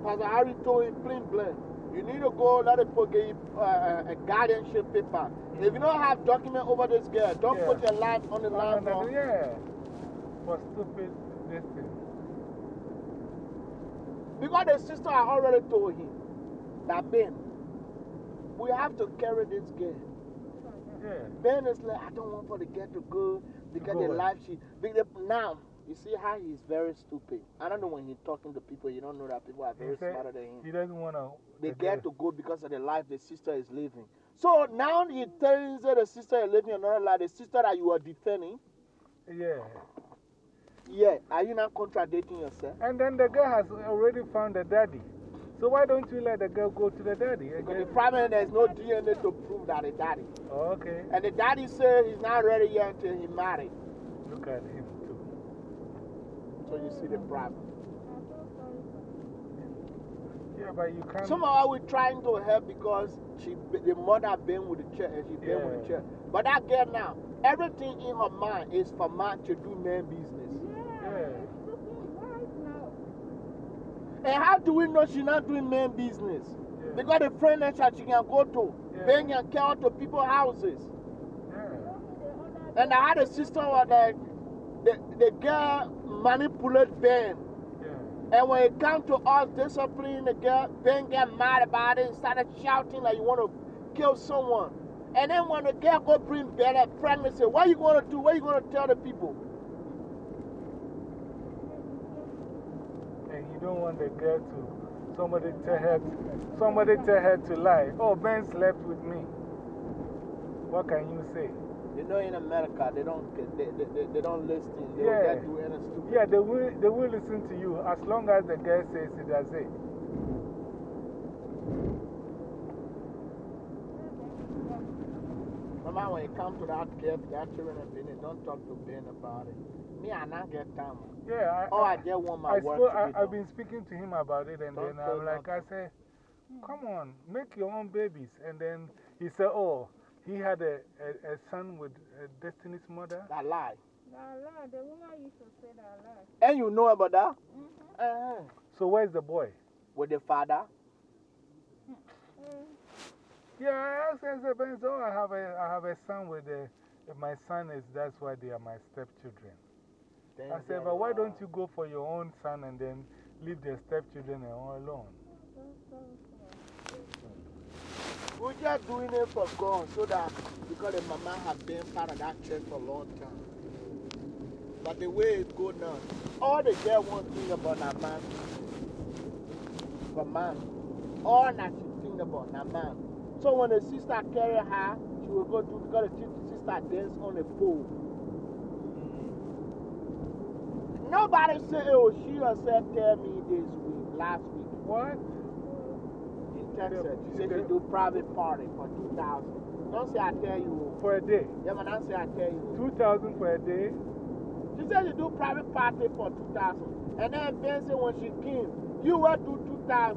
Pastor Harvey told him, plain blank, you need to go, let it put give you uh, a guardianship paper. If you don't have document over this girl, don't Yeah. put your life on the No, line. no, no, for- yeah. For stupid this thing. Because the sister had already told him that Ben, we have to carry this girl. Yeah. Ben is like, I don't want for the girl to go because the life she. Now, you see how he's very stupid. I don't know when he's talking to people, you don't know that people are very smarter than him. he doesn't want to. They get to go because of the life the sister is living. So now he tells her the sister is living another life, the sister that you are defending. Yeah. Yeah, are you not contradicting yourself? And then the girl has already found the daddy. So why don't you let the girl go to the daddy? Because the problem there's no DNA to prove that the daddy. Oh, okay. And the daddy said he's not ready yet until he married. Look at him too. So you see the problem. Yeah, but you can't. Somehow we're trying to help because she, the mother been with the church eh, and she been with the Yeah. church. But that girl now, everything in her mind is for man to do man business. Yeah. And how do we know she's not doing man business? Yeah. got a friend that she can go to, Yeah. bring and care to people's houses. Yeah. And I had a sister where the, the, the girl manipulate Ben. And when it comes to us disciplining the girl, Ben get mad about it and started shouting like you want to kill someone. And then when the girl go bring Ben a pregnancy, what you going to do? What you going to tell the people? And you don't want the girl to. Somebody tell her, to, somebody tell her to lie. Oh, Ben slept with me. What can you say? You know, in America, they don't, they, they, they, they don't listen. They Yeah. don't do any stupid. Yeah, they will, they will listen to you as long as the girl says it, that's it. Remember when it comes to that girl, that children business, don't talk to Ben about it. Me, I not get time. Yeah, I, Oh, I just want my I work spoke, to I, be I've been speaking to him about it, and Don't then say I'm like, I nothing. said, come on, make your own babies. And then he said, oh, he had a, a, a son with uh, Destiny's mother. That lie. That lie. The woman used to say that a lot. And you know about that? Uh -huh. So where's the boy? With the father? Yeah, I asked I said, Ben, I have a, I have a son with a, my son is, that's why they are my stepchildren. I said, but why don't you go for your own son and then leave the stepchildren all alone? We're just doing it for God so that because the mama have been part of that church for a long time. But the way it go now, all the girl want to think about that man. For man. All that she think about that man. So when the sister carry her, she will go to because the sister dance on the pole. Nobody say, oh, she herself tell me this week, last week. What? In Texas. She said she do private party for 2000 Don't say I tell you. For a day? Yeah, man, don't say I tell you. 2000 for a day? She said she do private party for 2000 And then Ben said when she came, you will do 2000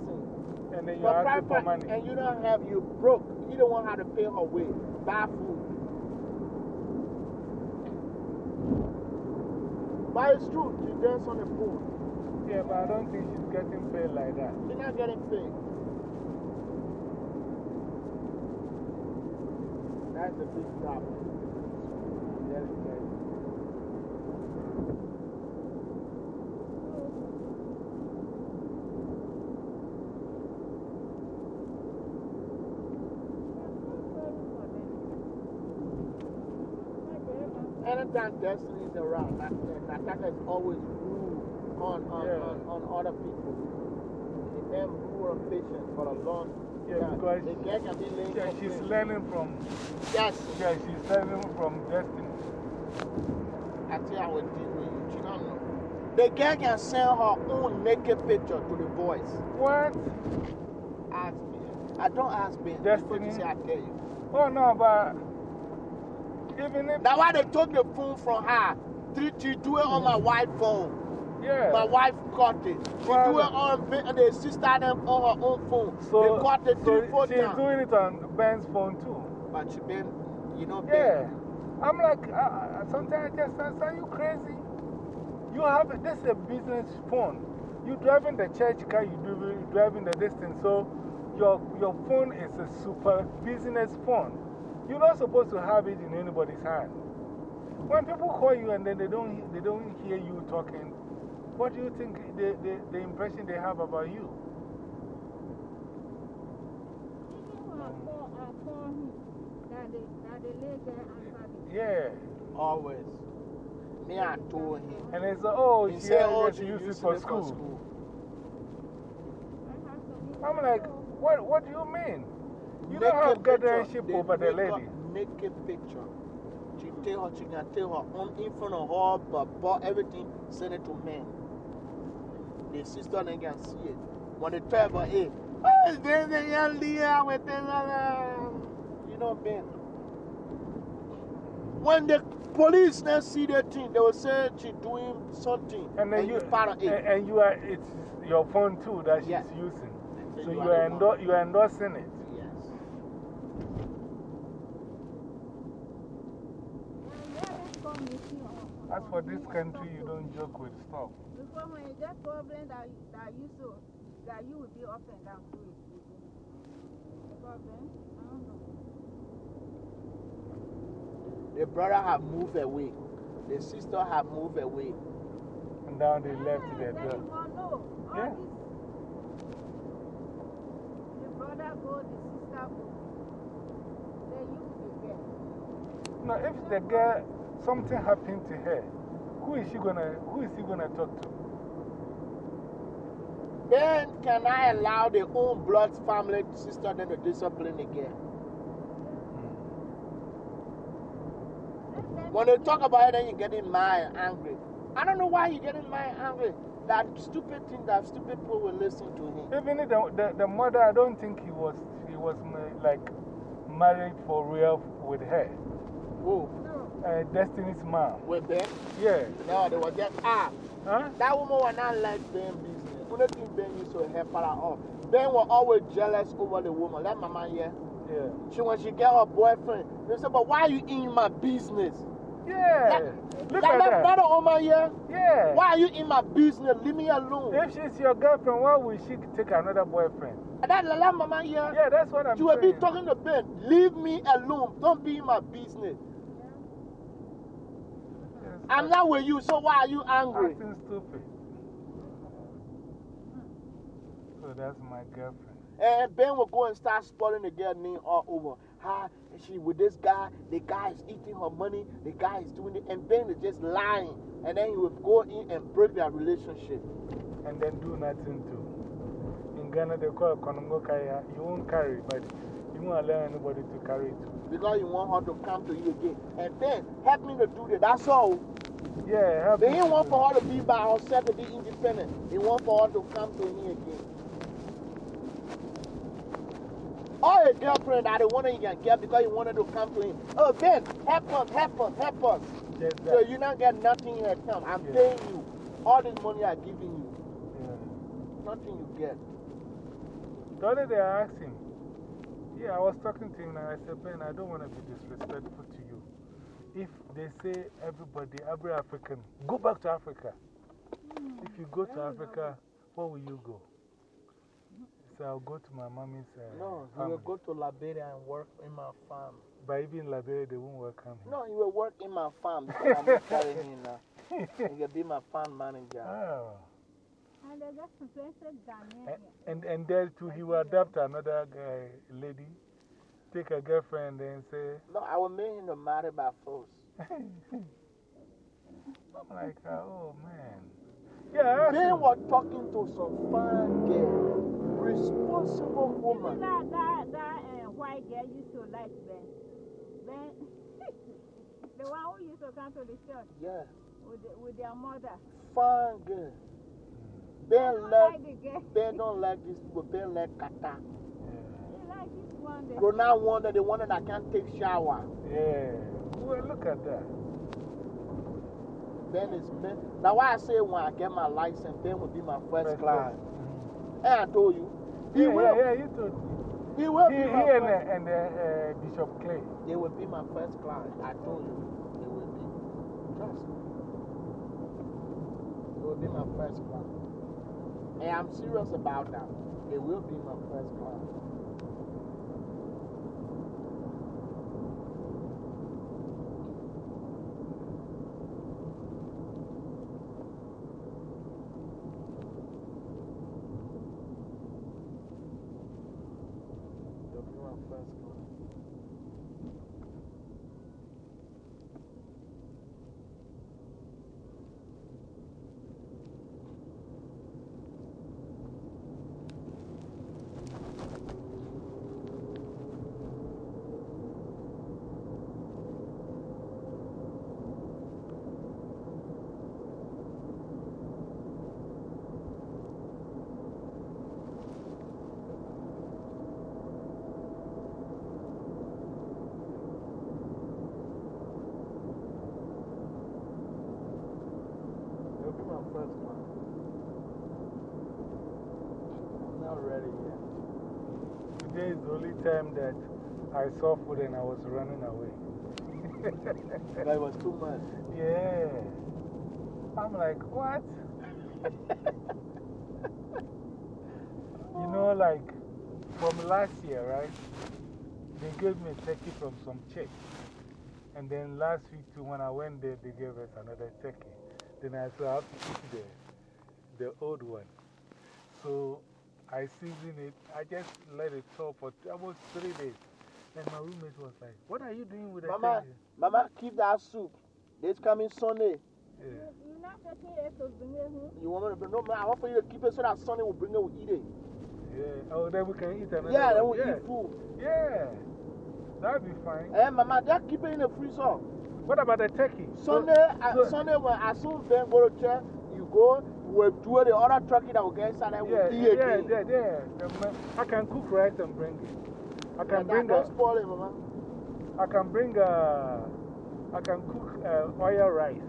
And then you for ask private for party, money. And you don't have, you broke. You don't want her to pay her way. Buy food. But it's true, she dance on the pool. Yeah, but I don't think she's getting paid like that. She's not getting paid. That's a big problem. Yes, yes. Anytime Tesla Nat- uh, Natasha is always rude on, on, Yeah. on, on other people. And then rude and patient for a long Yeah, time. because the girl can be laying Yeah, she's complaints. learning from, Yes, yeah, she's learning from Destiny. I tell you, I will deal with you. You don't know. The girl can send her own naked picture to the boys. What? Ask me. I don't ask me. Destiny? Say I tell you. Oh, no, but even if. That's why they took the phone from her. Three, she do it on my wife's phone. Yeah. My wife caught it. She Well, do it on and the sister them on her own phone. So, they caught it so four she's times. doing it on Ben's phone too. But she been, you know, Yeah. I'm like, uh, uh, sometimes I just ask, are you crazy? You have, this is a business phone. You driving the church car, you do, you driving the distance. So your, your phone is a super business phone. You're not supposed to have it in anybody's hand. When people call you and then they don't, they don't hear you talking, what do you think the, the, the impression they have about you? Even when I call, I call him, that the, that the lady answered me. Yeah. Always. Me, I told him. And they say, oh, He she, said, oh, she use it for school. school. I have to be I'm like, what, what do you mean? You don't have Naked picture. guardianship over the lady. Naked picture. She tell her, she can tell her on in front of her, but, but everything, send it to men. The sister then can see it. When they tell her, hey, oh, there's a young Leah with uh, you know, Ben. When the police now see the thing, they will say she doing something. And then you, you part of and, it. and you are, it's your phone too that she's Yes. using. So you you are are, you are endorsing it. Yes. Yeah, let's come meeting on. As for this country, you don't joke with stuff. Because when you get problem that, that you so, that you will be up and down to it. Problem? I don't know. The brother have moved away. The sister have moved away. And now they left their ah, then door. you won't know. All Yeah. this, the brother go, the sister go. Then you will be there. Now, if the girl, something happened to her, who is she gonna, who is he gonna talk to? Then can I allow the own blood family sister then to discipline again? Hmm. When they talk about it, then you're getting mad and angry. I don't know why you're getting mad and angry. That stupid thing that stupid people will listen to him. Even if the, the, the mother, I don't think he was, he was like married for real with her. Who? Uh, Destiny's mom. With Ben? Yeah. No, they were just, ah, Huh? that woman was not like Ben business. Only thing Ben used to help her out. Ben was always jealous over the woman. Let mama hear. Yeah. She, when she get her boyfriend, they say, but why you in my business? Yeah. Look that, at that that. brother woman here, Yeah. why are you in my business? Leave me alone. If she's your girlfriend, why would she take another boyfriend? That la mama here, Yeah, that's what I'm you will be saying. talking to Ben. Leave me alone. Don't be in my business. I'm not with you, so why are you angry? Acting stupid. So that's my girlfriend. And Ben will go and start spoiling the girl name all over. How she with this guy, the guy is eating her money, the guy is doing it, and Ben is just lying. And then he will go in and break their relationship. And then do nothing too. In Ghana, they call it Konongo Kaya. You won't carry, but you won't allow anybody to carry it. Because you want her to come to you again. And then, help me to do that. That's all. Yeah, help They didn't want for her to be by herself to be independent. They want for her to come to me again. Or a girlfriend that the one you can get because you wanted to come to him. Oh, Ben, help us, help us, help us. Just So you don't get nothing here, come. I'm Yeah. paying you. All this money I'm giving you. Yeah. Nothing you get. The other day I asked him, yeah, I was talking to him and I said, Ben, I don't want to be disrespectful to you. If they say everybody, every African, go back to Africa. If you go to Africa, where will you go? He said, I'll go to my mommy's uh, No, he family. will go to Liberia and work in my farm. But even in Liberia, they won't welcome him. No, he will work in my farm because I'm not carrying him now. He will be my farm manager. Oh. And they just replace Ghanaian. And, and, and there too, he will adopt another guy, lady, take a girlfriend and say, No, I will make him to marry by force. I'm like, oh man. Yeah, They were talking to some fine girl, responsible woman. That, that, that uh, white girl used to like Ben. Ben, the one who used to come to the church Yeah, with, the, with their mother. fine girl. I Ben don't like, like. Ben don't like this people, Ben like kata. He like this one. The Rona wonder the one that can't take shower. Yeah. Well, look at that. Ben is Ben. Now why I say when I get my license, Ben will be my first First class. Mhm. And I told you, he Yeah, will. yeah, yeah, you told me. He will He, be he my and, first. uh, and uh, uh, Bishop Clay. They will be my first class. I told you, they will be. Trust me. They will be my first class. And I'm serious about that. It will be my first class. They'll be my first class. They'll be my first class. I'm not ready yet. Today is the only time that I saw food and I was running away. That was too much. yeah. I'm like, what? you know, like from last year, right? They gave me a turkey from some church. And then last week, too, when I went there, they gave us another turkey. Then I said, I have to eat the, the old one. So I seasoned it. I just let it thaw for almost three days. And my roommate was like, What are you doing with that? Mama, turkey? Mama, keep that soup. This coming Sunday. Yeah. You're not taking it to bring it home? You want me to bring No, man, I want for you to keep it so that Sunday will bring it, we'll eat it. Yeah. Oh, then we can eat another Yeah, then we'll yeah. eat food. Yeah. That'd be fine. Eh, Mama, just keep it in the freezer. What about the turkey? So- Sunday, uh, so- Sunday when I soon as Ben go to church, you go, we'll do the other turkey that will get inside and Yeah, we'll eat yeah, it. yeah, yeah. The ma- I can cook rice and bring it. I can bring Don't a, spoil it, Mama. I can bring a, I can cook uh, oil rice.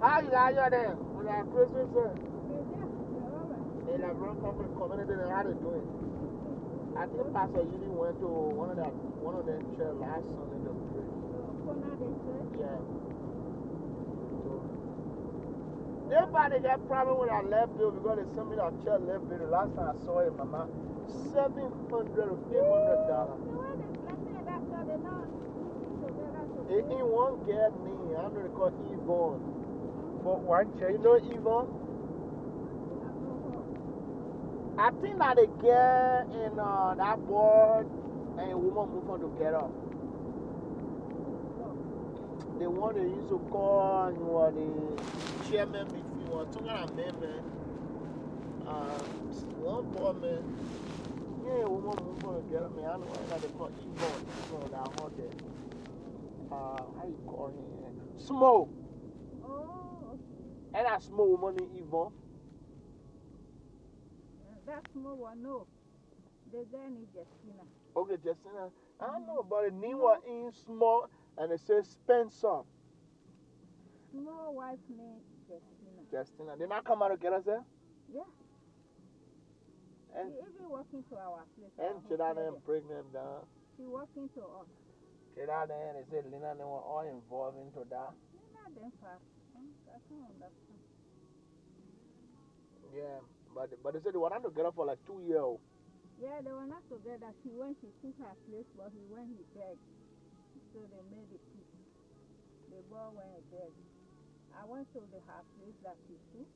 How you got here then? With our Christmas, sir? Yeah, yeah, all right. They like run from the community and how they do it. I think Pastor Yuli went to one of that one of them church last Sunday to pray. So, now they say, Yeah. So, they probably got problem with our left bill because they sent me that church left bill. The last time I saw it, Mama, seven hundred or eight hundred dollars. the way they blessing that, so they're not together to It ain't one girl name. I know they call Yvonne. For one church. You know Yvonne? I think that the girl and uh, that boy and a woman move on together. The one they used to call you know, the chairman two kind of men, man. Uh, one boy, man. Yeah, a woman move on together, man. I know that they call Yvonne. Yvonne, that one there. Uh, how you call him? Small. Oh, And that small named Yvonne. that small one, no. The girl is Justina. Okay, Justina. I don't know about it. Niwa in small and it says Spencer. Small wife named Justina. They not come out together, sir? Yeah. And, she even walking to our place. and she Chidana hotel and bring them down. there. She walking to us. Chidana and they said Lina and they were all involved into that. Not them. Hmm, I can't understand. Yeah. But, but they said they were not together for like two years. Yeah, they were not together. She went, she took her place, but he went, he begged. So they made it. The boy went and begged. I went to the her place that she took.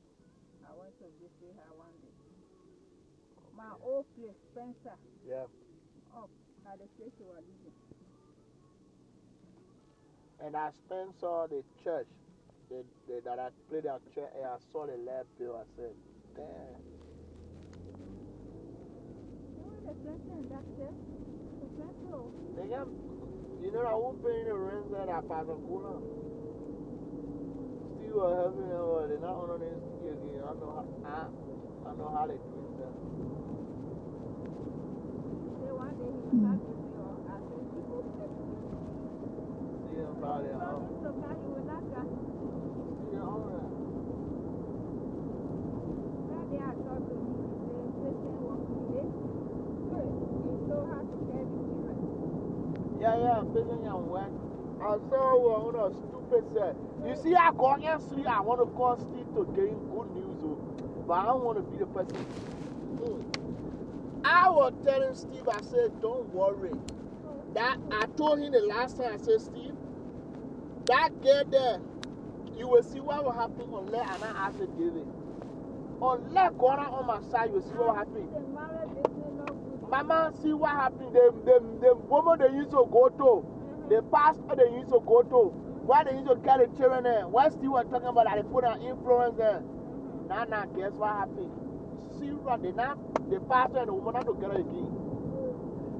I went to visit her one day. My old place, Spencer, Yeah. up at the place she was living. And I Spencer, the church, the, the, that I played at church and I saw the lab bill. I said, damn. The plenty in that church. The plenty. They got, you know, I won't pay the rent that I pass Still uh, having, uh, they're not on again. I know how, I, I know how they do it. There. Say one day he start with me or I think people say, See them about it, huh? so now you will not get. Yeah, all right. That day I talked to him, he said, Christian was today. Good. He told her to get the children. Yeah, yeah, and work. I saw one of said, You see, I call see, I want to call Steve to gain good news, oh, but I don't want to be the person. Hmm. I was telling Steve, I said, Don't worry. That I told him the last time, I said, Steve, that girl there, you will see what will happen unless and I ask David. Unless God on my side, you will see what will happen. Mama, see what happened. The, the, the woman they used to go to, the pastor they used to go to, why they used to carry children there. Why still were talking about that they put an influence there. Now, now, guess what happened? See what they now, the pastor and the woman are together again.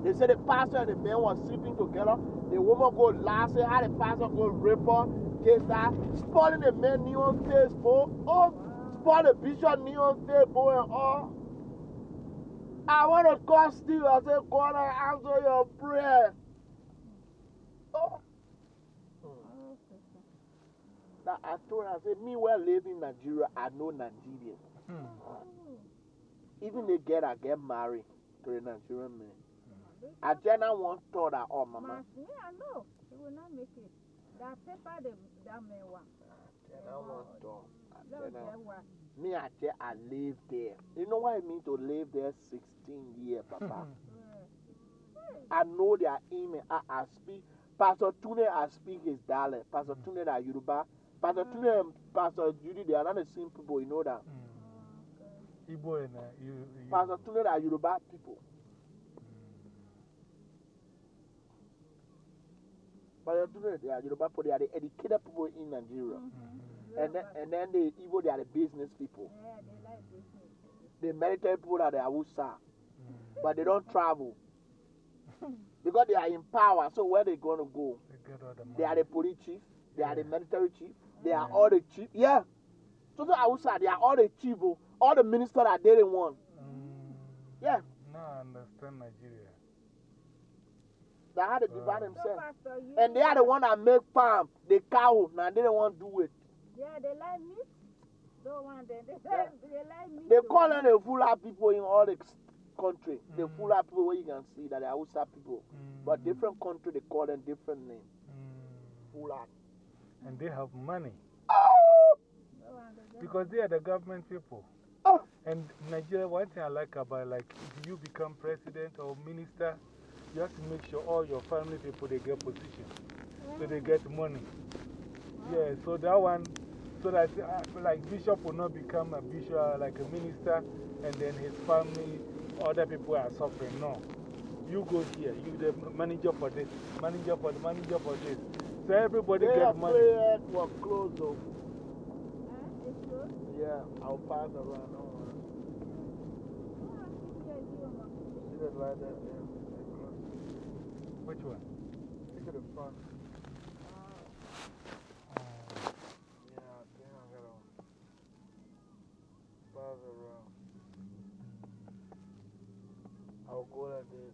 They said the pastor and the man was sleeping together. The woman go last, how the pastor go rape her, case that, spoiling the man knee on Facebook, oh, spoil the bishop knee on Facebook and all. I want to call Steve. I said, God, I answer your prayer. Now, I told her, I said, me, live in Nigeria, I know Nigerian. Even they get, I get married to a Nigerian man. I just not want thought that, oh, mama. Mas, me, I know. He will not make it. That paper, the, that man want. I just want thought. Me not- I just, I live there. You know what I mean to live there 16 years, Papa? I know their email. I, I speak. Pastor Tune, I speak his dialect. Pastor Tune, that Yoruba. Pastor Tune and Pastor Judy, they are not the same people, you know that. Hmm. Igbo and uh, you. you Pastor Tune, that Yoruba people. Hmm. Pastor Tune, they are Yoruba people. They are the educated people in Nigeria. Hmm. And then, and then the Igbo, they are the business people. Yeah, they like business. The military people are the Hausa. But they don't travel. because they are in power, so where they going to go? They get all the money. They are the police chief. They are the military chief. They are all the chief. Yeah. So the Hausa, they are all the chief. oh. All the ministers that they didn't want. Mm, Yeah. now I understand Nigeria. They had to divide So, themselves. Pastor. And they are the one that make farm, the cow. Now they don't want to do it. Yeah, they like meat. Don't want them. They like, they like meat. They call them the Fula people in all the s- country. The Mm. Fula people where you can see that they are Hausa people. Mm, But different country, they call them different name. mm, Fula. And they have money because they are the government people. And Nigeria, one thing I like about like if you become president or minister, you have to make sure all your family people they get position. So they get money. Yeah, so that one, so that uh, like bishop will not become a bishop, like a minister, and then his family, other people are suffering. No. You go here, you the manager for this, manager for the manager for this. So everybody They get are money. prayer was closed though. Huh? It's good. Yeah, I'll pass around. Don't. Oh, I see the idea of it. That right there? They're closed. Which one? Look at the front. Uh, Yeah, then I gotta pass around. I'll go like this.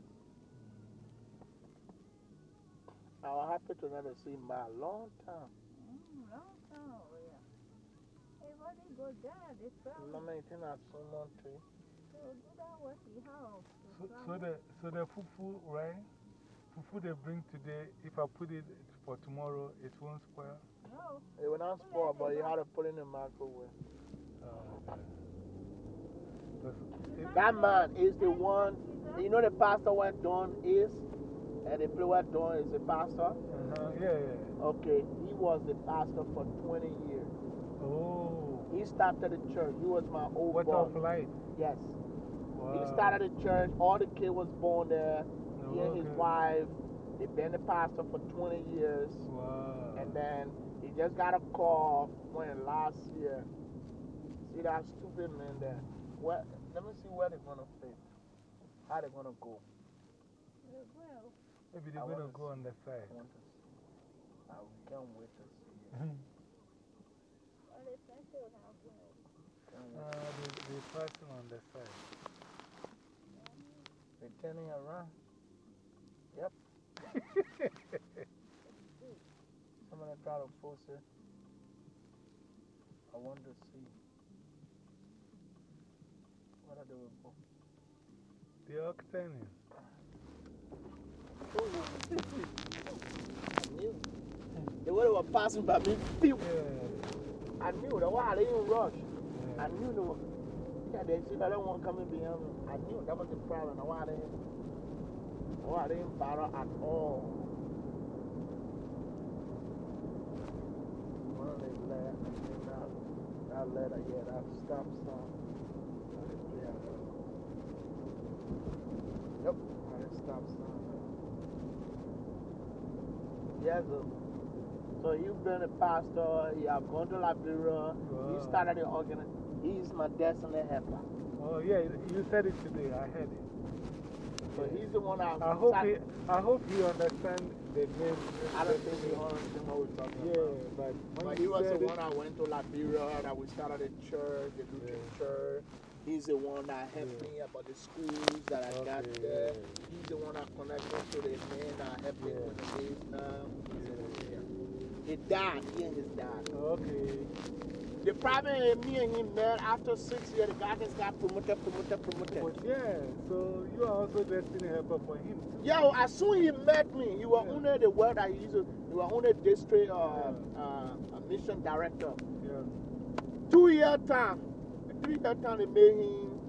I was happy to not have seen by long time. Mm, long time over here. Everybody go there. They travel. Mama, you think I saw one tree? So do that what we have. so, so, the, so the fufu, right? Fufu they bring today, if I put it for tomorrow, it won't spoil. No. It will not spoil, but you have to put it in the microwave. Uh, okay. 'Cause if- That man is the one, you know the pastor where done is? And the where Don is the pastor? uh-huh, yeah, yeah. Okay, he was the pastor for 20 years. Oh, He started at the church. He was my old what boss. of light? Yes. Wow. He started the church. All the kid was born there. He and his wife. They've been the pastor for 20 years. Wow. And then he just got a call when last year. See that stupid man there? Where, let me see where they're gonna fit. How they're gonna go. Well, Maybe they're going wanna go on the side. I want to see. I can't wait to see. well, the center would have to Can't Uh, they, they're passing on the side. They're turning around. Yep. Somebody try to force it. I want to see. What are they will go? They're all turning. I knew. The way they were passing by me, pew. Yeah. I knew. the why I didn't rush. I knew they were. Yeah, they see that one coming behind me. I knew that was the problem. Why I didn't. Why I didn't bother at all. One of the letter, that, that letter, yeah, that stop sign. That is there. Yep, that stop sign. Sir. So you've been a pastor, you have gone to Liberia, you started the organ. He's my destiny helper. Oh, yeah, you said it today. I heard it. So he's the one I, I hope he, I hope he understands the name. I don't think he understands what we're talking Yeah, about. but But he was the it- one I went to Liberia, that we started a church, the Lutheran church. He's the one that helped me about the schools that I got there. yeah. He's the one that connected to the men that helped me with the days now. He died, he and his dad. Okay. The problem is me and him met after six years, the guy just got promoted, promoted, promoted. But yeah, so you are also destiny helper for him. too. Yo, as soon he met me, he was under the word I used to, he was under district uh, uh, mission director. Yeah. Two year time, three year time, they made him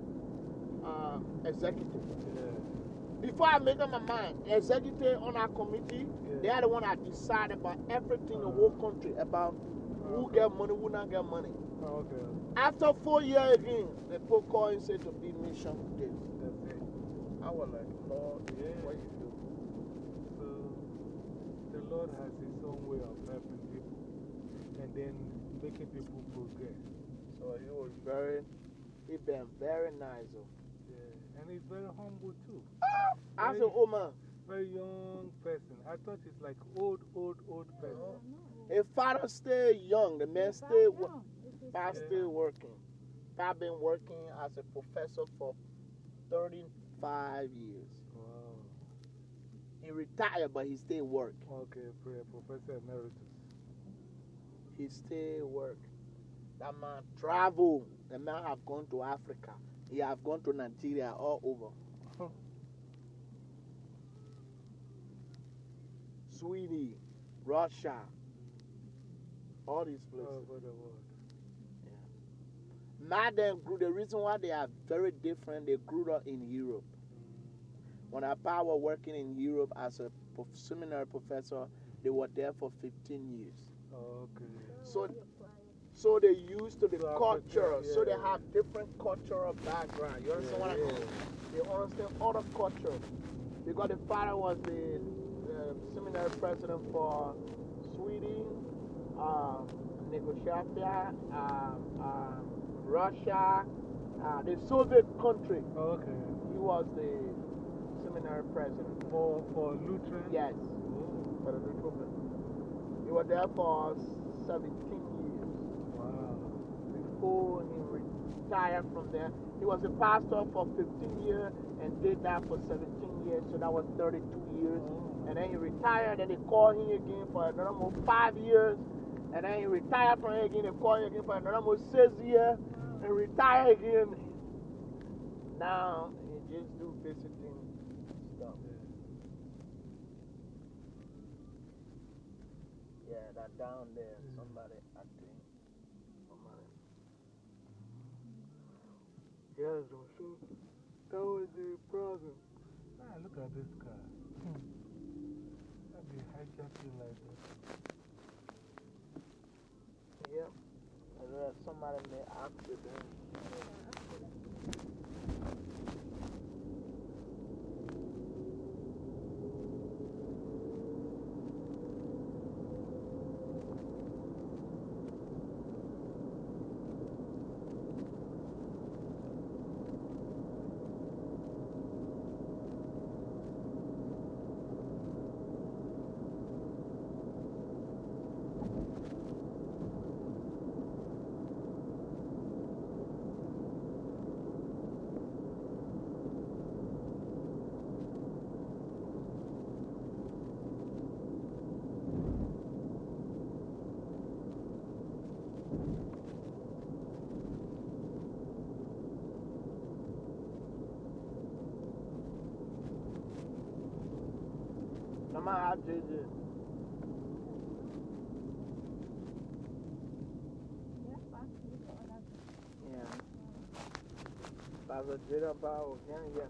uh, executive. Yeah. Before I make up my mind, executive on our committee, they are the one that decide about everything in the whole country about who get money, who not get money. Oh, okay. After four years again, the people call and say to be mission. That's it. I was like, Lord, Yeah. what you do? So the Lord has His own way of helping people and then making people. So he was very, he been very nice. Oh. Yeah. And he's very humble too. Ah, I Very- said, oh man, Very young person. I thought he's like old, old, old person. if father stay young, the man stay, wo- young. This father stay working. I've been working as a professor for 35 years. Wow. He retired, but he still work. Okay, Professor Emeritus. He still work. That man travel. The man have gone to Africa. He have gone to Nigeria, all over. Sweden, Russia, all these places. All over the world. Yeah. Madden grew, the reason why they are very different, they grew up in Europe. When our pa was working in Europe as a seminary professor, they were there for 15 years. Okay. So, so they used to the So culture, Africa, so they have different cultural background. You understand what I Yeah, mean? They understand other culture. Because the father was the uh, seminary president for Sweden, uh, Negotiatia, uh, uh, Russia, uh, the Soviet country. Okay. He was the seminary president. For, for Lutheran? Yes, Oh, for the Lutheran. He was there for 17 years. wow. Before he retired from there. He was a pastor for 15 years and did that for 17 years, so that was 32 years. And then he retired, and they called him again for another more five years. And then he retired from again, they called him again for another more six years, and retired again. Now he just do visiting stuff. Yeah, that down there, somebody, I think. Somebody. Yes, so that was the problem. Ah, look at this car. Hmm. That be hijacking like that. Yep. And then somebody may accident.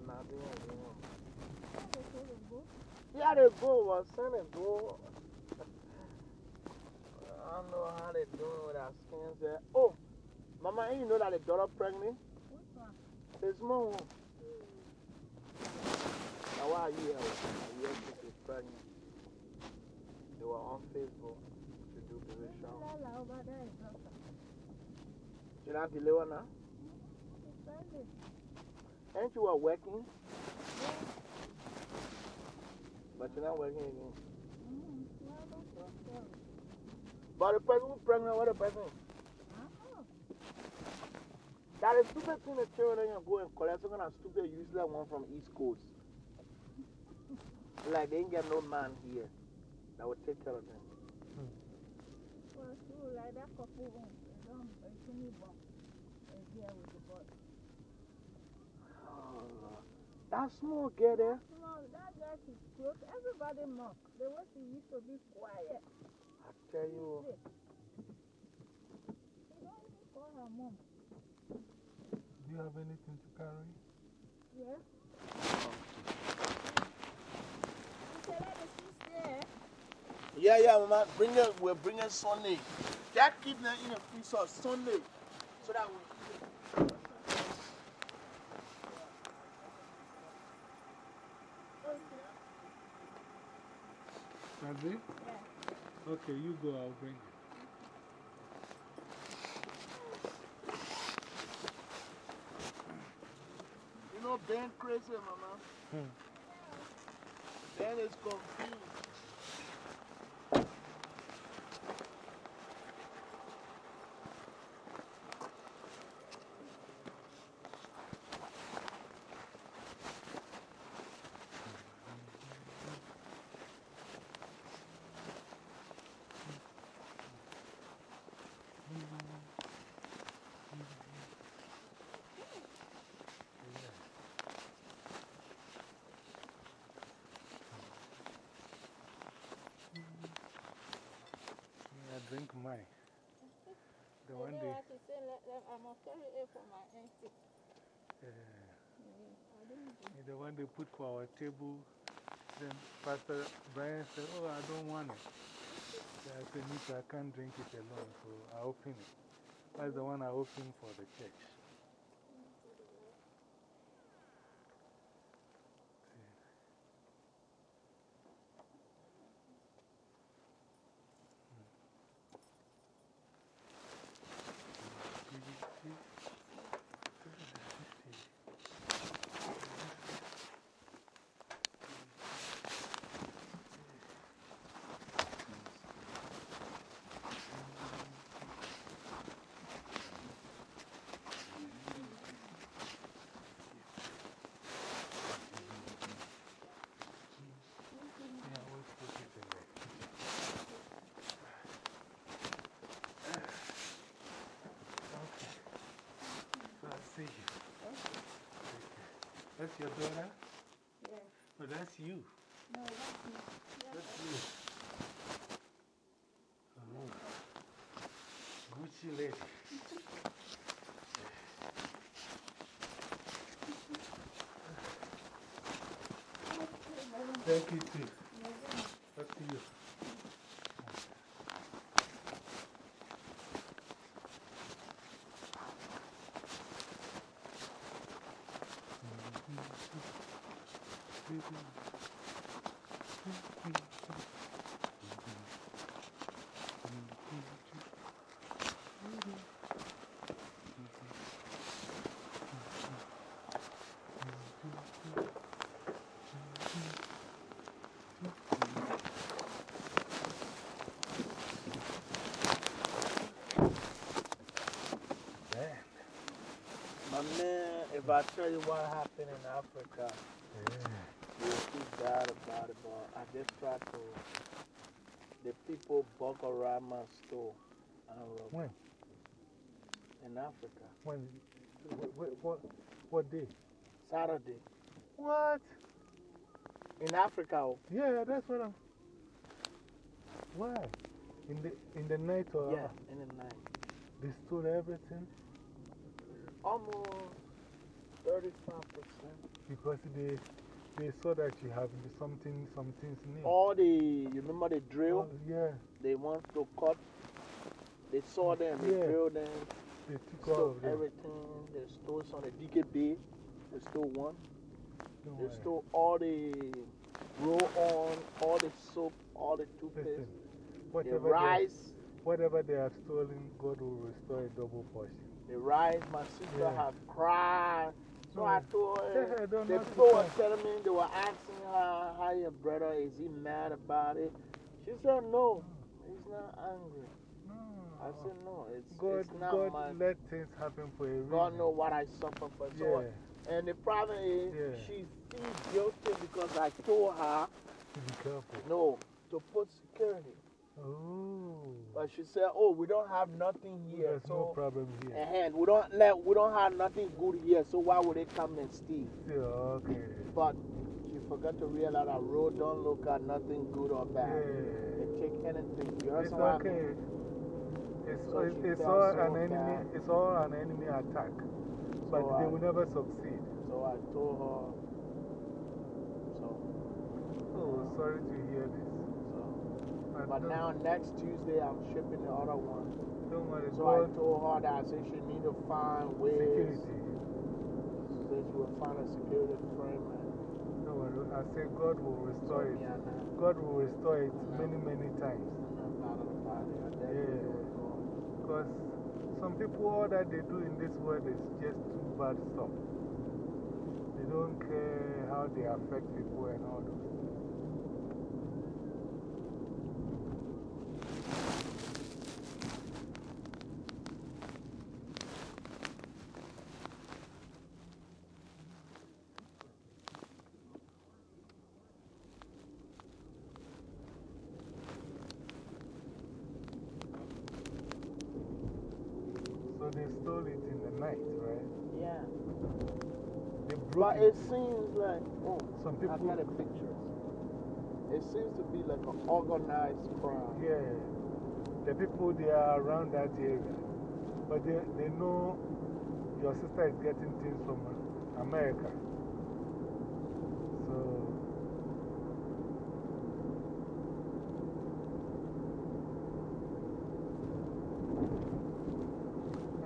Nothing anymore. Yeah, they go was sending go. I don't know how they doing with our skins there. Oh, Mama, you know that the daughter pregnant? The small one. Now, why are you here? Are you here she's pregnant? On Facebook to do the show. Should I deliver now? Ain't you are working? But you're not working again. But the person who's pregnant, what the person? That is stupid thing the children you go and collect some kind of stupid useless one from East Coast. like they ain't get no man here that will take care of them. Well, too, like that couple one, they don't, it's only one. It's here with the boy. Oh, That small girl there. No, that girl is close. Everybody mock. The way she used to be quiet. I tell you. She don't even call her mom. Do you have anything to carry? Yeah. Oh. She said that the she's there. Yeah, yeah, Mama. Bring it, we're bringing Sunday. Jack keep them in the freezer Sunday. So that we. That's it? Yeah. Okay, you go, I'll bring it. You know, Ben crazy, Mama. Hmm. Ben is confused. I drink mine. The one They they. like to say, let them, I'm going to carry it for my auntie. Uh, I didn't do the one they put for our table. Then Pastor Brian said, Oh, I don't want it. I said, Nick, I can't drink it alone. So I open it. That's the one I opened for the church. Yeah, we'll put it in there. Okay. So I see you. That's your daughter? Yeah. Oh, that's you. No, that's me. That's you. Oh. Gucci lady. Thank you too. Up to you. Man. My man, if I tell you what happened in Africa, you'll feel bad about it, but I just try to. The people bug around my store and rob When? in Africa. When? What, what, what day? Saturday. What? In Africa? oh. Yeah, that's what I'm. Why? In the, in the night or Yeah, in the night. they stole everything Almost 35%. because they, they saw that you have something, something's new. All the, you remember the drill? Oh, yeah, They want to cut. They saw them, they Yeah. drilled them, they took all of them. everything. They stole some of the DKB. They stole one. They stole all the roll on, all the soap, all the toothpaste, Listen, the whatever they, whatever they have stolen, God will restore a double portion. The rice, my sister Yeah. have cried. So I told her, the people were telling me, they were asking her, how your brother, is he mad about it? She said, no, he's not angry. I said, no, it's, God, it's not God my, let things happen for reason. God know what I suffer for. So, Yeah, and the problem is, Yeah. she feels guilty because I told her, to be careful. no, to put security. Oh, But she said, oh, we don't have nothing here. there's no problem here. and we don't let, we don't have nothing good here. So why would they come and steal? Still, okay. But she forgot to realize that road don't look at nothing good or bad. Yeah. They take anything. You It's okay. It's, So it's, it's all so an enemy. It's all an enemy attack, but So they will never succeed. So I told her. So, Oh, sorry to hear this. But, But now next Tuesday I'm shipping the other one. don't worry. So I told her that I said she need to find ways. security. She said she will find a security frame Don't worry. I say God will restore it. God will restore it many, many times. I'm not out of the party. I definitely Yeah. Because some people, all that they do in this world is just too bad stuff. They don't care how they affect people and all those. So they stole it in the night, right? Yeah. But it seems like, oh, Some I people- got a picture. It seems to be like an organized crime. Yeah, the people they are around that area. But they, they know your sister is getting things from America. So,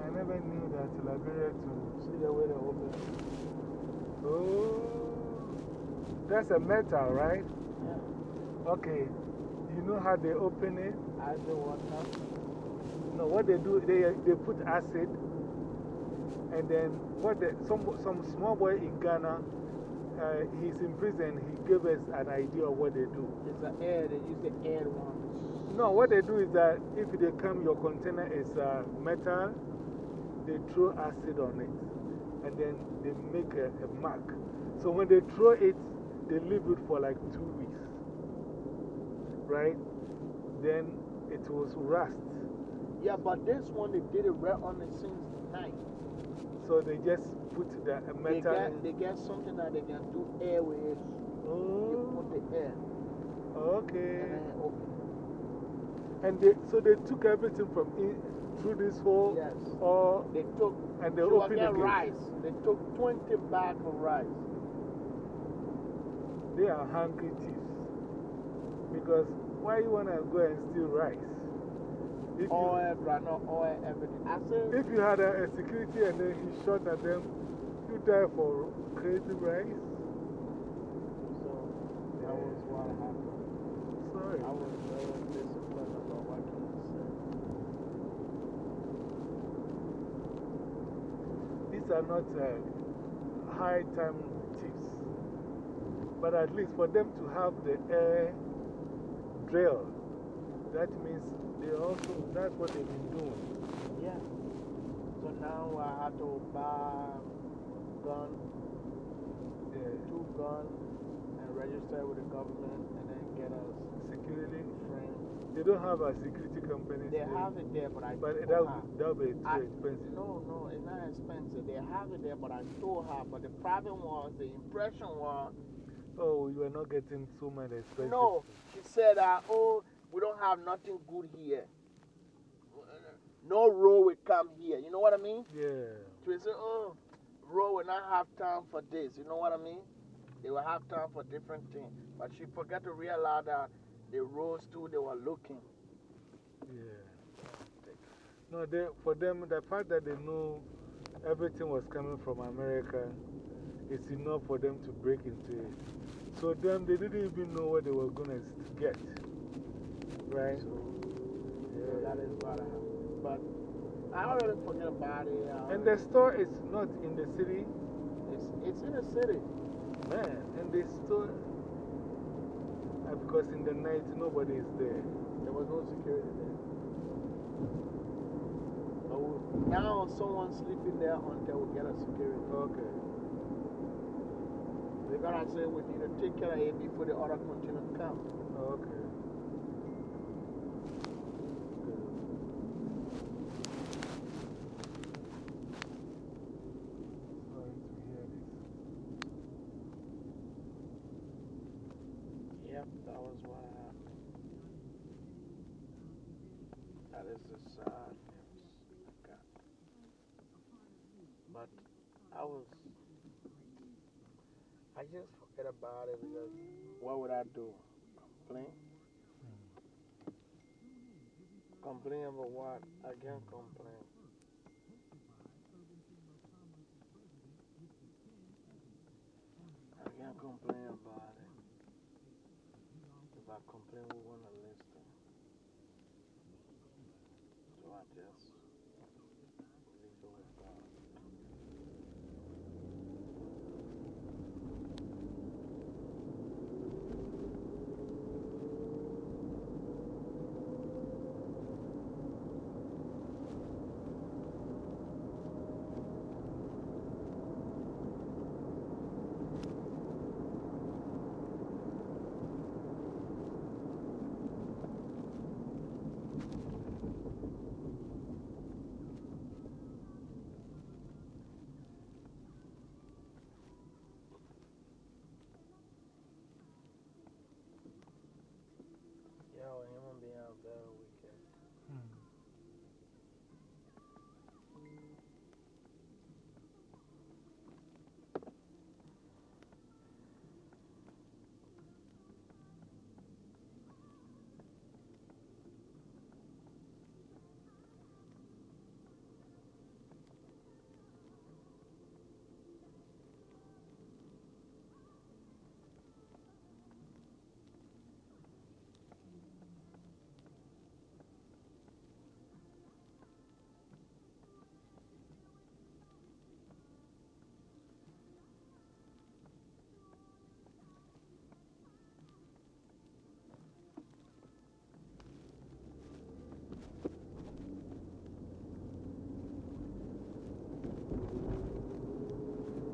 I never knew too. See the way they open it? Oh, that's a metal, right? Yeah. Okay. You know how they open it? I the water. No, what they do, they, they put acid, and then what the, some, some small boy in Ghana, uh, he's in prison, he gave us an idea of what they do. It's the air, they use the air one. No, what they do is that if they come, your container is uh, metal, they throw acid on it, and then they make a, a mark. So when they throw it, they leave it for like two weeks, right? Then it was rust. Yeah, but this one, they did it right on the since night. So they just put the uh, They metal. got, they got something that they can do air with it. They Oh, put the air okay. And then open. And they, so they took everything from in, through this hole? Yes. Or, They took, and they opened again? rice. They took 20 bags of rice. They are hungry thieves. Because why you want to go and steal rice? If you, Oil, granite oil, everything. I said, if you had a, a security and then he shot at them, you die for crazy rice? so that was what happened. Sorry. I was about what he said. These are not uh, high time thieves. But at least for them to have the air drill, that means they also, that's what they've been doing. Yeah. So now I have to buy gun, Yeah. two guns, and register with the government, and then get a Security. They don't have a security company. They have it there, but I But that would, that would be too I- expensive. No, no, it's not expensive. They have it there, but I told her. But the problem was, the impression was, Oh, you are not getting so many expensive. No, she said, uh, oh, we don't have nothing good here. No road will come here. You know what I mean? Yeah. She said, oh, road will not have time for this. You know what I mean? They will have time for different things. But she forgot to realize that the rose too, they were looking. Yeah. No, they, for them, the fact that they knew everything was coming from America is enough for them to break into it. So, them, they didn't even know what they were going to get. Right? So, yeah, that is what I have. But I don't already forget about it. And the store is not in the city? It's, it's in the city. Man, and the store. Uh, because in the night, nobody is there. There was no security there. Now someone sleeping there until we get a security. Okay. They're gonna say we need to take care of it before the other continue to come. Okay. Sorry to hear this. Yep, that was what happened. That is the sad news I got. But I was, I just forget about it because what would I do? Complain? Complain about what? I can't complain. I can't complain about it. If I complain, we want to listen. So I just leave it with God. Yo, human being have better weekend.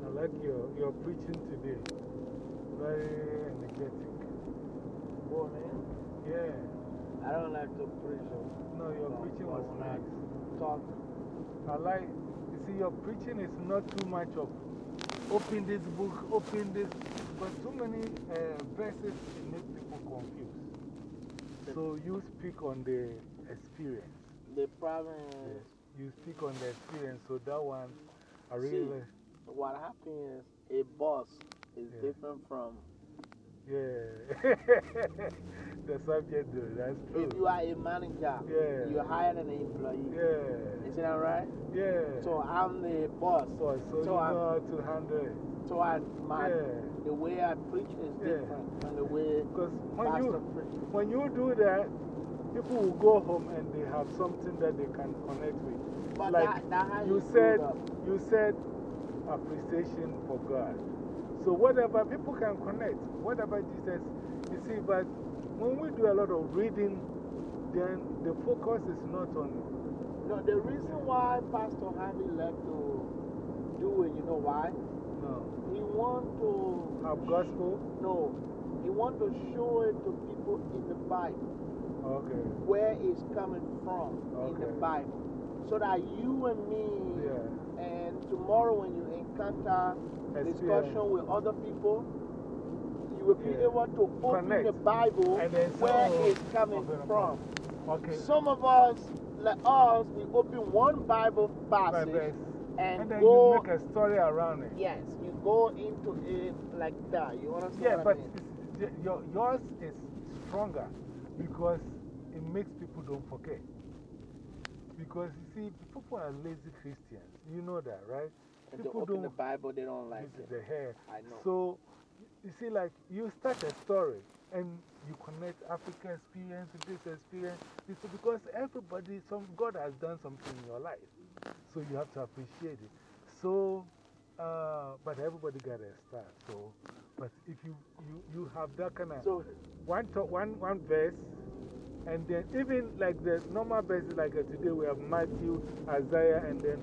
I like your, preaching today. Very energetic. Boy, man. Yeah. I don't like to preach. No, your No, preaching was nice. Talk. I like, you see, your preaching is not too much of open this book, open this, but too many uh, verses make people confused. So you speak on the experience. The problem is, You speak on the experience, so that one, I really. See, what happens is a boss is Yeah. different from. yeah. the subject, that's true. If you are a manager, Yeah. you're higher an employee. Yeah. Isn't that right? Yeah. So I'm the boss. So, so, you so I'm- know how to handle it. So I, my, Yeah. the way I preach is Yeah. different from the way Because when pastor you, preach. when you do that, people will go home and they have something that they can connect with. But like that, that you you said, you said appreciation for God. So whatever people can connect, whatever Jesus, you see, but when we do a lot of reading, then the focus is not on, No, the reason why Pastor Harvey left to do it, you know why? no, He want to. have gospel. No, he want to show it to people in the Bible. Okay. where it's coming from in the. Bible. So that you and me, Yeah. Tomorrow when you encounter discussion with other people, you will be Yeah. able to open Connect. the Bible And then say, where it's coming from. Okay. Some of us, like us, we open one Bible passage and, And then go. you make a story around it. Yes, you go into it like that. You want understand Yeah, but I mean? it's- y- your, yours is stronger because it makes people don't forget. Because you see, people are lazy Christians. You know that, right? And to people open the Bible, they don't like it. the hair. I know. So, you see, like, you start a story and you connect African experience with this experience. You see, because everybody, some, God has done something in your life. So you have to appreciate it. So, uh, but everybody got a start. So, but if you, you, you have that kind of So- one, to, one, one verse, and then even like the normal verses, like uh, today we have Matthew, Isaiah, and then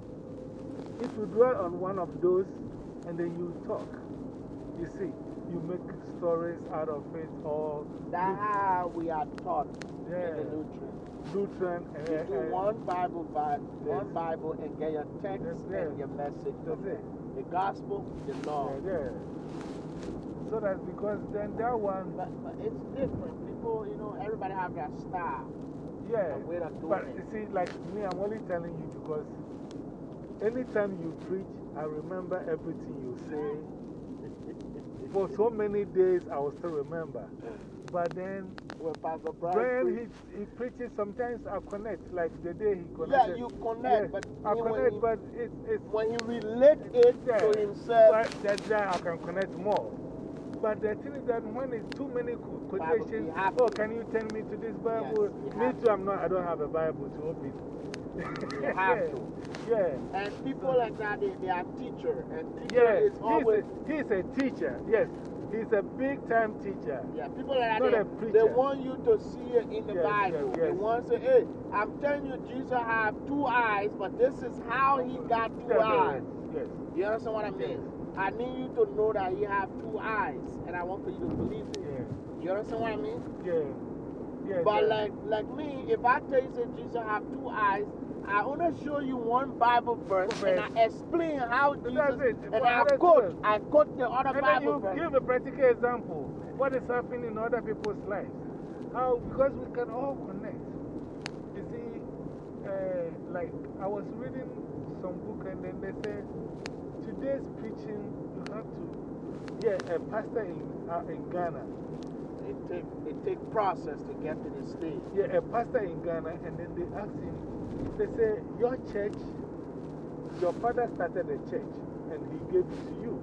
if you dwell on one of those and then you talk, you see, you make stories out of it, or That's how we are taught Yeah. in the Lutheran. Lutheran, and, You do and- one Bible, verse, one Bible, and get your text and your message. That's it. The gospel, the law. yeah, yeah. So that's because then that one, But, but it's different. People, you know, everybody have their style. yeah. The way of doing But you see, like me, I'm only telling you because anytime you preach, I remember everything you say. For so many days, I will still remember. But then, When Pastor Brian when he, he preaches, sometimes I connect. Like the day he connects. Yeah, you connect, but I connect, he- but it's. it's when he relate it yeah, to himself, But that, that I can connect more. But the thing is that when it's too many qu- quotations, oh, can you turn me to this Bible? you me too, I'm not, I don't have a Bible to open. You have to. Yeah. and people like that, they, they are teacher, and teacher Yes, is always, he's, a, he's a teacher. Yes, he's a big time teacher. yeah, people like not that, they, they want you to see it in the Yes, Bible. yes, They want to say, hey, I'm telling you, Jesus have two eyes, but this is how he got two Yes, eyes. Yes. You understand what I mean? I need you to know that he have two eyes, and I want for you to believe it. Yeah. You understand what I mean? Yeah. Yeah. But yeah. like, like me, if I tell you that Jesus have two eyes, I only show you one Bible verse and I explain how Jesus, That's it. and But I quote, I quote the other And then Bible you verse. give a practical example. What is happening in other people's lives? How, because we can all connect. You see, uh, like I was reading some book and then they said, today's preaching, you have to, yeah, a pastor in, uh, in Ghana, It take, it take process to get to the stage. yeah, a pastor in Ghana, and then they asked him, they say, Your church, your father started a church and he gave it to you.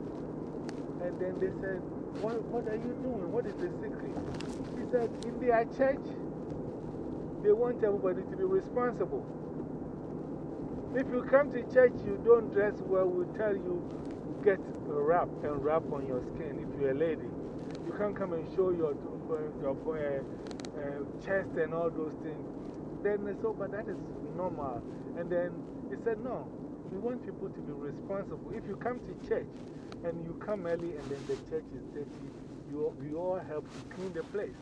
And then they said, what, what are you doing? What is the secret? He said, In their church, they want everybody to be responsible. If you come to church, you don't dress well, we'll tell you, get a wrap and wrap on your skin if you're a lady. You can't come and show your, your uh, uh, chest and all those things. Then they said, oh, but that is normal. And then he said, no, we want people to be responsible. If you come to church and you come early and then the church is dirty, you, we all help to clean the place.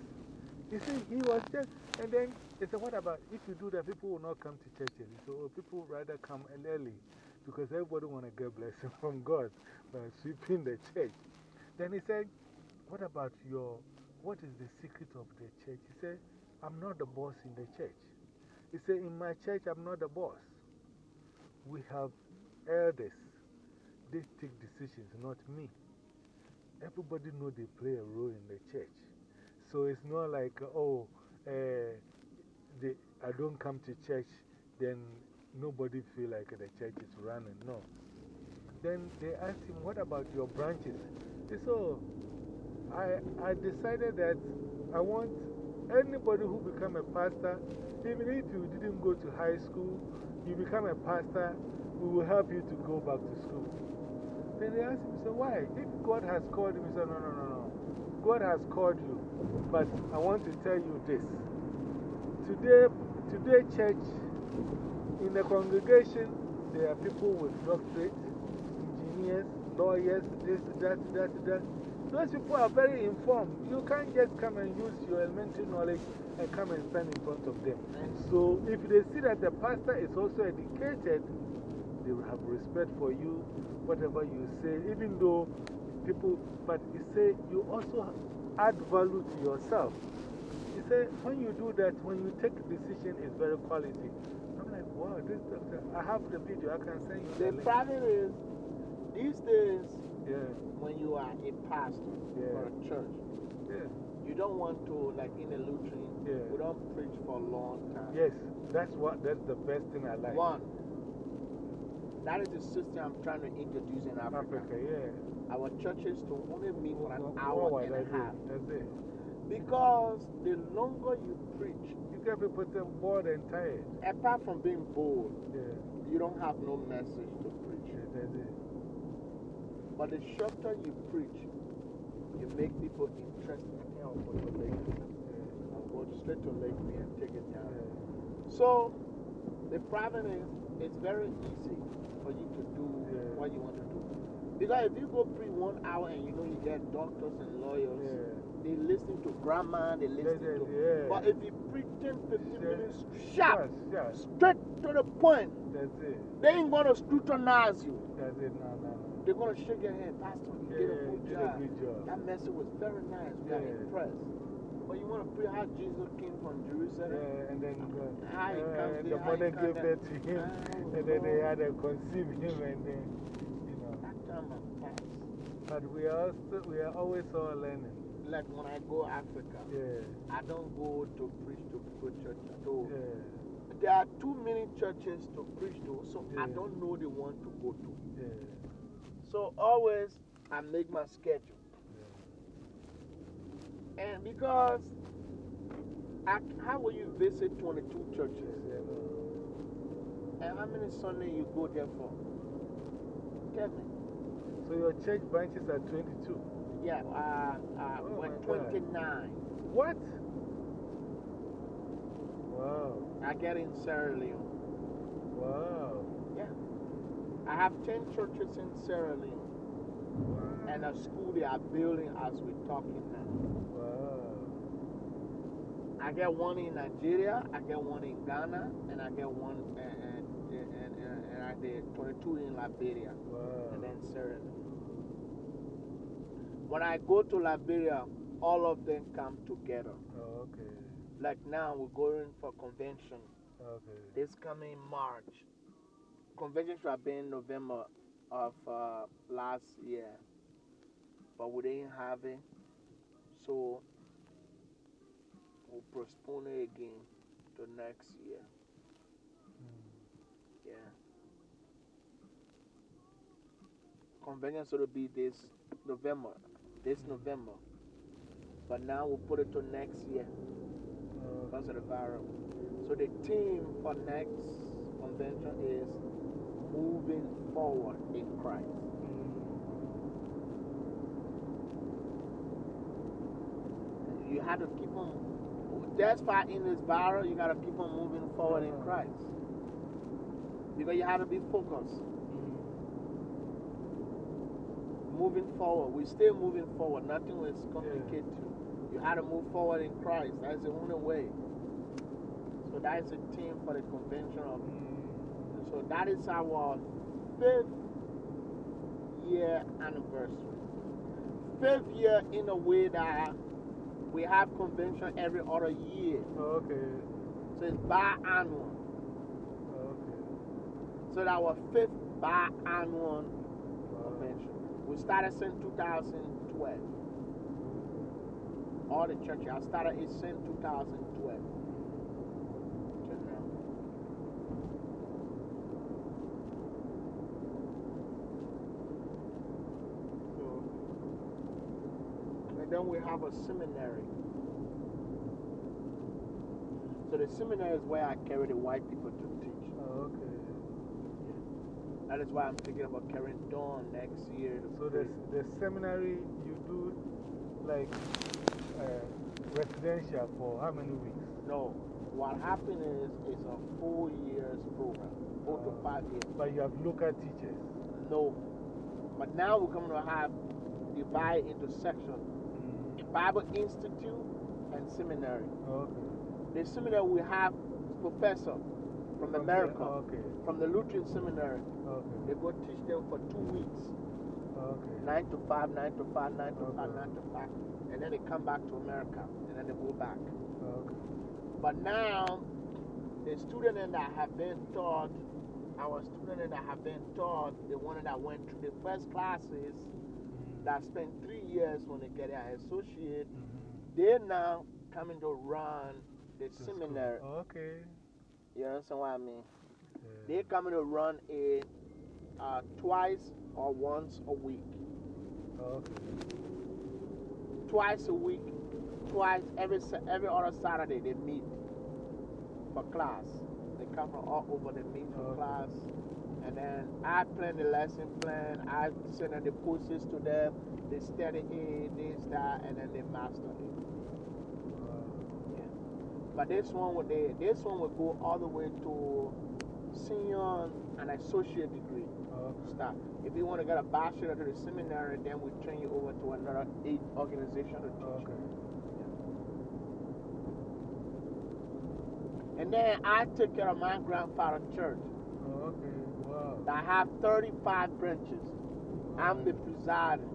You see, he was just, and then he said, what about if you do that, people will not come to churches. So oh, people rather come early because everybody want to get blessing from God by sweeping the church. Then he said, what about your, what is the secret of the church? He said, I'm not the boss in the church. He said, in my church, I'm not the boss. We have elders. They take decisions, not me. Everybody know they play a role in the church. So it's not like, oh, uh, they, I don't come to church, then nobody feel like the church is running. No. Then they asked him, what about your branches? He said, oh, I, I decided that I want anybody who become a pastor, even if you didn't go to high school, you become a pastor, we will help you to go back to school. Then they asked him, so why? If God has called him, he said, no, no, no, no. God has called you, but I want to tell you this. Today, today, church, in the congregation, there are people with doctorate, engineers, lawyers, this, that, that, that. Those people are very informed. You can't just come and use your elementary knowledge and come and stand in front of them. So, if they see that the pastor is also educated, they will have respect for you, whatever you say, even though people, but you say you also add value to yourself. He said, when you do that, when you take a decision, it's very quality. I'm like, wow, this doctor, I have the video, I can send you the The problem is, these days, Yeah, when you are a pastor Yeah. for a church, yeah, you don't want to, like in a Lutheran, Yeah. we don't preach for a long time. yes, that's, what, that's the best thing I like. One, that is the system I'm trying to introduce in Africa. Africa, yeah. Our churches to only meet for an One hour oh, and a half. It, that's it. Because the longer you preach, You get people bored and tired. apart from being bored, Yeah, you don't have no message to preach. yeah that's it. But the shorter you preach, you make people interested. in I'll to Lake I'll go straight to Lake and take it down. So, the problem is, it's very easy for you to do what you want to do. Because if you go pre one hour and you know you get doctors and lawyers, they listen to grandma, they listen to. But if you preach 10, 15 minutes Yes, sharp, yes. straight to the point, That's it. they ain't going to scrutinize you. That's it. No, no. They're going to shake your hand, Pastor, you did a good did a job. good job. That message was very nice. We are impressed. But you want to pray how Jesus came from Jerusalem? Yeah, and then uh, How he uh, comes the how mother gave birth to him, Oh, and then they had to conceive him, and then, you know. That time I'm past. But we are, also, we are always all learning. Like when I go Africa, Yeah, I don't go to preach to people church at all. yeah, There are too many churches to preach to, so I don't know the one to go to. yeah. So always I make my schedule. And because I, how will you visit 22 churches? And how many Sunday you go there for? Tell me. So your church branches are 22. Yeah, uh, uh, Oh we're my God. 29. What? Wow, I get in Sierra Leone. wow. I have 10 churches in Sierra Leone. And a school they are building as we're talking now. Wow. I get one in Nigeria, I get one in Ghana, and I get one, and, and, and, and, and I did 22 in Liberia, Wow. and then Sierra Leone. When I go to Liberia, all of them come together. Oh, okay, Like now, we're going for convention. okay. This coming March. Convention should have been November of uh, last year, but we didn't have it, so we'll postpone it again to next year. Hmm. Yeah. Convention should be this November, this hmm. November, but now we'll put it to next year hmm. because of the virus. So the theme for next convention is moving forward in Christ. You have to keep on, that's why in this virus, you got to keep on moving forward in uh-huh. Christ. Because you have to be focused. Moving forward. We stay moving forward. Nothing is complicated. You have to move forward in Christ. That's the only way. So that is the theme for the convention of. Mm. So that is our fifth year anniversary. Fifth year in a way that we have convention every other year. Okay, So it's biannual. okay. So that our fifth biannual convention. We started since 2012. All the churches. I started it since 2012. Till now. So, and then we have a seminary. So the seminary is where I carry the white people to teach. Oh, okay. That is why I'm thinking about carrying Dawn next year. So the, the seminary you do like uh, residential for how many weeks? No. What happened is it's a four years program, four to five years. But you have local teachers. No. But now we're going to have divide into sections Bible Institute and seminary. Okay. The seminary we have professor from From America, okay. from the Lutheran seminary. Okay. They go teach them for two weeks. Okay. Nine to five, nine to five, nine to five, nine to five. And then they come back to America. And then they go back. Okay. But now, the students that have been taught, our students that have been taught, the one that went through the first classes, that spent three years when they get their associate, -hmm. they're now coming to run the seminary. Okay. You understand what I mean? Yeah. They're coming to run it uh, twice or once a week. Okay. Twice a week, twice, every, every other Saturday they meet for class. They come from all over, they meet for Okay. class. And then I plan the lesson plan, I send the courses to them, they study it, this, that, and then they master it. Uh, yeah. But this one, would they, this one will go all the way to senior and associate degree uh, Okay. stuff. If you want to get a bachelor to the seminary, then we train you over to another eight organization to teach Okay. you. And then I took care of my grandfather's church oh, Okay. Wow. that have 35 branches. I'm the presiding.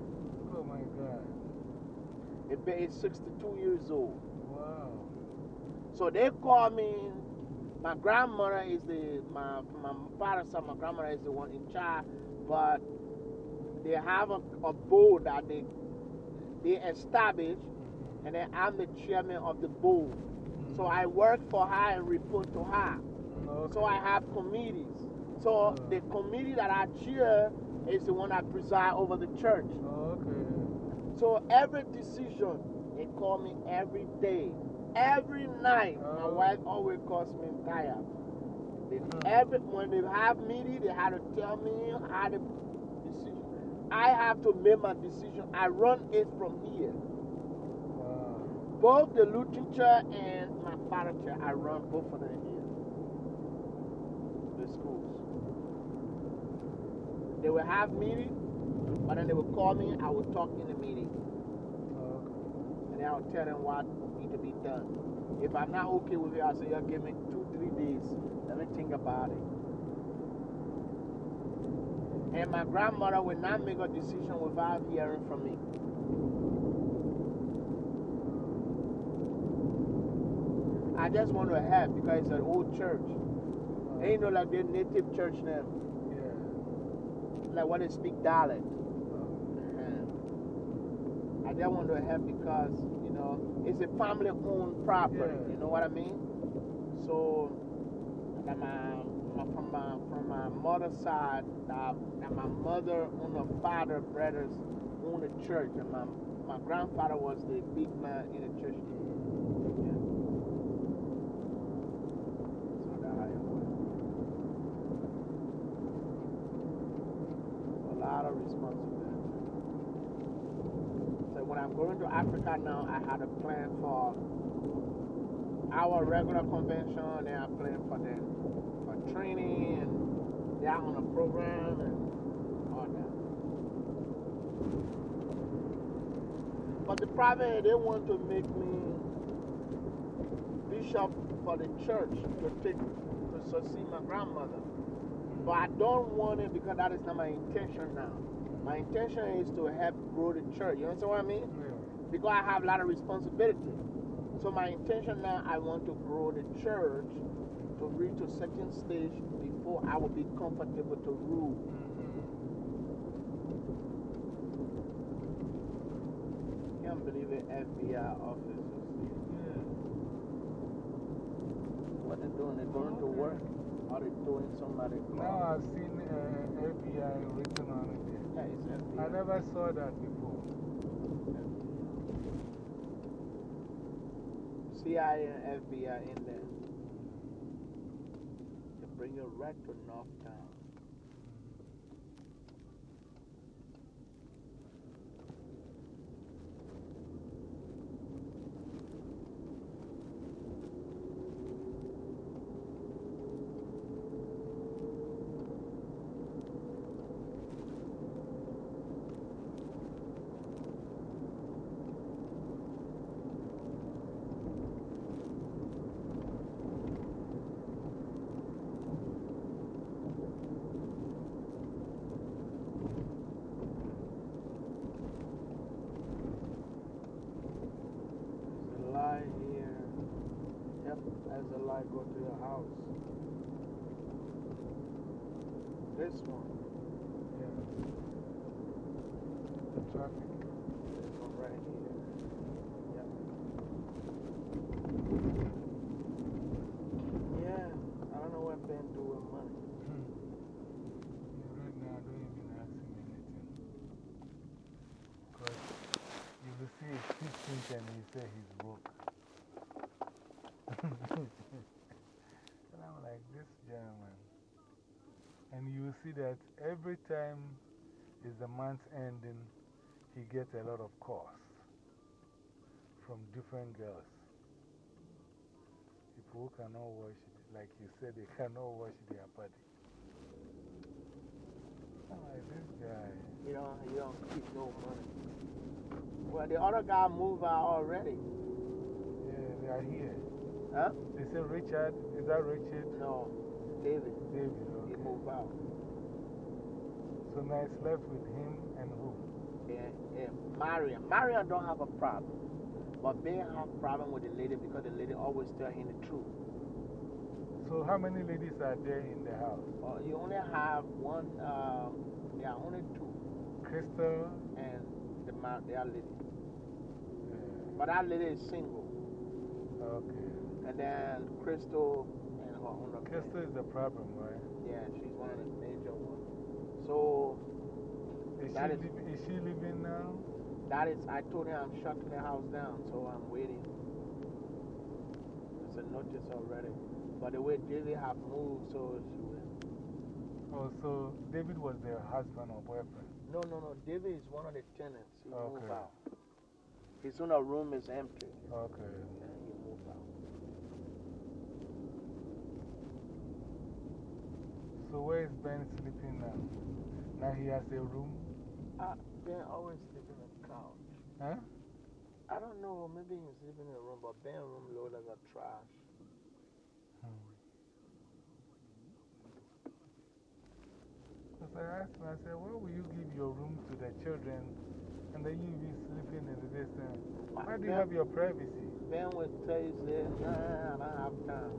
Oh my God. The baby is 62 years old. Wow. So they call me, my grandmother is the, my, my father's side, my grandmother is the one in charge, but they have a, a board that they, they establish, mm-hmm. and then I'm the chairman of the board. So mm-hmm. I work for her and report to her. Mm, okay. So I have committees. So the committee that I chair is the one that preside over the church. Okay. So every decision, they call me every day. Every night, my Oh. wife always calls me tired. They, Hmm. every, when they have meeting, they have to tell me how the decision. I have to make my decision. I run it from here. Both the Lutheran church and my father church, I run both of them here. The schools. They will have meeting, but then they will call me, I will talk in the meeting. Okay. And then I'll tell them what need to be done. If I'm not okay with it, I'll say, y'all give me two, three days. Let me think about it. And my grandmother will not make a decision without hearing from me. I just want to help because it's an old church. Ain't no like their native church now. Like when they speak dialect. And I just want to help because, you know, it's a family owned property. Yeah. You know what I mean? So, that my, my, from, my, from my mother's side, uh, that, that my mother and her father, brothers own a church. And my, my grandfather was the big man in the church. Yeah. So that's how it was. A lot of responsibility. So when I'm going to Africa now, I had a plan for our regular convention, They are planning for them for training and they're on a program and all that. But the private, they want to make me bishop for the church to take to succeed my grandmother. But I don't want it because that is not my intention now. My intention is to help grow the church. You understand what I mean? Yeah. Because I have a lot of responsibility. So my intention now, I want to grow the church to reach a certain stage before I will be comfortable to rule. Can't believe it, FBI officers. Yeah. What they doing? They're going to work? Or they doing somebody? Now I've seen uh, FBI written on it. Yeah, it's. I never saw that before. CIA and FBI in there. To bring you right to 15th and he he's broke. and I'm like, this gentleman. And you see that every time is the month ending, he gets a lot of calls from different girls. People who cannot wash, like you said, they cannot wash their body. I'm like, this guy. You don't, you don't keep no money. Well, the other guy moved out already. Yeah, they are here. Huh? They say Richard. Is that Richard? No, David. David, He moved out. So now it's left with him and who? Yeah, yeah. Marion. Marion don't have a problem. But Ben have problem with the lady because the lady always tell him the truth. So how many ladies are there in the house? Well, you only have one, uh, there are only two. Crystal? And the, the lady. But that lady is single. Okay. And then Crystal and her own. Crystal is the problem, right? Yeah, she's one of the major ones. So, Is she, is- is she living now? that is, I told her I'm shutting the house down, so I'm waiting. It's a notice already. But the way David have moved, so she will. Oh, so David was their husband or boyfriend? No, no, no. David is one of the tenants. He moved Okay. His own room is empty. Okay. And he moved out. So where is Ben sleeping now? Now he has a room? Uh, Ben always sleeping on the couch. Huh? I don't know. Maybe he's sleeping in a room, but Ben room loaded as a trash. Because I asked him, I said, why will you give your room to the children and then you be sleeping in the distance? Why do you have your privacy? Ben would tell you, say, nah, I don't have time.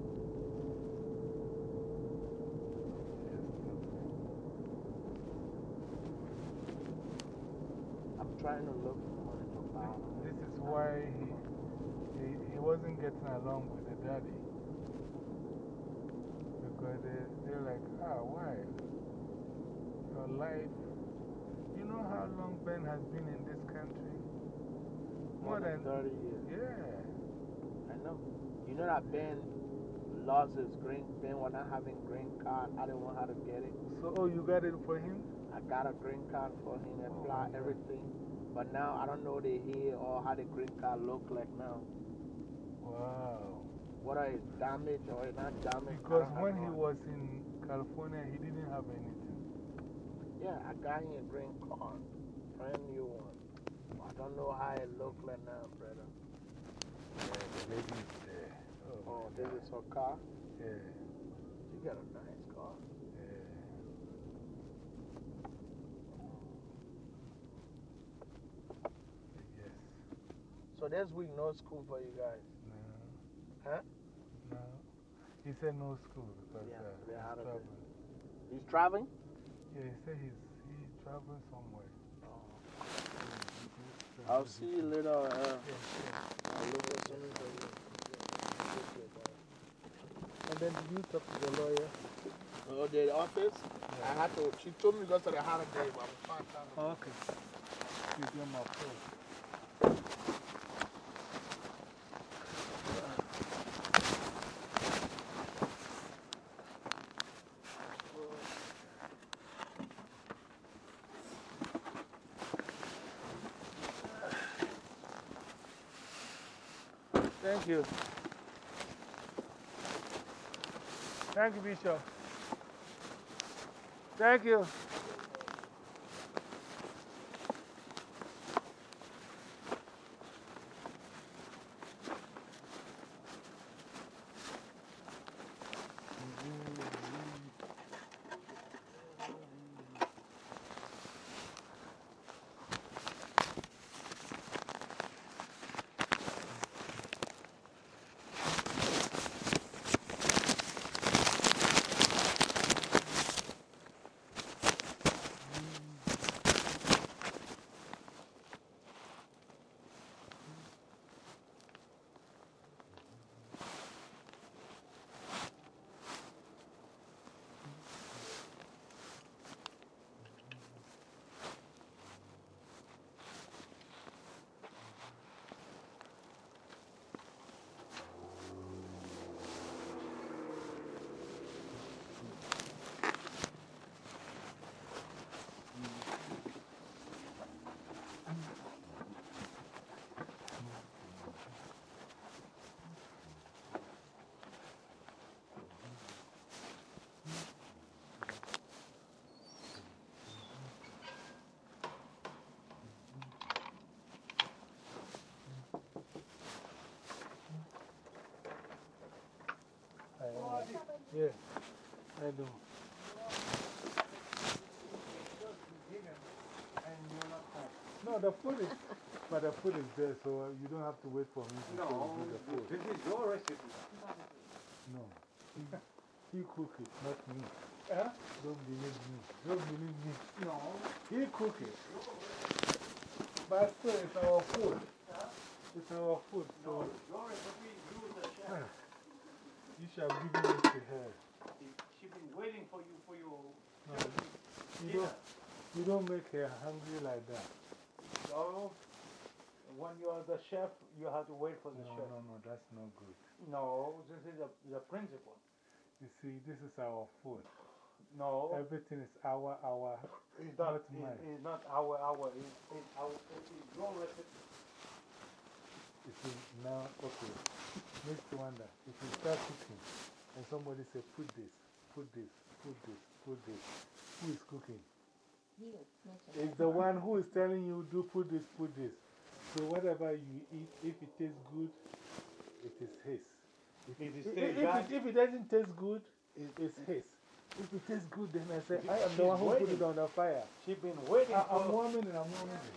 I'm trying to look for money to. This is why he, he, he wasn't getting along with the daddy. Because they, they're like, ah, why? Your life. You know how long Ben has been in this country? More than 30 years. Yeah. I know. You know that Ben lost his green, Ben was not having green card. I didn't want her to get it. So, oh, you got it for him? I got a green card for him, oh, apply everything. But now I don't know the here or how the green card look like now. Wow. What are it's damaged or not damaged. Because when he was in California, he didn't have anything. Yeah, I got him a green card. Brand new one. I don't know how it looks like now, brother. Yeah, the there. Oh, Oh, this is her car? yeah. She got a nice car. yeah. Yes. So this week, no school for you guys. No. Huh? No. He said no school because Yeah, uh, he's out of it. traveling. He's traveling? Yeah, he said he's he traveling somewhere. I'll see you later. Uh, Yeah, yeah. I'll look at something for you. And then did you talk to the lawyer? Oh, the office? I had to, she told me because of the holiday, but I'm fine. Oh, okay. You give him a call. Thank you. Thank you, Bishop. Thank you. Yeah, I know. And you're not home. No, the food is, but the food is there, so you don't have to wait for me to No, do the food. this is your recipe. No. He, he cook it, not me. Huh? Don't believe me. Don't believe me. No. He cook it. But still, it's our food. It's our food, so Your recipe, you the chef. shall give it to her. She's been waiting for you for your No, you, don't, you don't make her hungry like that. No. When you are the chef, you have to wait for the No, chef. no, no, no, that's not good. No, this is the, the principle. You see, this is our food. No. Everything is our, our, It's not, not mine. it's, it's not our, our, it's, it's our, it's your recipe. You see, now, okay, makes you wonder. If you start cooking and somebody say, put this, put this, put this, put this, who is cooking? He mentioned It's the one who is telling you, do put this, put this. So whatever you eat, if it tastes good, it is his. If If it, it if, tastes if it, if it doesn't taste good, it, it's his. If it tastes good, then I say, I am the one who put it on the fire. She's been waiting I, I'm for. warming it, I'm warming it.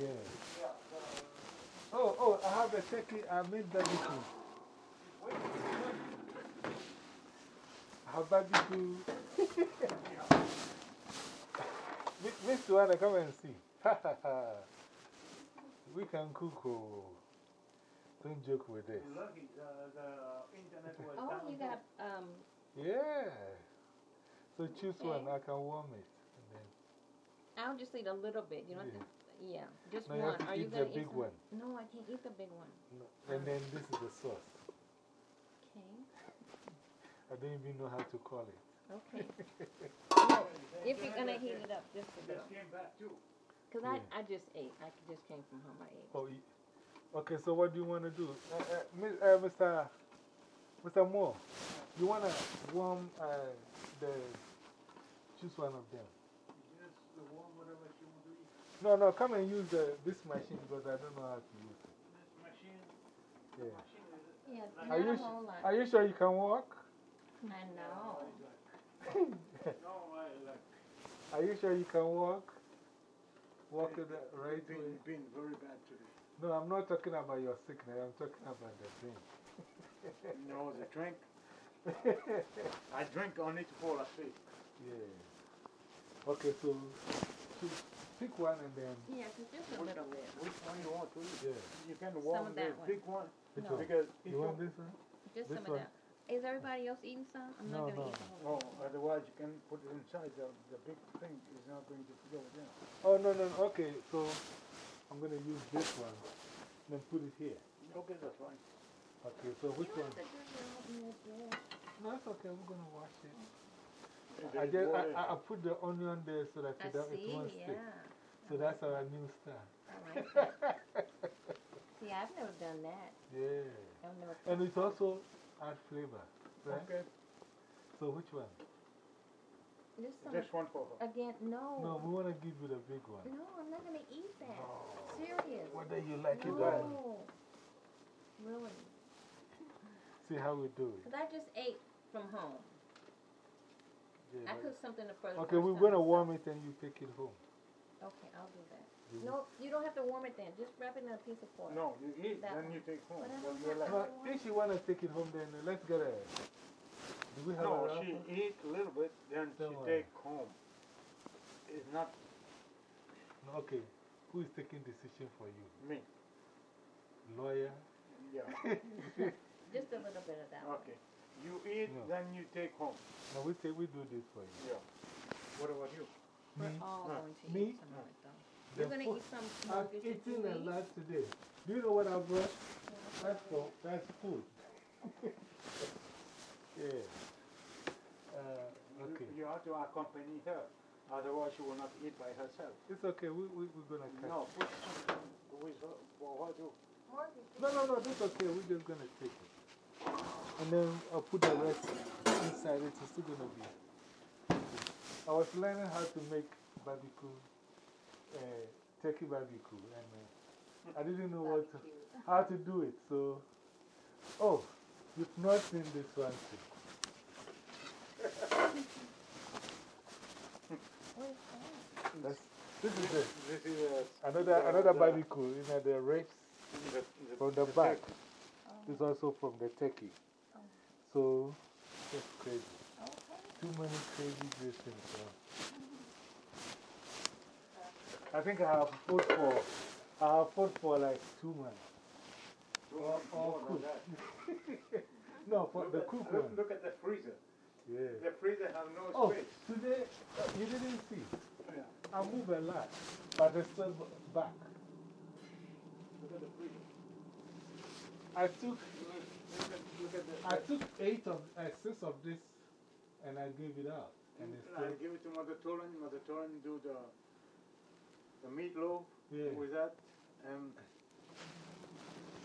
Yeah. Oh, oh, I have a turkey. I made barbecue. I have barbecue. Mi- Miss Joanna, come and see. we can cook. Oh. Don't joke with this. Lucky, the, the internet was Oh, down. you got, um, Yeah. So choose one. I can warm it. I'll just eat a little bit, you know, Yeah. Yeah, just No, you one. have to Are you the gonna eat big some? one. No, I can't eat the big one. no. and then this is the sauce. Okay, I don't even know how to call it. okay. No, if you're gonna heat it up just a Just little. came back too. Cause Yeah. I, I just ate, I just came from home, I ate. Oh, y- okay, so what do you want to do? Uh, uh, Mi- uh, Mr. Mr. Moore, you want to warm uh, the. Choose one of them. Just the warm whatever she want to eat. No, no, come and use the, this machine because I don't know how to use it. This machine, Yeah. machine is. Yeah, Are you, a su- whole lot. are you sure you can walk? I know. No, I like. Are you sure you can walk? Walk it the right way? Been, been very bad today. No, I'm not talking about your sickness, I'm talking about the drink. No, the drink. I drink only to fall asleep. Yeah. Okay, so choose, pick one and then. Yeah, cause just a little bit. Which one you want to eat? Yeah. You can Some warm of the that one. big one. No. Because You want this one? Just This some one? of that. Is everybody else eating some? I'm No, not gonna no. eat the whole Oh, otherwise you can put it inside. The, the big thing is not going to go down. Oh, no, no, no. Okay, so I'm going to use this one, then put it here. Okay, that's fine. Okay, so which You one? have to do your own as well. No, it's okay, we're going to wash it. I, just, I, I put the onion there so that I it, don't- it see, won't yeah. stick. So that's our new style. I like. See, I've never done that. Yeah. And it also adds flavor, right? Okay. So which one? Just. Just one for her. Again, no. No, we want to give you the big one. No, I'm not gonna eat that. Serious. Whether you like it or not. No. Really. See how we do it. Cause I just ate from home. Yeah, I cooked something the first Okay, we're going to warm it and you take it home. Okay, I'll do that. You- No, you don't have to warm it then. Just wrap it in a piece of foil. No, you eat, That then one. you take home. But I What don't you have like. No, if you want to take it home, then let's get a. Do we have No, a she raffle? eat a little bit, then she Don't worry. take home. It's not No, Okay, who is taking decision for you? me. Lawyer? Yeah. Just a little bit of that. one. Okay. You eat, No. then you take home. No, we, take, we do this for you. Yeah. What about you? We're all going to Me? eat some of it though. You're gonna food- eat some I've more that you eaten a lot today. Do you know what I brought? That's, for, that's food. yeah. Uh, okay. You, you have to accompany her. Otherwise, she will not eat by herself. It's okay, we, we, we're going to cut No, put something with her for her too. No, no, no, that's okay. We're just going to take it. And then I'll put the rest inside it. It's still going to be. I was learning how to make barbecue, uh, turkey barbecue. And uh, I didn't know what to, how to do it. So Oh, you've not seen this one too. That's, this is it. This is a, Another, another barbecue, you know, the ribs from the back. This is also from the turkey. So, it's crazy. Too many crazy dressings. So. I think I have food for, I have food for like two months. All, all more than no, for Look the at- cook look, one. Look at the freezer. Yeah. The freezer has no Oh, space. today, you didn't see. Yeah. I move a lot, but it's still back. Look at the freezer. I took, Look, look at, look at the. I took eight of, uh, six of this and I give it out. And it's I uh, give it to Mother Tolan. Mother Tolan do the, the meatloaf Yeah. with that. And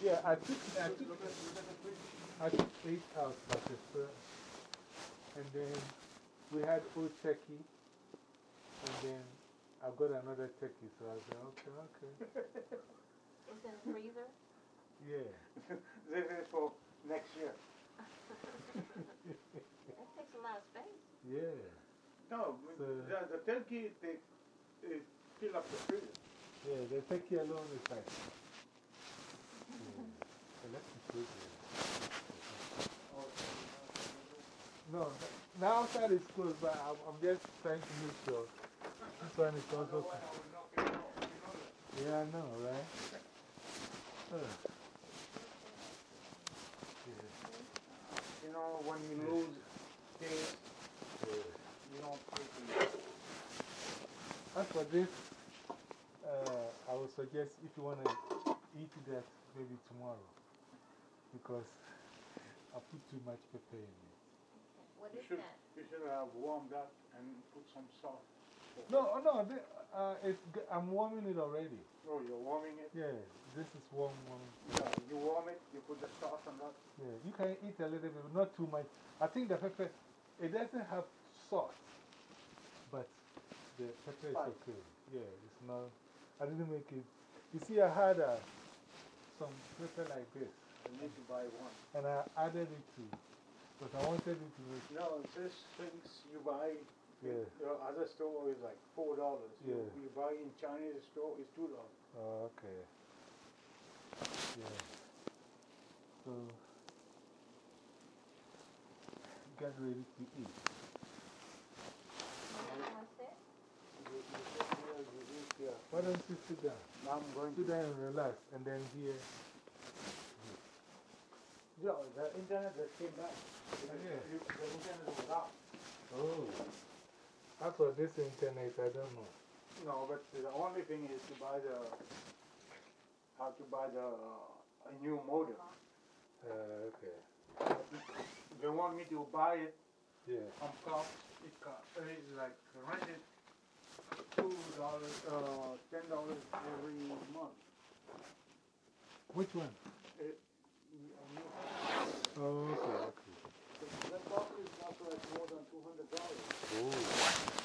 yeah, I took, I took, look, at, look at the freezer. I took eight out, but it's still. And then we had old turkey. And then I got another turkey, so I said, okay, okay. It's in the freezer? Yeah. this is for next year. That takes a lot of space. Yeah. No, So- the, the turkey, they, they fill up the freezer. Yeah, the turkey alone is like. Yeah. So let me show you. No, now outside is closed, but I'm, I'm just trying to make sure. This one is also. Yeah, I know, right? Uh. Know, when you lose things, you don't pay for it. As for this, uh, I would suggest if you want to eat that, maybe tomorrow. Because I put too much pepper in it. What You is should, that? you should have warmed up and put some salt. No, no, the, uh, it's, g- I'm warming it already. Oh, you're warming it? Yeah, this is warm, warm. Yeah, you warm it, you put the sauce on that. Yeah, you can eat a little bit, but not too much. I think the pepper, it doesn't have salt, but the pepper is okay. Yeah, it's not, I didn't make it. You see, I had uh, some pepper like this, You need to buy one. and I added it to, but I wanted it to make, No, this things you buy, yeah. the other store is like $4. You- Yeah. You buy in Chinese store is $2. Oh, okay. Yeah. So, get ready to eat. What's that? You, you sit here, you eat here. Why don't you sit down? I'm going Sit to. down and relax, and then here. Yeah, the internet just came back. Oh, yeah. The internet was out. Oh. For this internet, I don't know. No, but the only thing is to buy the, how to buy the, uh, a new modem. Uh, okay. They want me to buy it Yeah. from cost, it costs, it's like rent it two dollars, uh, ten dollars every month. Which one? It, Oh, okay, okay. that cost is not like more than two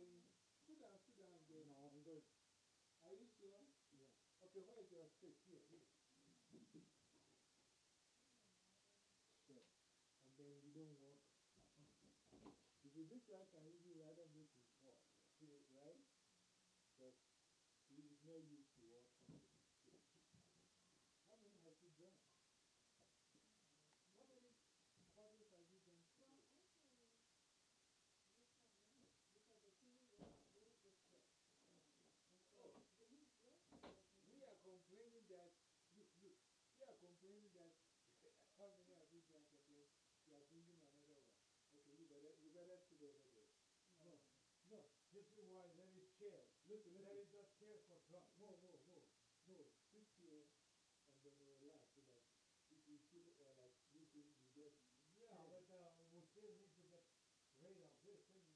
Playing. Sit down, sit down again. No, I'm good. Are you sure? Yeah. Okay, where is your stick? Here, here. Sure. And then you don't walk. If you this one can even rather make it walk, right? But is not used to walking. How many have you done? How many courses have you done? We are complaining that, look, look, we that many have you again? You are bringing another one. Okay, you better, you better sit over there. No, no, this is why there is chair. Listen. There is just chair for drunk. No, no, no, no. Sit here and then relax. Like, if you feel uh, like sleeping, you just. Yeah, but uh, we still need to get rid of this thing,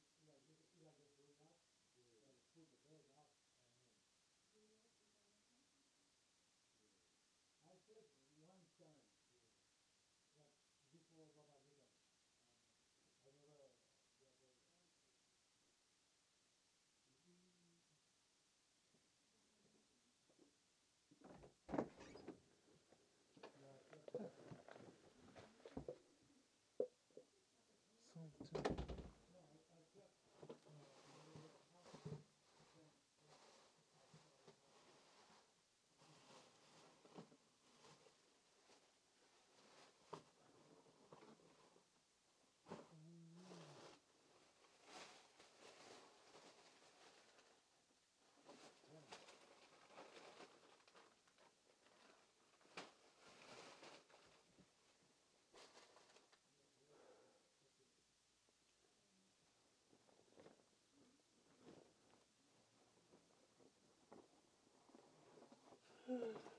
Hmm.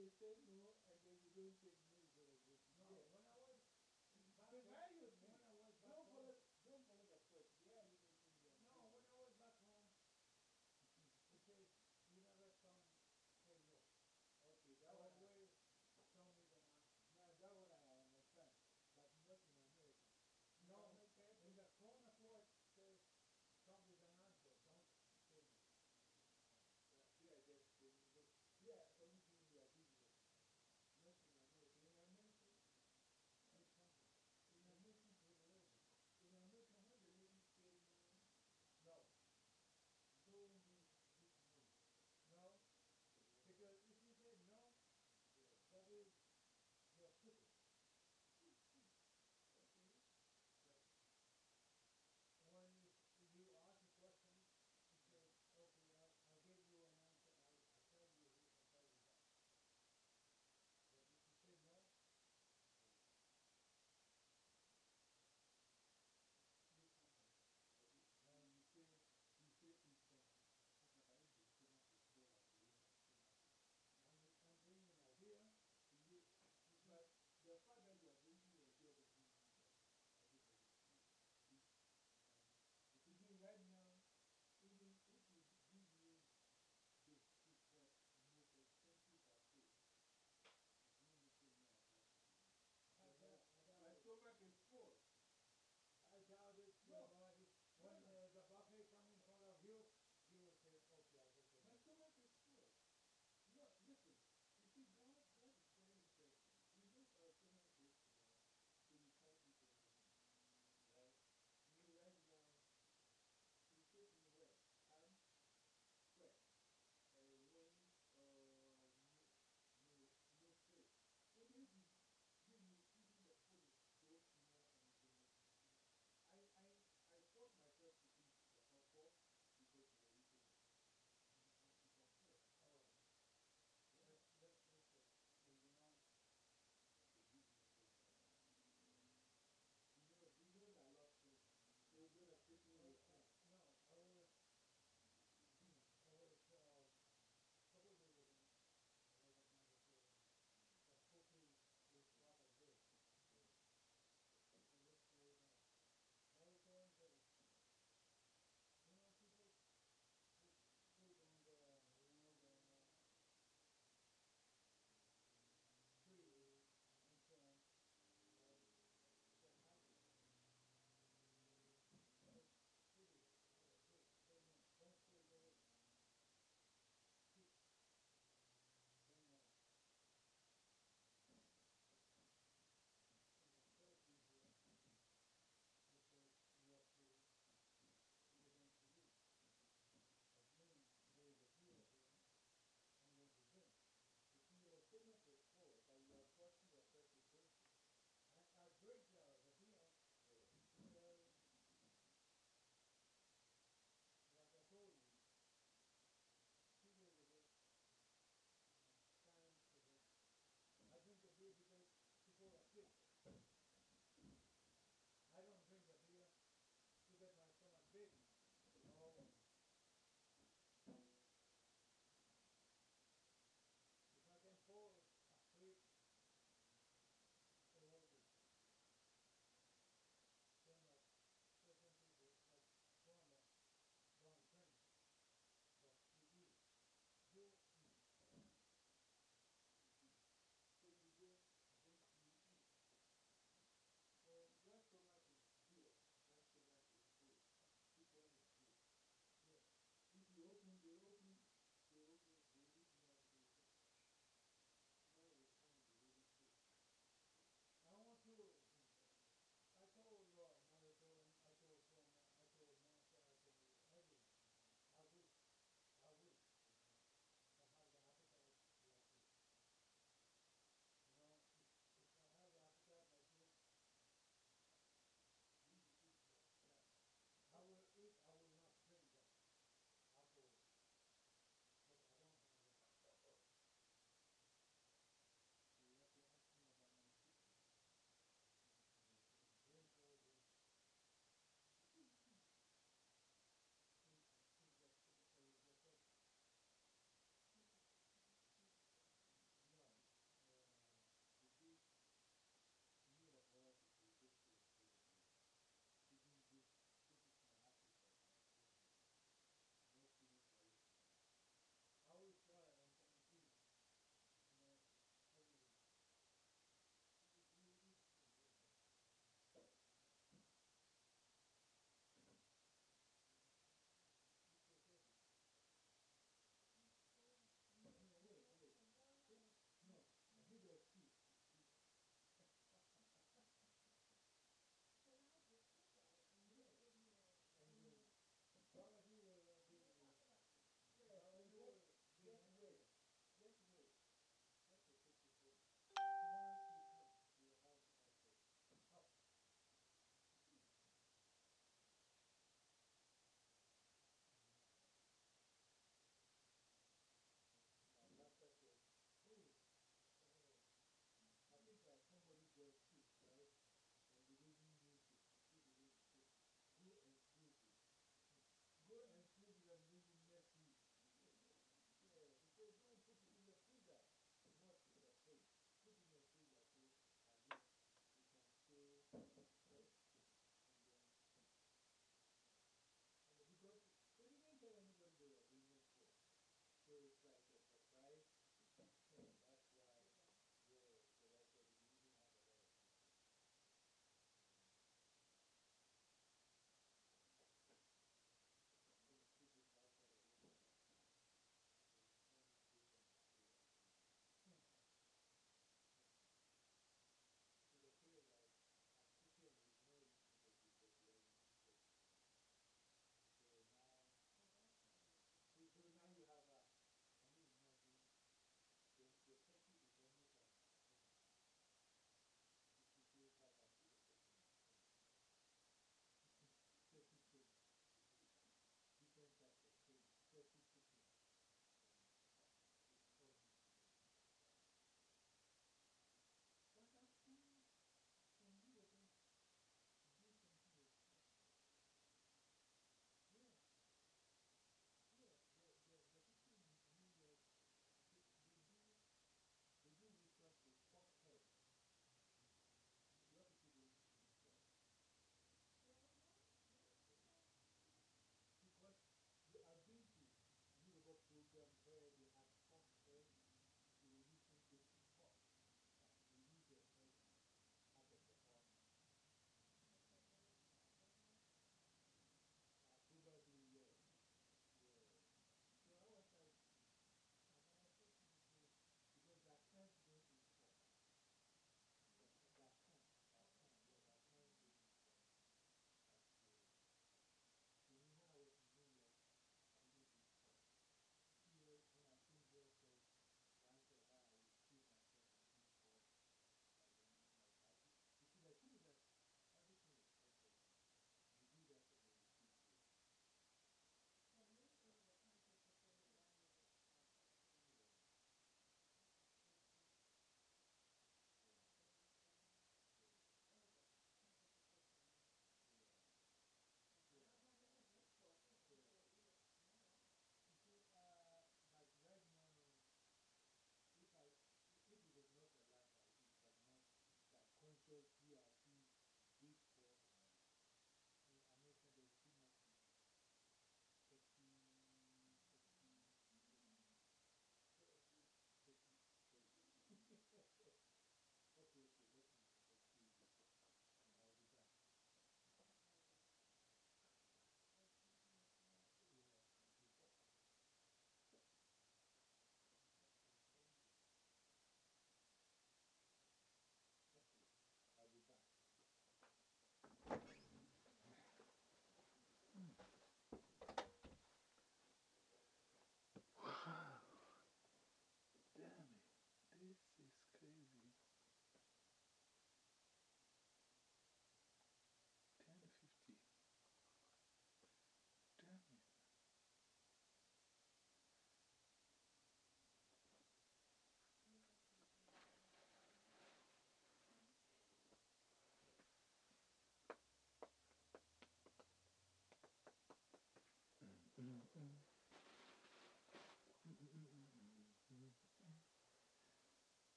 They say no, and then you don't take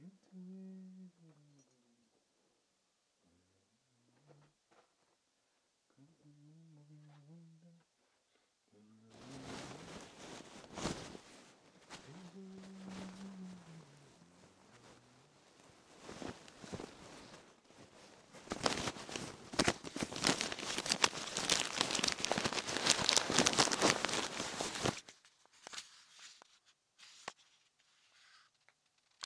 Into it.